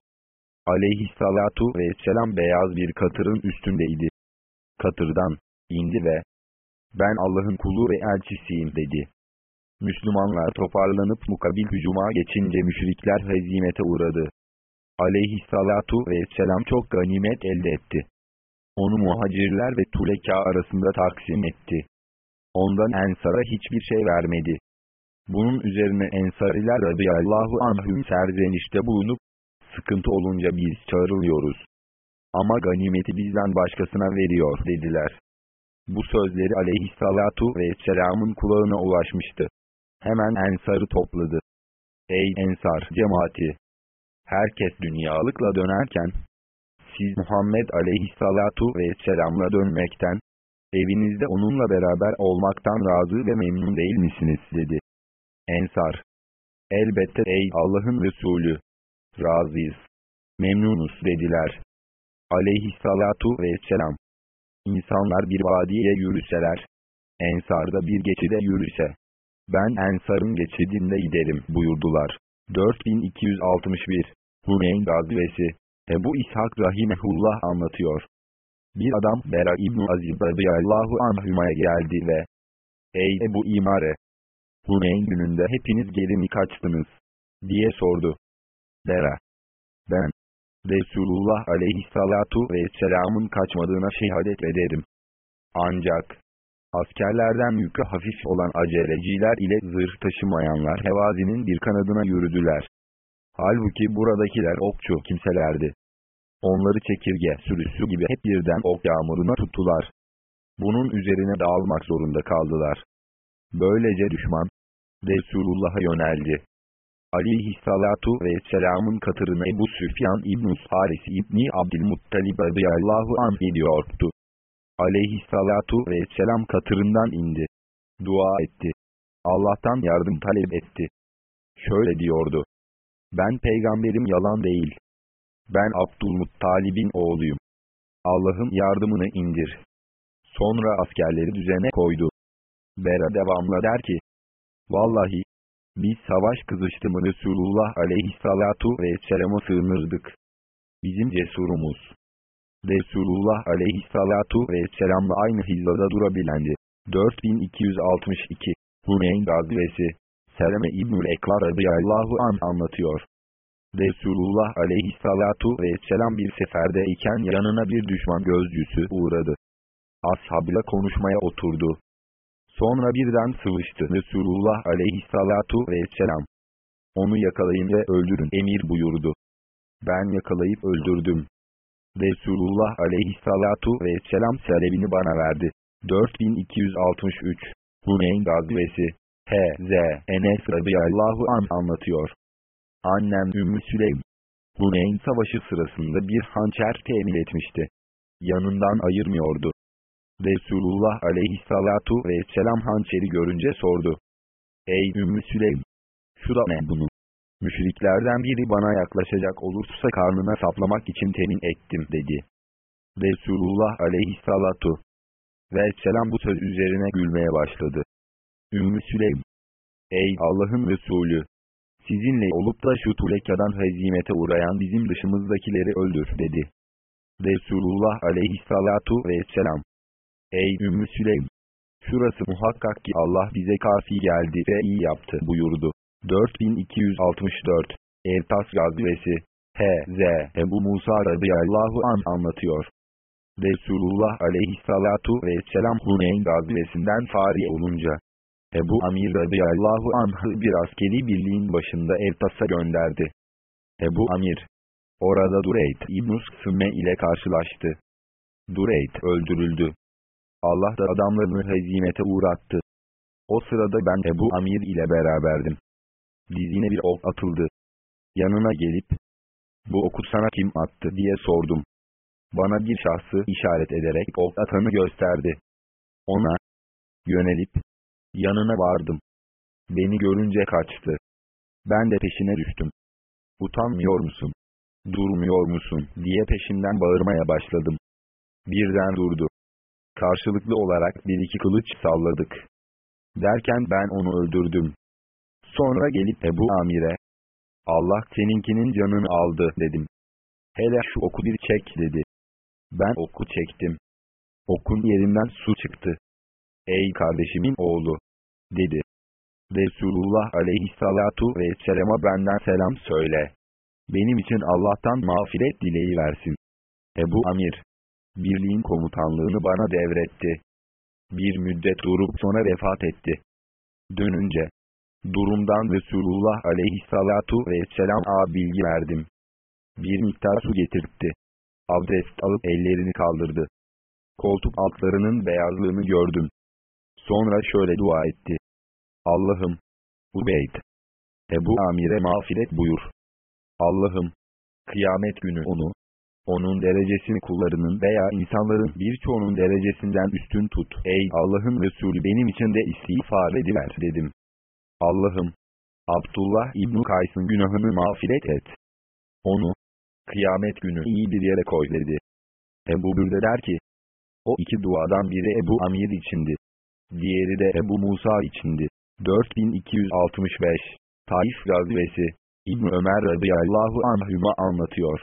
Aleyhissalatu vesselam beyaz bir katırın üstündeydi. Katırdan indi ve, ben Allah'ın kulu ve elçisiyim dedi. Müslümanlar toparlanıp mukabil hücuma geçince müşrikler hezimete uğradı. Aleyhissalatu vesselam çok ganimet elde etti. Onu muhacirler ve tuleka arasında taksim etti. Ondan Ensar'a hiçbir şey vermedi. Bunun üzerine Ensariler radıyallahu anhüm serzenişte bulunup, sıkıntı olunca biz çağrılıyoruz. Ama ganimeti bizden başkasına veriyor dediler. Bu sözleri aleyhissalatu vesselamın kulağına ulaşmıştı. Hemen Ensar'ı topladı. Ey Ensar cemaati! Herkes dünyalıkla dönerken, siz Muhammed aleyhissalatu vesselamla dönmekten, evinizde onunla beraber olmaktan razı ve memnun değil misiniz dedi. Ensar. Elbette ey Allah'ın Resulü. Razıyız. Memnunuz dediler. Aleyhissalatu vesselam. İnsanlar bir vadiye yürüseler, Ensar da bir geçide yürüse, ben Ensar'ın geçidinde giderim buyurdular. 4261 Huneyn Gazvesi Ebu İshak Rahimehullah anlatıyor. Bir adam Bera İbn Aziz radıyallahu anhüma'ya geldi ve Ey Ebu İmare! Huneyn gününde hepiniz geri mi kaçtınız? diye sordu. Bera. Ben. Resulullah aleyhissalatu vesselamın kaçmadığına şehadet ederim. Ancak, askerlerden yükü hafif olan aceleciler ile zırh taşımayanlar Hevazi'nin bir kanadına yürüdüler. Halbuki buradakiler okçu kimselerdi. Onları çekirge sürüsü gibi hep birden ok yağmuruna tuttular. Bunun üzerine dağılmak zorunda kaldılar. Böylece düşman, Resulullah'a yöneldi. Aleyhissalatu vesselamın katırını Ebu Süfyan İbn-i Harisi İbni Abdülmuttalib radıyallahu anh ediyordu. Aleyhissalatu vesselam katırından indi. Dua etti. Allah'tan yardım talep etti. Şöyle diyordu. Ben peygamberim yalan değil. Ben Abdülmuttalib'in oğluyum. Allah'ın yardımını indir. Sonra askerleri düzene koydu. Bera devamla der ki, Vallahi, biz savaş kızıştı mı Resulullah aleyhissalatu vesselam'a sığınırdık. Bizim cesurumuz. Resulullah aleyhissalatu vesselamla aynı hizada durabilendi. 4262 Huneyn gazvesi Seleme İbnül Ekvar radıyallahu an anlatıyor. Resulullah aleyhissalatu vesselam bir seferde iken yanına bir düşman gözcüsü uğradı. Ashabıyla konuşmaya oturdu. Sonra birden sıvıştı Resulullah aleyhissalatu vesselam. Onu yakalayın ve öldürün emir buyurdu. Ben yakalayıp öldürdüm. Resulullah aleyhissalatu vesselam selebini bana verdi. 4263 Huneyn gazvesi H.Z. Enes radıyallahu an anlatıyor. Annem Ümmü Süleym. Huneyn savaşı sırasında bir hançer temin etmişti. Yanından ayırmıyordu. Resulullah aleyhissalatu vesselam hançeri görünce sordu. Ey Ümmü Süleym! Şura ne bunu? Müşriklerden biri bana yaklaşacak olursa karnına saplamak için temin ettim dedi. Resulullah aleyhissalatu vesselam bu söz üzerine gülmeye başladı. Ümmü Süleym! Ey Allah'ın Resulü! Sizinle olup da şu Tuleka'dan hezimete uğrayan bizim dışımızdakileri öldür dedi. Resulullah aleyhissalatu vesselam Ey Ümmü Süleym! Şurası muhakkak ki Allah bize kafi geldi ve iyi yaptı buyurdu. 4264 Evtas Gazvesi H.Z. Ebu Musa radıyallahu an anlatıyor. Resulullah aleyhissalatu vesselam Huneyn gazvesinden fari olunca Ebu Amir radıyallahu anh'ı bir askeri birliğin başında Evtas'a gönderdi. Ebu Amir orada Dureyt İbn-i Sımme ile karşılaştı. Dureyt öldürüldü. Allah da adamlarını hezimete uğrattı. O sırada ben Ebu Amir ile beraberdim. Dizine bir ok atıldı. Yanına gelip, bu oku sana kim attı diye sordum. Bana bir şahsı işaret ederek ok atanı gösterdi. Ona, yönelip, yanına vardım. Beni görünce kaçtı. Ben de peşine düştüm. Utanmıyor musun? Durmuyor musun? diye peşinden bağırmaya başladım. Birden durdu. Karşılıklı olarak bir iki kılıç salladık. Derken ben onu öldürdüm. Sonra gelip Ebu Amir'e, Allah seninkinin canını aldı dedim. Hele şu oku bir çek dedi. Ben oku çektim. Okun yerinden su çıktı. Ey kardeşimin oğlu! Dedi. Resulullah aleyhissalatu vesselama benden selam söyle. Benim için Allah'tan mağfiret dileği versin. Ebu Amir, birliğin komutanlığını bana devretti. Bir müddet durup sonra vefat etti. Dönünce, durumdan Resulullah aleyhissalatu vesselam a bilgi verdim. Bir miktar su getirtti. Abdest alıp ellerini kaldırdı. Koltuk altlarının beyazlığını gördüm. Sonra şöyle dua etti. Allah'ım, Ubeyd, Ebu Amir'e mağfiret buyur. Allah'ım, kıyamet günü onu, onun derecesini kullarının veya insanların birçoğunun derecesinden üstün tut. Ey Allah'ın Resulü benim için de istiğfar ediver dedim. Allah'ım, Abdullah İbn Kays'ın günahını mağfiret et. Onu, kıyamet günü iyi bir yere koy dedi. Ebu Bürde der ki, o iki duadan biri Ebu Amir içindi. Diğeri de Ebu Musa içindi. 4265 Taif Gazvesi İbn Ömer radıyallahu anhüma anlatıyor.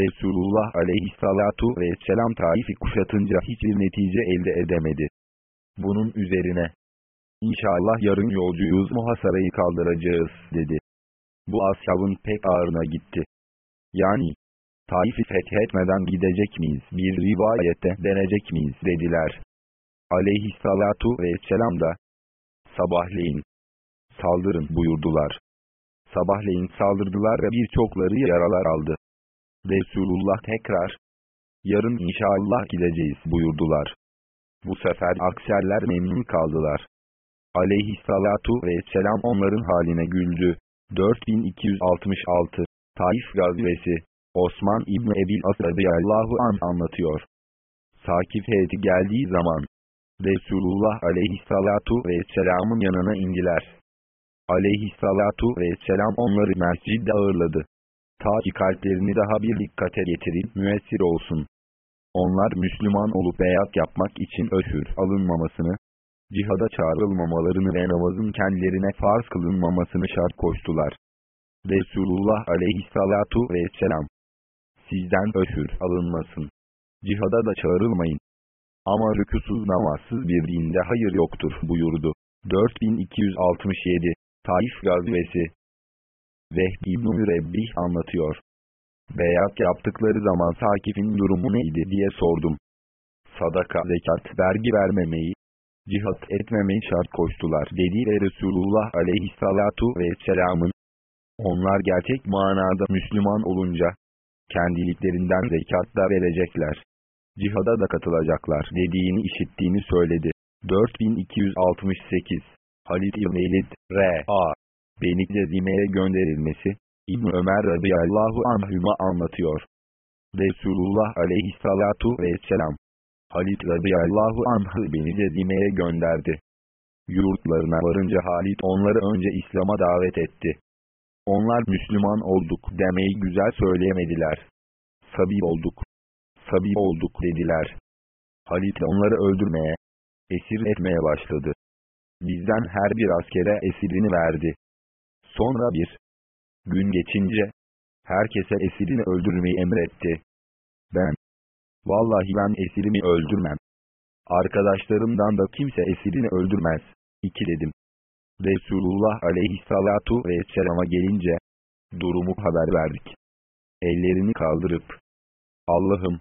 Resulullah aleyhissalatu vesselam Taif'i kuşatınca hiçbir netice elde edemedi. Bunun üzerine, İnşallah yarın yolcuyuz muhasarayı kaldıracağız dedi. Bu ashabın pek ağırına gitti. Yani, Taif'i fethetmeden gidecek miyiz bir rivayette denecek miyiz dediler. Aleyhissalatu vesselam da, sabahleyin, saldırın buyurdular. Sabahleyin saldırdılar ve birçokları yaralar aldı. Resulullah tekrar, yarın inşallah gideceğiz buyurdular. Bu sefer akserler memnun kaldılar. Aleyhissalatu vesselam onların haline güldü. 4266 Taif Gazvesi Osman İbni Ebil As radıyallahu an anlatıyor. Sakif heyeti geldiği zaman Resulullah aleyhissalatu vesselamın yanına indiler. Aleyhissalatu vesselam onları mescidde ağırladı. Ta ki kalplerini daha bir dikkate getirip müessir olsun. Onlar Müslüman olup beyat yapmak için öşür alınmamasını, cihada çağrılmamalarını ve namazın kendilerine farz kılınmamasını şart koştular. Resulullah aleyhissalatu vesselam, sizden öşür alınmasın. Cihada da çağrılmayın. Ama rükusuz namazsız bir dinde hayır yoktur buyurdu. 4267 Taif Gazvesi Vehb İbn-i Mürebbih anlatıyor. Beyat yaptıkları zaman Sakif'in durumu neydi diye sordum. Sadaka, zekat, vergi vermemeyi, cihat etmemeyi şart koştular dedi ve Resulullah aleyhissalatu vesselamın, onlar gerçek manada Müslüman olunca, kendiliklerinden zekat da verecekler. Cihada da katılacaklar dediğini işittiğini söyledi. 4268 Halid İbn Elid, R.A. Beni Cezime'ye gönderilmesi, İbn Ömer radıyallahu anhüma anlatıyor. Resulullah aleyhissalatu vesselam, Halid radıyallahu anh'ı beni Cezime'ye gönderdi. Yurtlarına varınca Halid onları önce İslam'a davet etti. Onlar Müslüman olduk demeyi güzel söyleyemediler. Sabi olduk. Sabi olduk dediler. Halit onları öldürmeye, esir etmeye başladı. Bizden her bir askere esirini verdi. Sonra bir gün geçince, herkese esirini öldürmeyi emretti. Ben, vallahi ben esirimi öldürmem. Arkadaşlarımdan da kimse esirini öldürmez. İki dedim. Resulullah aleyhissalatu vesselama gelince, durumu haber verdik. Ellerini kaldırıp, Allah'ım,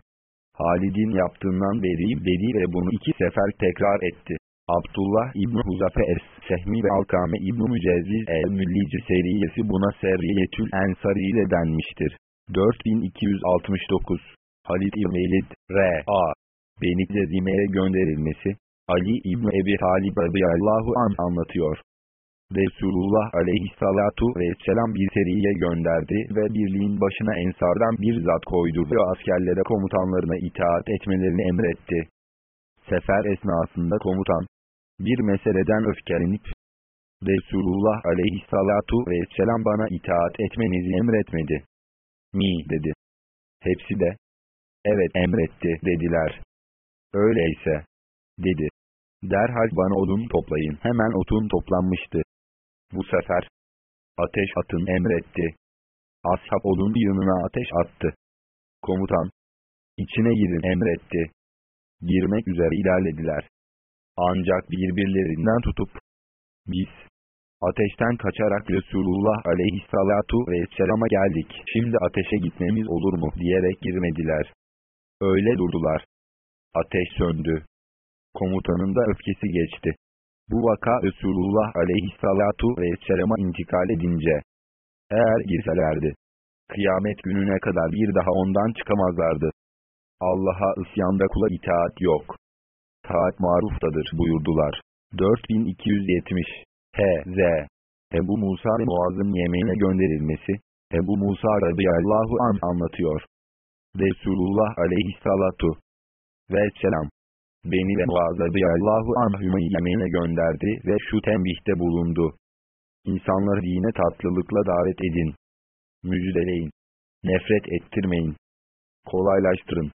Halid'in yaptığından vereyim dedi ve bunu iki sefer tekrar etti. Abdullah İbn Huzafe Es-Sehmi ve Alkame İbn Mücezziz el-Müllici seriyesi buna Serriyetül Ensari ile denmiştir. 4269 Halid İbn Velid, R.A. Beni Zezime'ye gönderilmesi, Ali İbn Ebi Talib radıyallahu an anlatıyor. Resulullah aleyhissalatu vesselam bir seriye gönderdi ve birliğin başına ensardan bir zat koydu ve askerlere komutanlarına itaat etmelerini emretti. Sefer esnasında komutan, bir meseleden öfkelenip, Resulullah aleyhissalatu vesselam bana itaat etmenizi emretmedi. Mi dedi. Hepsi de, evet emretti dediler. Öyleyse, dedi. Derhal bana odun toplayın. Hemen otun toplanmıştı. Bu sefer ateş atın emretti. Ashab odun yanına ateş attı. Komutan içine girin emretti. Girmek üzere ilerlediler. Ancak birbirlerinden tutup biz ateşten kaçarak Resulullah aleyhissalatu vesselama geldik. Şimdi ateşe gitmemiz olur mu diyerek girmediler. Öyle durdular. Ateş söndü. Komutanın da öfkesi geçti. Bu vaka Resulullah aleyhissalatu vesselama intikal edince, eğer girselerdi, kıyamet gününe kadar bir daha ondan çıkamazlardı. Allah'a isyanda kula itaat yok. Taat maruftadır buyurdular. 4270 H.Z. Ebu Musa ve Muaz'ın yemeğine gönderilmesi, Ebu Musa radıyallahu an anlatıyor. Resulullah aleyhissalatu vesselam, beni ve Muaz radıyallahu anhümeyi yemeğine gönderdi ve şu tembihte bulundu. İnsanları dine tatlılıkla davet edin. Müjdeleyin. Nefret ettirmeyin. Kolaylaştırın.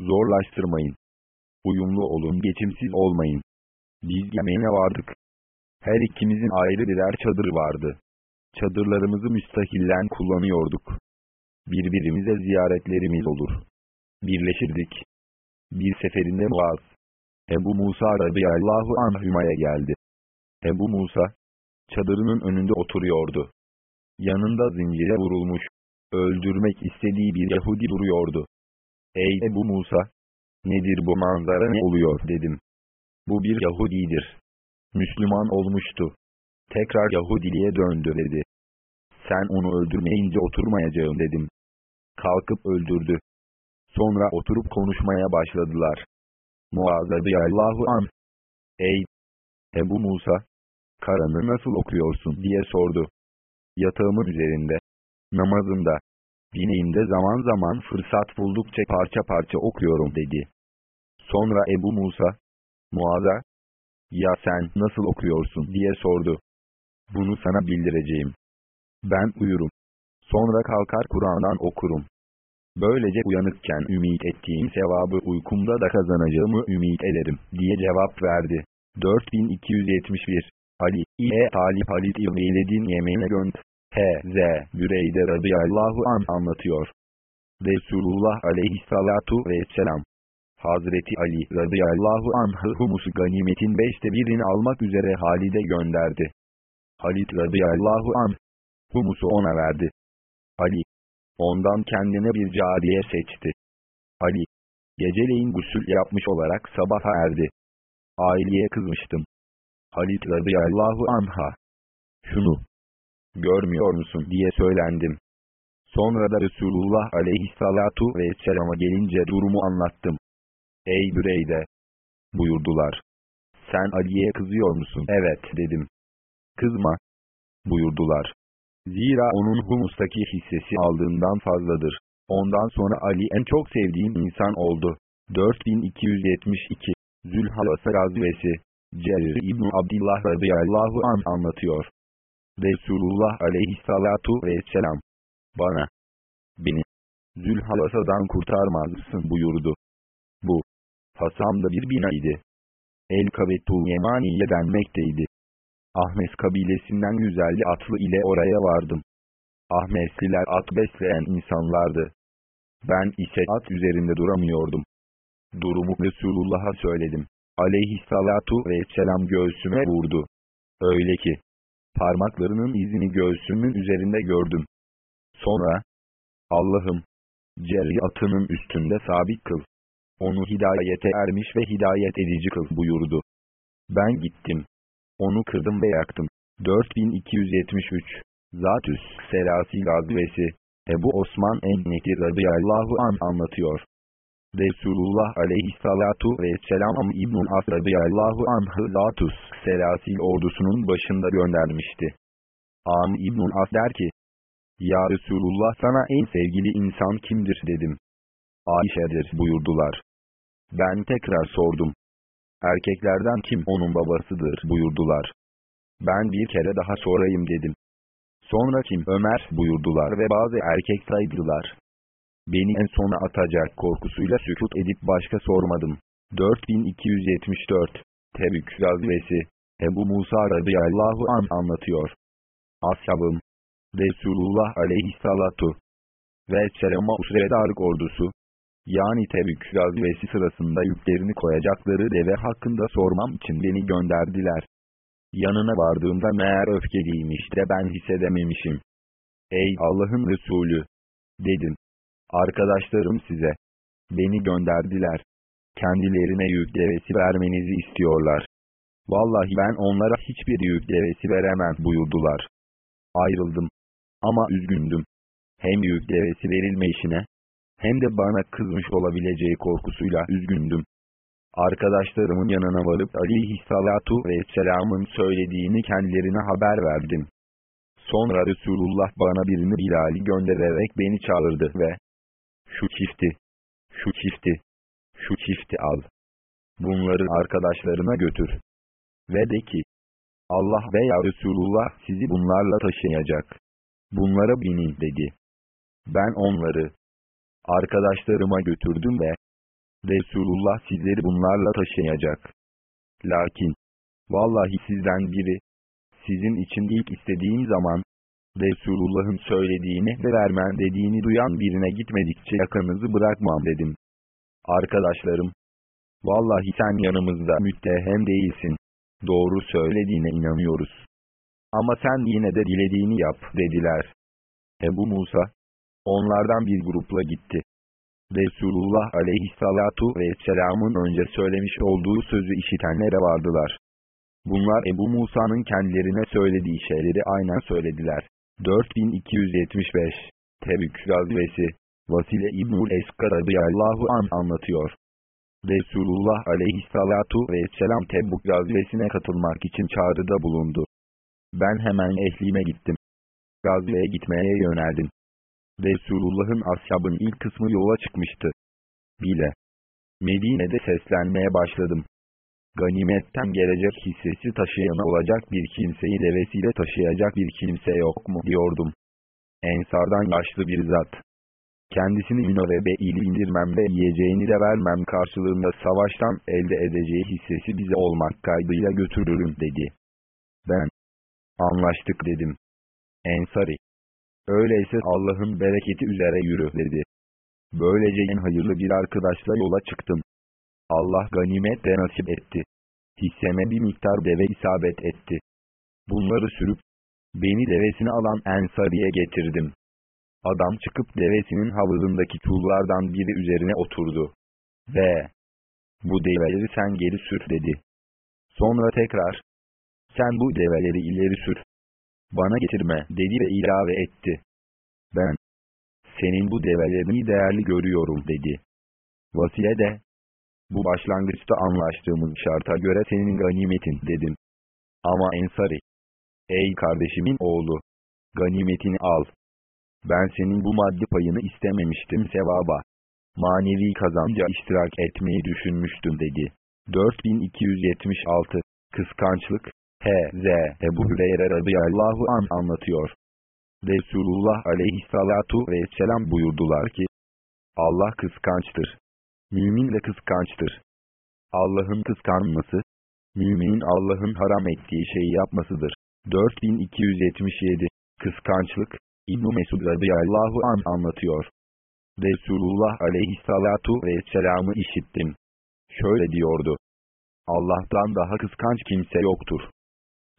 Zorlaştırmayın. Uyumlu olun geçimsiz olmayın. Biz yemeğine vardık. Her ikimizin ayrı birer çadırı vardı. Çadırlarımızı müstahillen kullanıyorduk. Birbirimize ziyaretlerimiz olur. Birleşirdik. Bir seferinde Muaz, Ebu Musa radıyallahu anhümaya geldi. Ebu Musa, çadırının önünde oturuyordu. Yanında zincire vurulmuş, öldürmek istediği bir Yahudi duruyordu. Ey Ebu Musa! Nedir bu manzara ne oluyor dedim. Bu bir Yahudidir. Müslüman olmuştu. Tekrar Yahudiliğe döndü dedi. Sen onu öldürmeyince oturmayacağım dedim. Kalkıp öldürdü. Sonra oturup konuşmaya başladılar. Muaz radıyallahu an. Ey Ebu Musa! Karanı nasıl okuyorsun diye sordu. Yatağımın üzerinde. Namazında. Bineğimde zaman zaman fırsat buldukça parça parça okuyorum dedi. Sonra Ebu Musa, Muaz'a, ya sen nasıl okuyorsun diye sordu. Bunu sana bildireceğim. Ben uyurum. Sonra kalkar Kur'an'dan okurum. Böylece uyanıkken ümit ettiğim sevabı uykumda da kazanacağımı ümit ederim diye cevap verdi. 4271 Ali İ'e Talip Halit İlveydin yemeğine gönd. H.Z. Büreyde radıyallahu an anlatıyor. Resulullah aleyhissalatu vesselam. Hazreti Ali radıyallahu anh'ı humusu ganimetin beşte birini almak üzere Halid'e gönderdi. Halid radıyallahu anh, humusu ona verdi. Ali, ondan kendine bir cariye seçti. Ali, geceleyin gusül yapmış olarak sabaha erdi. Aileye kızmıştım. Halid radıyallahu anha, şunu, görmüyor musun diye söylendim. Sonra da Resulullah aleyhissalatu vesselama gelince durumu anlattım. Ey Büreyde! Buyurdular. Sen Ali'ye kızıyor musun? Evet dedim. Kızma. Buyurdular. Zira onun humustaki hissesi aldığından fazladır. Ondan sonra Ali en çok sevdiğim insan oldu. 4272 Zülhalasa Gazvesi Cerir İbn Abdillah radıyallahu an anlatıyor. Resulullah aleyhissalatu vesselam bana beni Zülhalasa'dan kurtarmazsın buyurdu. Bu Hasam'da bir bina idi. El Kavetul Yemaniye denmekteydi. Ahmes kabilesinden 150 atlı ile oraya vardım. Ahmesliler at besleyen insanlardı. Ben ise at üzerinde duramıyordum. Durumu Resulullah'a söyledim. Aleyhissalatu vesselam göğsüme vurdu. Öyle ki, parmaklarının izini göğsümün üzerinde gördüm. Sonra, Allah'ım, Cerri atının üstünde sabit kıl. Onu hidayete ermiş ve hidayet edici kıl buyurdu. Ben gittim. Onu kırdım ve yaktım. 4273 Zatüs Selasi Gazvesi Ebu Osman Enneti radıyallahu an anlatıyor. Resulullah aleyhissalatu vesselam İbn-i As radıyallahu anh'ı Zatüs Selasi ordusunun başında göndermişti. Am İbn-i As der ki, Ya Resulullah sana en sevgili insan kimdir dedim. Ayşe'dir buyurdular. Ben tekrar sordum. Erkeklerden kim onun babasıdır buyurdular. Ben bir kere daha sorayım dedim. Sonra kim Ömer buyurdular ve bazı erkek saydılar. Beni en sona atacak korkusuyla sükut edip başka sormadım. 4274 Tebük gazvesi Ebu Musa radıyallahu an anlatıyor. Ashabım Resulullah aleyhissalatu ve Selama Usredarık ordusu yani Tebük gazvesi sırasında yüklerini koyacakları deve hakkında sormam için beni gönderdiler. Yanına vardığımda meğer öfkeliymiş de ben hissedememişim. Ey Allah'ın Resulü! Dedim. Arkadaşlarım size. Beni gönderdiler. Kendilerine yük devesi vermenizi istiyorlar. Vallahi ben onlara hiçbir yük devesi veremem buyurdular. Ayrıldım. Ama üzgündüm. Hem yük devesi verilme işine, hem de bana kızmış olabileceği korkusuyla üzgündüm. Arkadaşlarımın yanına varıp aleyhissalatu vesselamın söylediğini kendilerine haber verdim. Sonra Resulullah bana birini Bilal'i göndererek beni çağırdı ve şu çifti, şu çifti, şu çifti al. Bunları arkadaşlarına götür. Ve de ki, Allah veya Resulullah sizi bunlarla taşıyacak. Bunlara binin dedi. Ben onları, arkadaşlarıma götürdüm ve Resulullah sizleri bunlarla taşıyacak. Lakin, vallahi sizden biri, sizin için ilk istediğim zaman, Resulullah'ın söylediğini ve vermen dediğini duyan birine gitmedikçe yakanızı bırakmam dedim. Arkadaşlarım, vallahi sen yanımızda müttehem değilsin. Doğru söylediğine inanıyoruz. Ama sen yine de dilediğini yap dediler. Ebu Musa, onlardan bir grupla gitti. Resulullah aleyhissalatu vesselamın önce söylemiş olduğu sözü işitenlere vardılar. Bunlar Ebu Musa'nın kendilerine söylediği şeyleri aynen söylediler. 4275 Tebük Gazvesi Vasile İbnül Eskar radıyallahu an anlatıyor. Resulullah aleyhissalatu vesselam Tebük gazvesine katılmak için çağrıda bulundu. Ben hemen ehlime gittim. Gazveye gitmeye yöneldim. Resulullah'ın ashabın ilk kısmı yola çıkmıştı. Bile. Medine'de seslenmeye başladım. Ganimetten gelecek hissesi taşıyanı olacak bir kimseyi devesiyle taşıyacak bir kimse yok mu diyordum. Ensardan yaşlı bir zat. kendisini Minore'be ili indirmem ve yiyeceğini de vermem karşılığında savaştan elde edeceği hissesi bize olmak kaydıyla götürürüm dedi. Ben, anlaştık dedim. Ensari, öyleyse Allah'ın bereketi üzere yürü dedi. Böylece en hayırlı bir arkadaşla yola çıktım. Allah ganimet de nasip etti. Hisseme bir miktar deve isabet etti. Bunları sürüp, beni devesini alan Ensari'ye getirdim. Adam çıkıp devesinin havuzundaki çullardan biri üzerine oturdu. Ve, bu develeri sen geri sür dedi. Sonra tekrar, sen bu develeri ileri sür. Bana getirme dedi ve ilave etti. Ben, senin bu develerini değerli görüyorum dedi. Vasile de, bu başlangıçta anlaştığımız şarta göre senin ganimetin dedim. Ama Ensari, ey kardeşimin oğlu, ganimetini al. Ben senin bu maddi payını istememiştim sevaba. Manevi kazanca iştirak etmeyi düşünmüştüm dedi. 4276 Kıskançlık H.Z. Ebu Hüreyre radıyallahu an anlatıyor. Resulullah aleyhissalatu vesselam buyurdular ki, Allah kıskançtır. Mümin de kıskançtır. Allah'ın kıskanması, müminin Allah'ın haram ettiği şeyi yapmasıdır. 4277 Kıskançlık İbn-i Mesud radıyallahu an anlatıyor. Resulullah aleyhissalatu vesselam'ı işittim. Şöyle diyordu. Allah'tan daha kıskanç kimse yoktur.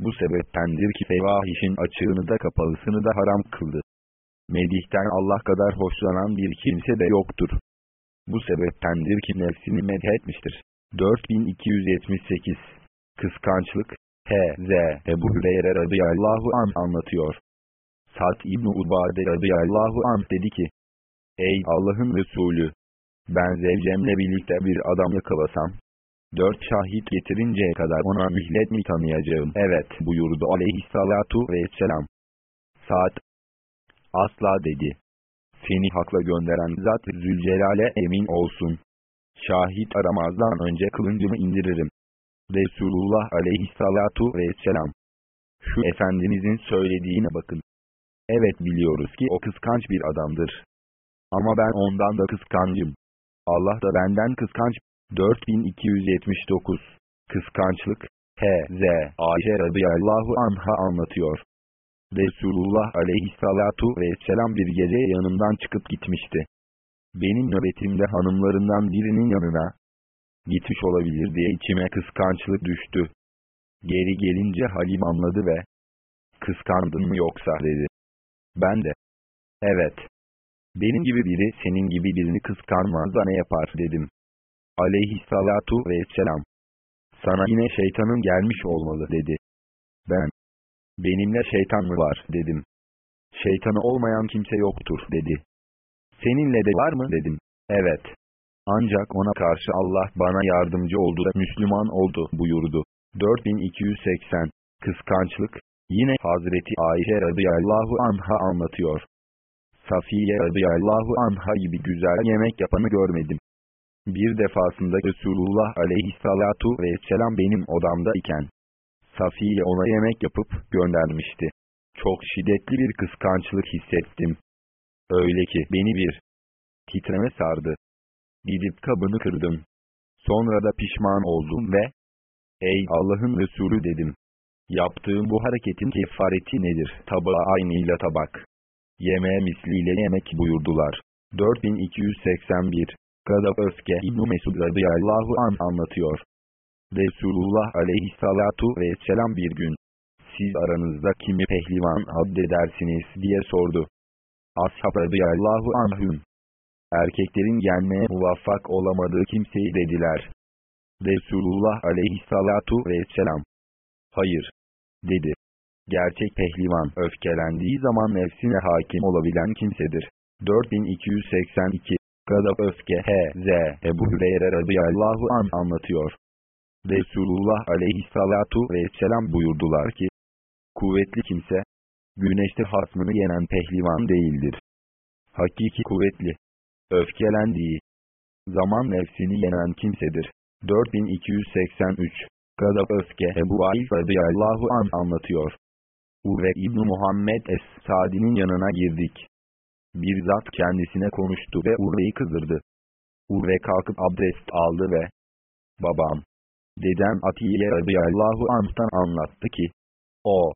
Bu sebeptendir ki fevahişin açığını da kapalısını da haram kıldı. Medihten Allah kadar hoşlanan bir kimse de yoktur. Bu sebeptendir ki nefsini medhetmiştir. 4278 Kıskançlık H.Z. Ebu Hüreyre radıyallahu an anlatıyor. Sa'd İbni Ubade radıyallahu anh dedi ki, Ey Allah'ın Resulü! Ben zevcemle birlikte bir adam yakalasam, dört şahit getirinceye kadar ona mühlet mi tanıyacağım? Evet buyurdu aleyhissalatu vesselam. Sa'd, asla dedi. Seni hakla gönderen zat Zülcelal'e emin olsun. Şahit aramazdan önce kılıncımı indiririm. Resulullah aleyhissalatu vesselam. Şu Efendimizin söylediğine bakın. Evet biliyoruz ki o kıskanç bir adamdır. Ama ben ondan da kıskancım. Allah da benden kıskanç. 4279 Kıskançlık H.Z. Ayşe radıyallahu anha anlatıyor. Resulullah aleyhissalatu vesselam bir gece yanımdan çıkıp gitmişti. Benim nöbetimde hanımlarından birinin yanına gitmiş olabilir diye içime kıskançlık düştü. Geri gelince Halim anladı ve kıskandın mı yoksa dedi. Ben de evet benim gibi biri senin gibi birini kıskanmaz da ne yapar dedim. Aleyhissalatu vesselam. Sana yine şeytanın gelmiş olmalı dedi. Ben benimle şeytan mı var dedim. Şeytanı olmayan kimse yoktur dedi. Seninle de var mı dedim. Evet. Ancak ona karşı Allah bana yardımcı oldu da Müslüman oldu buyurdu. 4280 Kıskançlık Yine Hazreti Ayşe radıyallahu anha anlatıyor. Safiye radıyallahu anha gibi güzel yemek yapanı görmedim. Bir defasında Resulullah aleyhissalatu vesselam benim odamda iken, Safiye ona yemek yapıp göndermişti. Çok şiddetli bir kıskançlık hissettim. Öyle ki beni bir titreme sardı. Gidip kabını kırdım. Sonra da pişman oldum ve, Ey Allah'ın Resulü dedim. Yaptığım bu hareketin kefareti nedir? Tabağa aynıyla tabak. Yemeğe misliyle yemek buyurdular. 4281 Gadab Öfke İbn-i Mesud radıyallahu an anlatıyor. Resulullah aleyhissalatu vesselam bir gün, siz aranızda kimi pehlivan addedersiniz diye sordu. Ashab radıyallahu anhüm. Erkeklerin yenmeye muvaffak olamadığı kimseyi dediler. Resulullah aleyhissalatu vesselam. Hayır, dedi. Gerçek pehlivan öfkelendiği zaman nefsine hakim olabilen kimsedir. 4282 Gadab Öfke H.Z. Ebu Hüreyre radıyallahu an anlatıyor. Resulullah aleyhissalatu vesselam buyurdular ki, Kuvvetli kimse, güneşte hasmını yenen pehlivan değildir. Hakiki kuvvetli, öfkelendiği zaman nefsini yenen kimsedir. 4283 Gadab Öfke Ebu Ail radıyallahu an anlatıyor. Uve İbn Muhammed Es-Sadi'nin yanına girdik. Bir zat kendisine konuştu ve Urve'yi kızdırdı. Urve kalkıp abdest aldı ve babam, dedem Atiye radıyallahu anh'tan anlattı ki, o,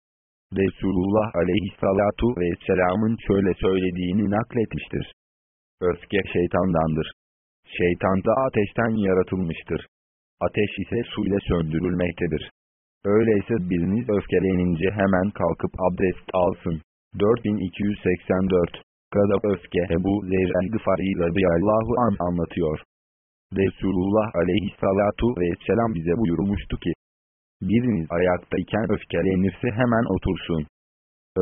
Resulullah aleyhissalatu vesselamın şöyle söylediğini nakletmiştir. Öfke şeytandandır. Şeytan da ateşten yaratılmıştır. Ateş ise su ile söndürülmektedir. Öyleyse biriniz öfkelenince hemen kalkıp abdest alsın. 4284 Gadab öfke Ebu Zer el-Gıfari radıyallahu an anlatıyor. Resulullah aleyhissalatu vesselam bize buyurmuştu ki, biriniz ayaktayken öfkelenirse hemen otursun.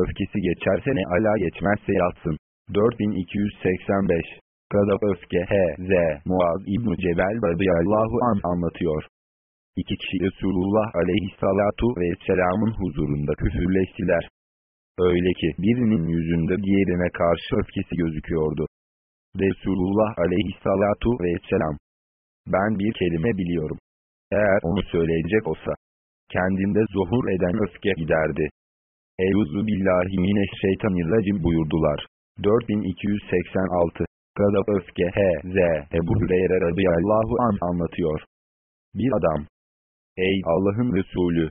Öfkesi geçerse ne ala geçmezse yatsın. 4285 Gadab öfke H.Z. Muaz İbn-i Cebel radıyallahu an anlatıyor. İki kişi Resulullah aleyhissalatu vesselamın huzurunda küfürleştiler. Öyle ki birinin yüzünde diğerine karşı öfkesi gözüküyordu. Resulullah aleyhissalatu vesselam. Ben bir kelime biliyorum. Eğer onu söyleyecek olsa, kendinde zuhur eden öfke giderdi. Eyuzu billahi mineşşeytanirracim buyurdular. 4286 Gadab öfke H.Z. Ebu Hüreyre radıyallahu an anlatıyor. Bir adam. Ey Allah'ın Resulü!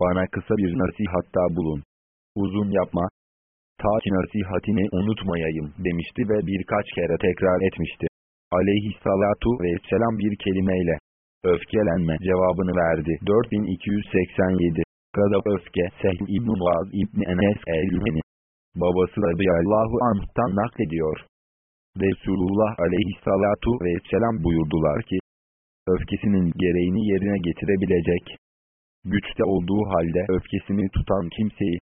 Bana kısa bir nasihatta bulun uzun yapma, ta ki nasihatini unutmayayım demişti ve birkaç kere tekrar etmişti. Aleyhissalatu vesselam bir kelimeyle, öfkelenme cevabını verdi. 4287 Gadab öfke Sehl İbn Muaz İbn Enes el-Yümeni Babası radıyallahu anh'tan naklediyor. Resulullah aleyhissalatu vesselam buyurdular ki, öfkesinin gereğini yerine getirebilecek, güçte olduğu halde öfkesini tutan kimseyi,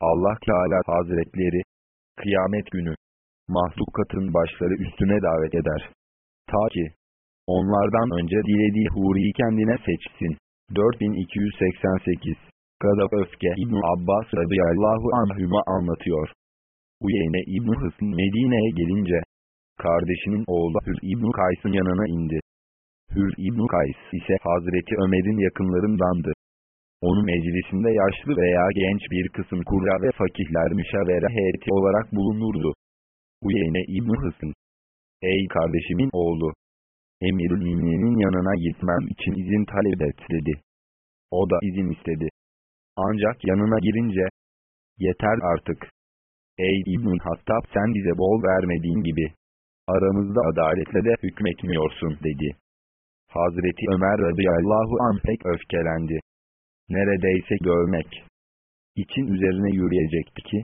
Allah Teala Hazretleri, kıyamet günü, mahlukatın başları üstüne davet eder. Ta ki, onlardan önce dilediği huriyi kendine seçsin. 4288 Gadab Öfke İbn Abbas radıyallahu anhüma anlatıyor. Uyeyne İbn Hısn Medine'ye gelince, kardeşinin oğlu Hür İbn Kays'ın yanına indi. Hür İbn Kays ise Hazreti Ömer'in yakınlarındandı. Onun meclisinde yaşlı veya genç bir kısım kurra ve fakihler müşavere heyeti olarak bulunurdu. Uyeyne İbn Hısın. Ey kardeşimin oğlu! Emirül Mümin'in yanına gitmem için izin talep et dedi. O da izin istedi. Ancak yanına girince, yeter artık. Ey İbn Hattab sen bize bol vermediğin gibi, aramızda adaletle de hükmetmiyorsun dedi. Hazreti Ömer radıyallahu anh pek öfkelendi neredeyse görmek için üzerine yürüyecekti ki,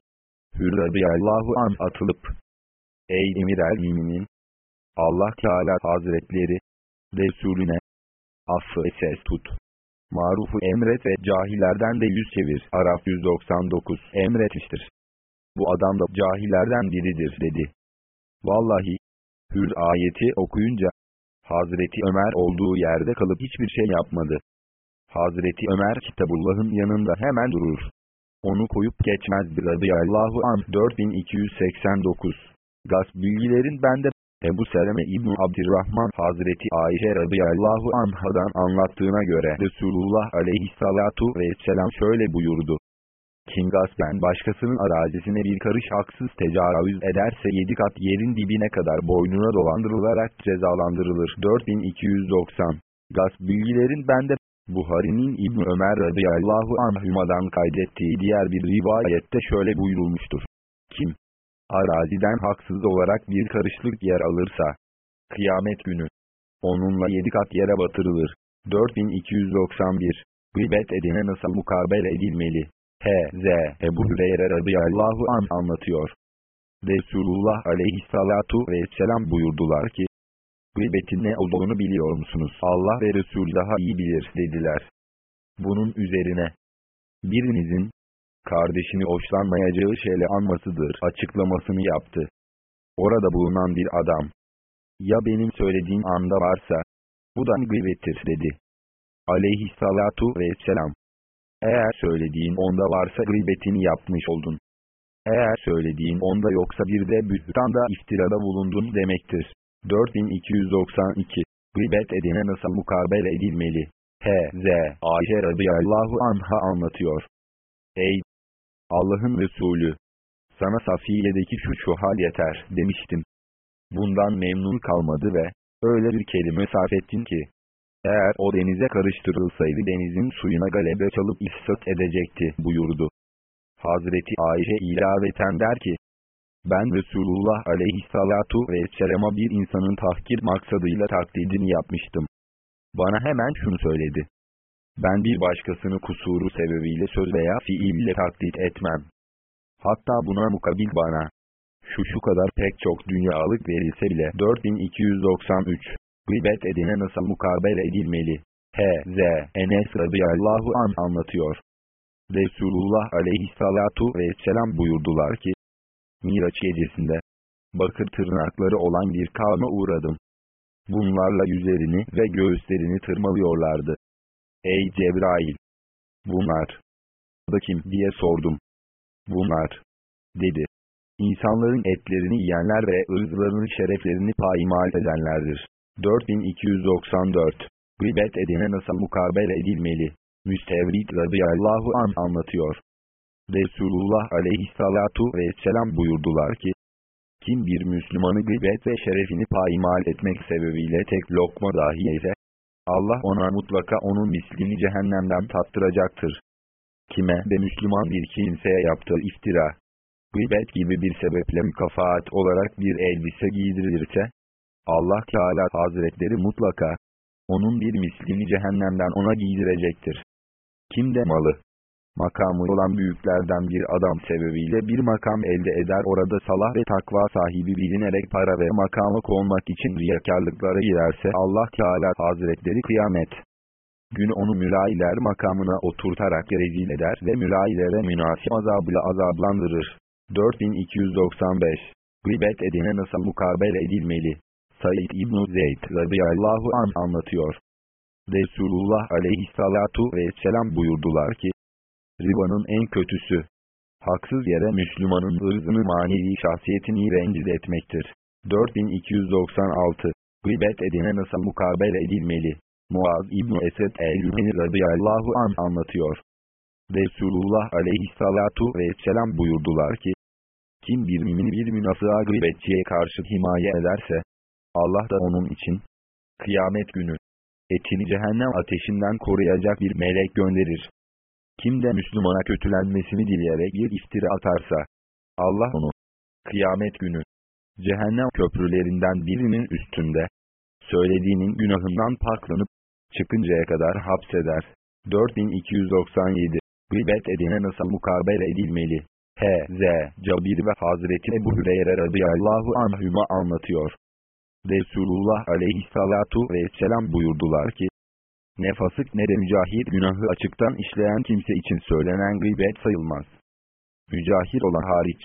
Hür radıyallahu an atılıp, Ey emir el müminin, Allah Teala Hazretleri, Resulüne, affı ses tut. Marufu emret ve cahillerden de yüz çevir. Araf 199 emretmiştir. Bu adam da cahillerden biridir dedi. Vallahi, Hür ayeti okuyunca, Hazreti Ömer olduğu yerde kalıp hiçbir şey yapmadı. Hazreti Ömer Kitabullah'ın yanında hemen durur. Onu koyup geçmezdi radıyallahu anh 4289. Gaz bilgilerin bende Ebu Seleme İbn Abdurrahman Hazreti Ayşe radıyallahu anhadan anlattığına göre Resulullah aleyhissalatu vesselam şöyle buyurdu. Kim gaspen başkasının arazisine bir karış haksız tecavüz ederse yedi kat yerin dibine kadar boynuna dolandırılarak cezalandırılır. 4290 Gasp bilgilerin bende Buhari'nin İbn Ömer radıyallahu anhümadan kaydettiği diğer bir rivayette şöyle buyurulmuştur. Kim? Araziden haksız olarak bir karışlık yer alırsa, kıyamet günü, onunla yedi kat yere batırılır. 4291 Gıybet edine nasıl mukabele edilmeli? H.Z. Ebu Hüreyre radıyallahu an anlatıyor. Resulullah aleyhissalatu vesselam buyurdular ki, gıybetin ne olduğunu biliyor musunuz? Allah ve Resul daha iyi bilir dediler. Bunun üzerine birinizin kardeşini hoşlanmayacağı şeyle anmasıdır açıklamasını yaptı. Orada bulunan bir adam ya benim söylediğim anda varsa bu da gıybettir dedi. Aleyhissalatu vesselam eğer söylediğin onda varsa gıybetini yapmış oldun. Eğer söylediğin onda yoksa bir de bühtanda iftirada bulundun demektir. 4292 Gıybet edine nasıl mukabele edilmeli? H.Z. Ayşe radıyallahu anha anlatıyor. Ey Allah'ın Resulü! sana Safiye'deki şu şu hal yeter demiştim. Bundan memnun kalmadı ve öyle bir kelime sarf ettin ki, eğer o denize karıştırılsaydı denizin suyuna galebe çalıp ifsat edecekti buyurdu. Hazreti Ayşe ilaveten der ki, ben Resulullah aleyhissalatu vesselama bir insanın tahkir maksadıyla taklidini yapmıştım. Bana hemen şunu söyledi. Ben bir başkasını kusuru sebebiyle söz veya fiil ile taklit etmem. Hatta buna mukabil bana, şu şu kadar pek çok dünyalık verilse bile 4293, gıybet edine nasıl mukabele edilmeli? H.Z. Enes radıyallahu an anlatıyor. Resulullah aleyhissalatu vesselam buyurdular ki, Miraç gecesinde, bakır tırnakları olan bir kavme uğradım. Bunlarla yüzlerini ve göğüslerini tırmalıyorlardı. Ey Cebrail! Bunlar da kim diye sordum. Bunlar, dedi. İnsanların etlerini yiyenler ve ırzlarını şereflerini paymal edenlerdir. 4294 Gıybet edene nasıl mukabele edilmeli? Müstevrit radıyallahu an anlatıyor. Resulullah aleyhissalatu vesselam buyurdular ki, kim bir Müslümanı gıybet ve şerefini paymal etmek sebebiyle tek lokma dahi yese, Allah ona mutlaka onun mislini cehennemden tattıracaktır. Kime de Müslüman bir kimseye yaptığı iftira, gıybet gibi bir sebeple mükafat olarak bir elbise giydirilirse, Allah Teala Hazretleri mutlaka, onun bir mislini cehennemden ona giydirecektir. Kim de malı, makamı olan büyüklerden bir adam sebebiyle bir makam elde eder orada salah ve takva sahibi bilinerek para ve makama konmak için riyakarlıklara girerse Allah Teala Hazretleri kıyamet günü onu mülayiler makamına oturtarak rezil eder ve mülayilere münasip azabıyla azablandırır. 4295 Gıybet edine nasıl mukabele edilmeli? Said İbn-i Zeyd radıyallahu an anlatıyor. Resulullah aleyhissalatu vesselam buyurdular ki, Ribanın en kötüsü, haksız yere Müslümanın ırzını manevi şahsiyetini rencide etmektir. 4296 Gıybet edine nasıl mukabele edilmeli? Muaz İbn Esed el-Hüheni radıyallahu an anlatıyor. Resulullah aleyhissalatu vesselam buyurdular ki, kim bir mümin bir münafığa gıybetçiye karşı himaye ederse, Allah da onun için, kıyamet günü, etini cehennem ateşinden koruyacak bir melek gönderir. Kim de Müslümana kötülenmesini dileyerek bir iftira atarsa, Allah onu, kıyamet günü, cehennem köprülerinden birinin üstünde, söylediğinin günahından paklanıp, çıkıncaya kadar hapseder. 4297 Gıybet edene nasıl mukabele edilmeli? H.Z. Cabir ve Hazreti Ebu Hüreyre radıyallahu anhüma anlatıyor. Resulullah aleyhissalatu vesselam buyurdular ki, ne fasık ne de mücahir günahı açıktan işleyen kimse için söylenen gıybet sayılmaz. Mücahir olan hariç.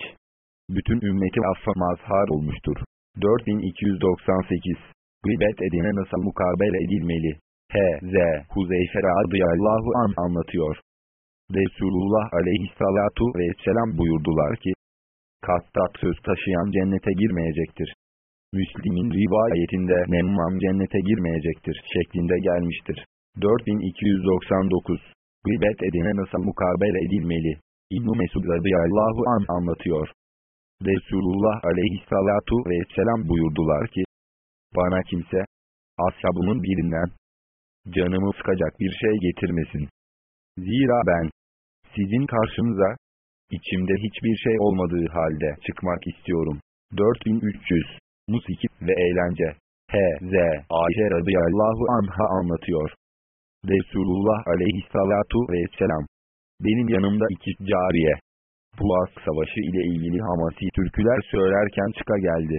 Bütün ümmeti affa mazhar olmuştur. 4298 Gıybet edine nasıl mukabele edilmeli? H.Z. Huzeyfe radıyallahu an anlatıyor. Resulullah aleyhissalatu vesselam buyurdular ki, Kattat söz taşıyan cennete girmeyecektir. Müslim'in rivayetinde Nemmam cennete girmeyecektir şeklinde gelmiştir. 4299 Gıybet edine nasıl mukabele edilmeli? İbn-i Mesud radıyallahu an anlatıyor. Resulullah aleyhissalatu vesselam buyurdular ki, bana kimse, ashabımın birinden, canımı sıkacak bir şey getirmesin. Zira ben, sizin karşınıza, içimde hiçbir şey olmadığı halde çıkmak istiyorum. 4300 Musiki ve eğlence H.Z. Ayşe radıyallahu anha anlatıyor. Resulullah aleyhissalatu vesselam. Benim yanımda iki cariye. Buğaz savaşı ile ilgili hamasi türküler söylerken çıka geldi.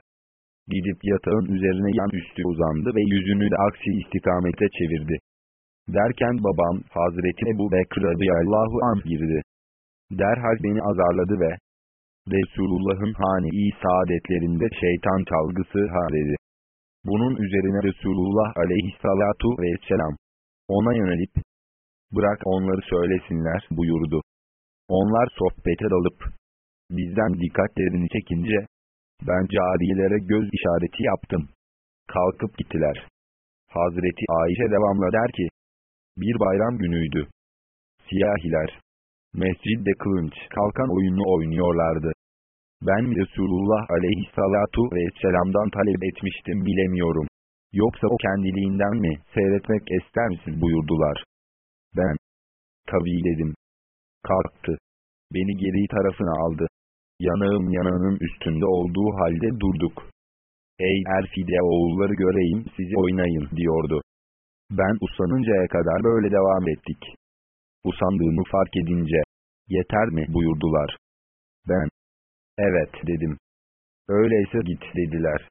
Gidip yatağın üzerine yan üstü uzandı ve yüzünü de aksi istikamete çevirdi. Derken babam Hazreti Ebu Bekir radıyallahu anh girdi. Derhal beni azarladı ve Resulullah'ın hane-i saadetlerinde şeytan çalgısı ha dedi. Bunun üzerine Resulullah aleyhissalatu vesselam ona yönelip, bırak onları söylesinler buyurdu. Onlar sohbete dalıp, bizden dikkatlerini çekince, ben cariyelere göz işareti yaptım. Kalkıp gittiler. Hazreti Ayşe devamla der ki, bir bayram günüydü. Siyahiler, mescidde kılınç kalkan oyunu oynuyorlardı. Ben Resulullah aleyhissalatu vesselam'dan talep etmiştim bilemiyorum. Yoksa o kendiliğinden mi seyretmek ister misin buyurdular. Ben, tabii dedim. Kalktı. Beni geri tarafına aldı. Yanağım yanağının üstünde olduğu halde durduk. Ey Erfide oğulları göreyim sizi oynayın diyordu. Ben usanıncaya kadar böyle devam ettik. Usandığımı fark edince, yeter mi buyurdular. Ben, evet dedim. Öyleyse git dediler.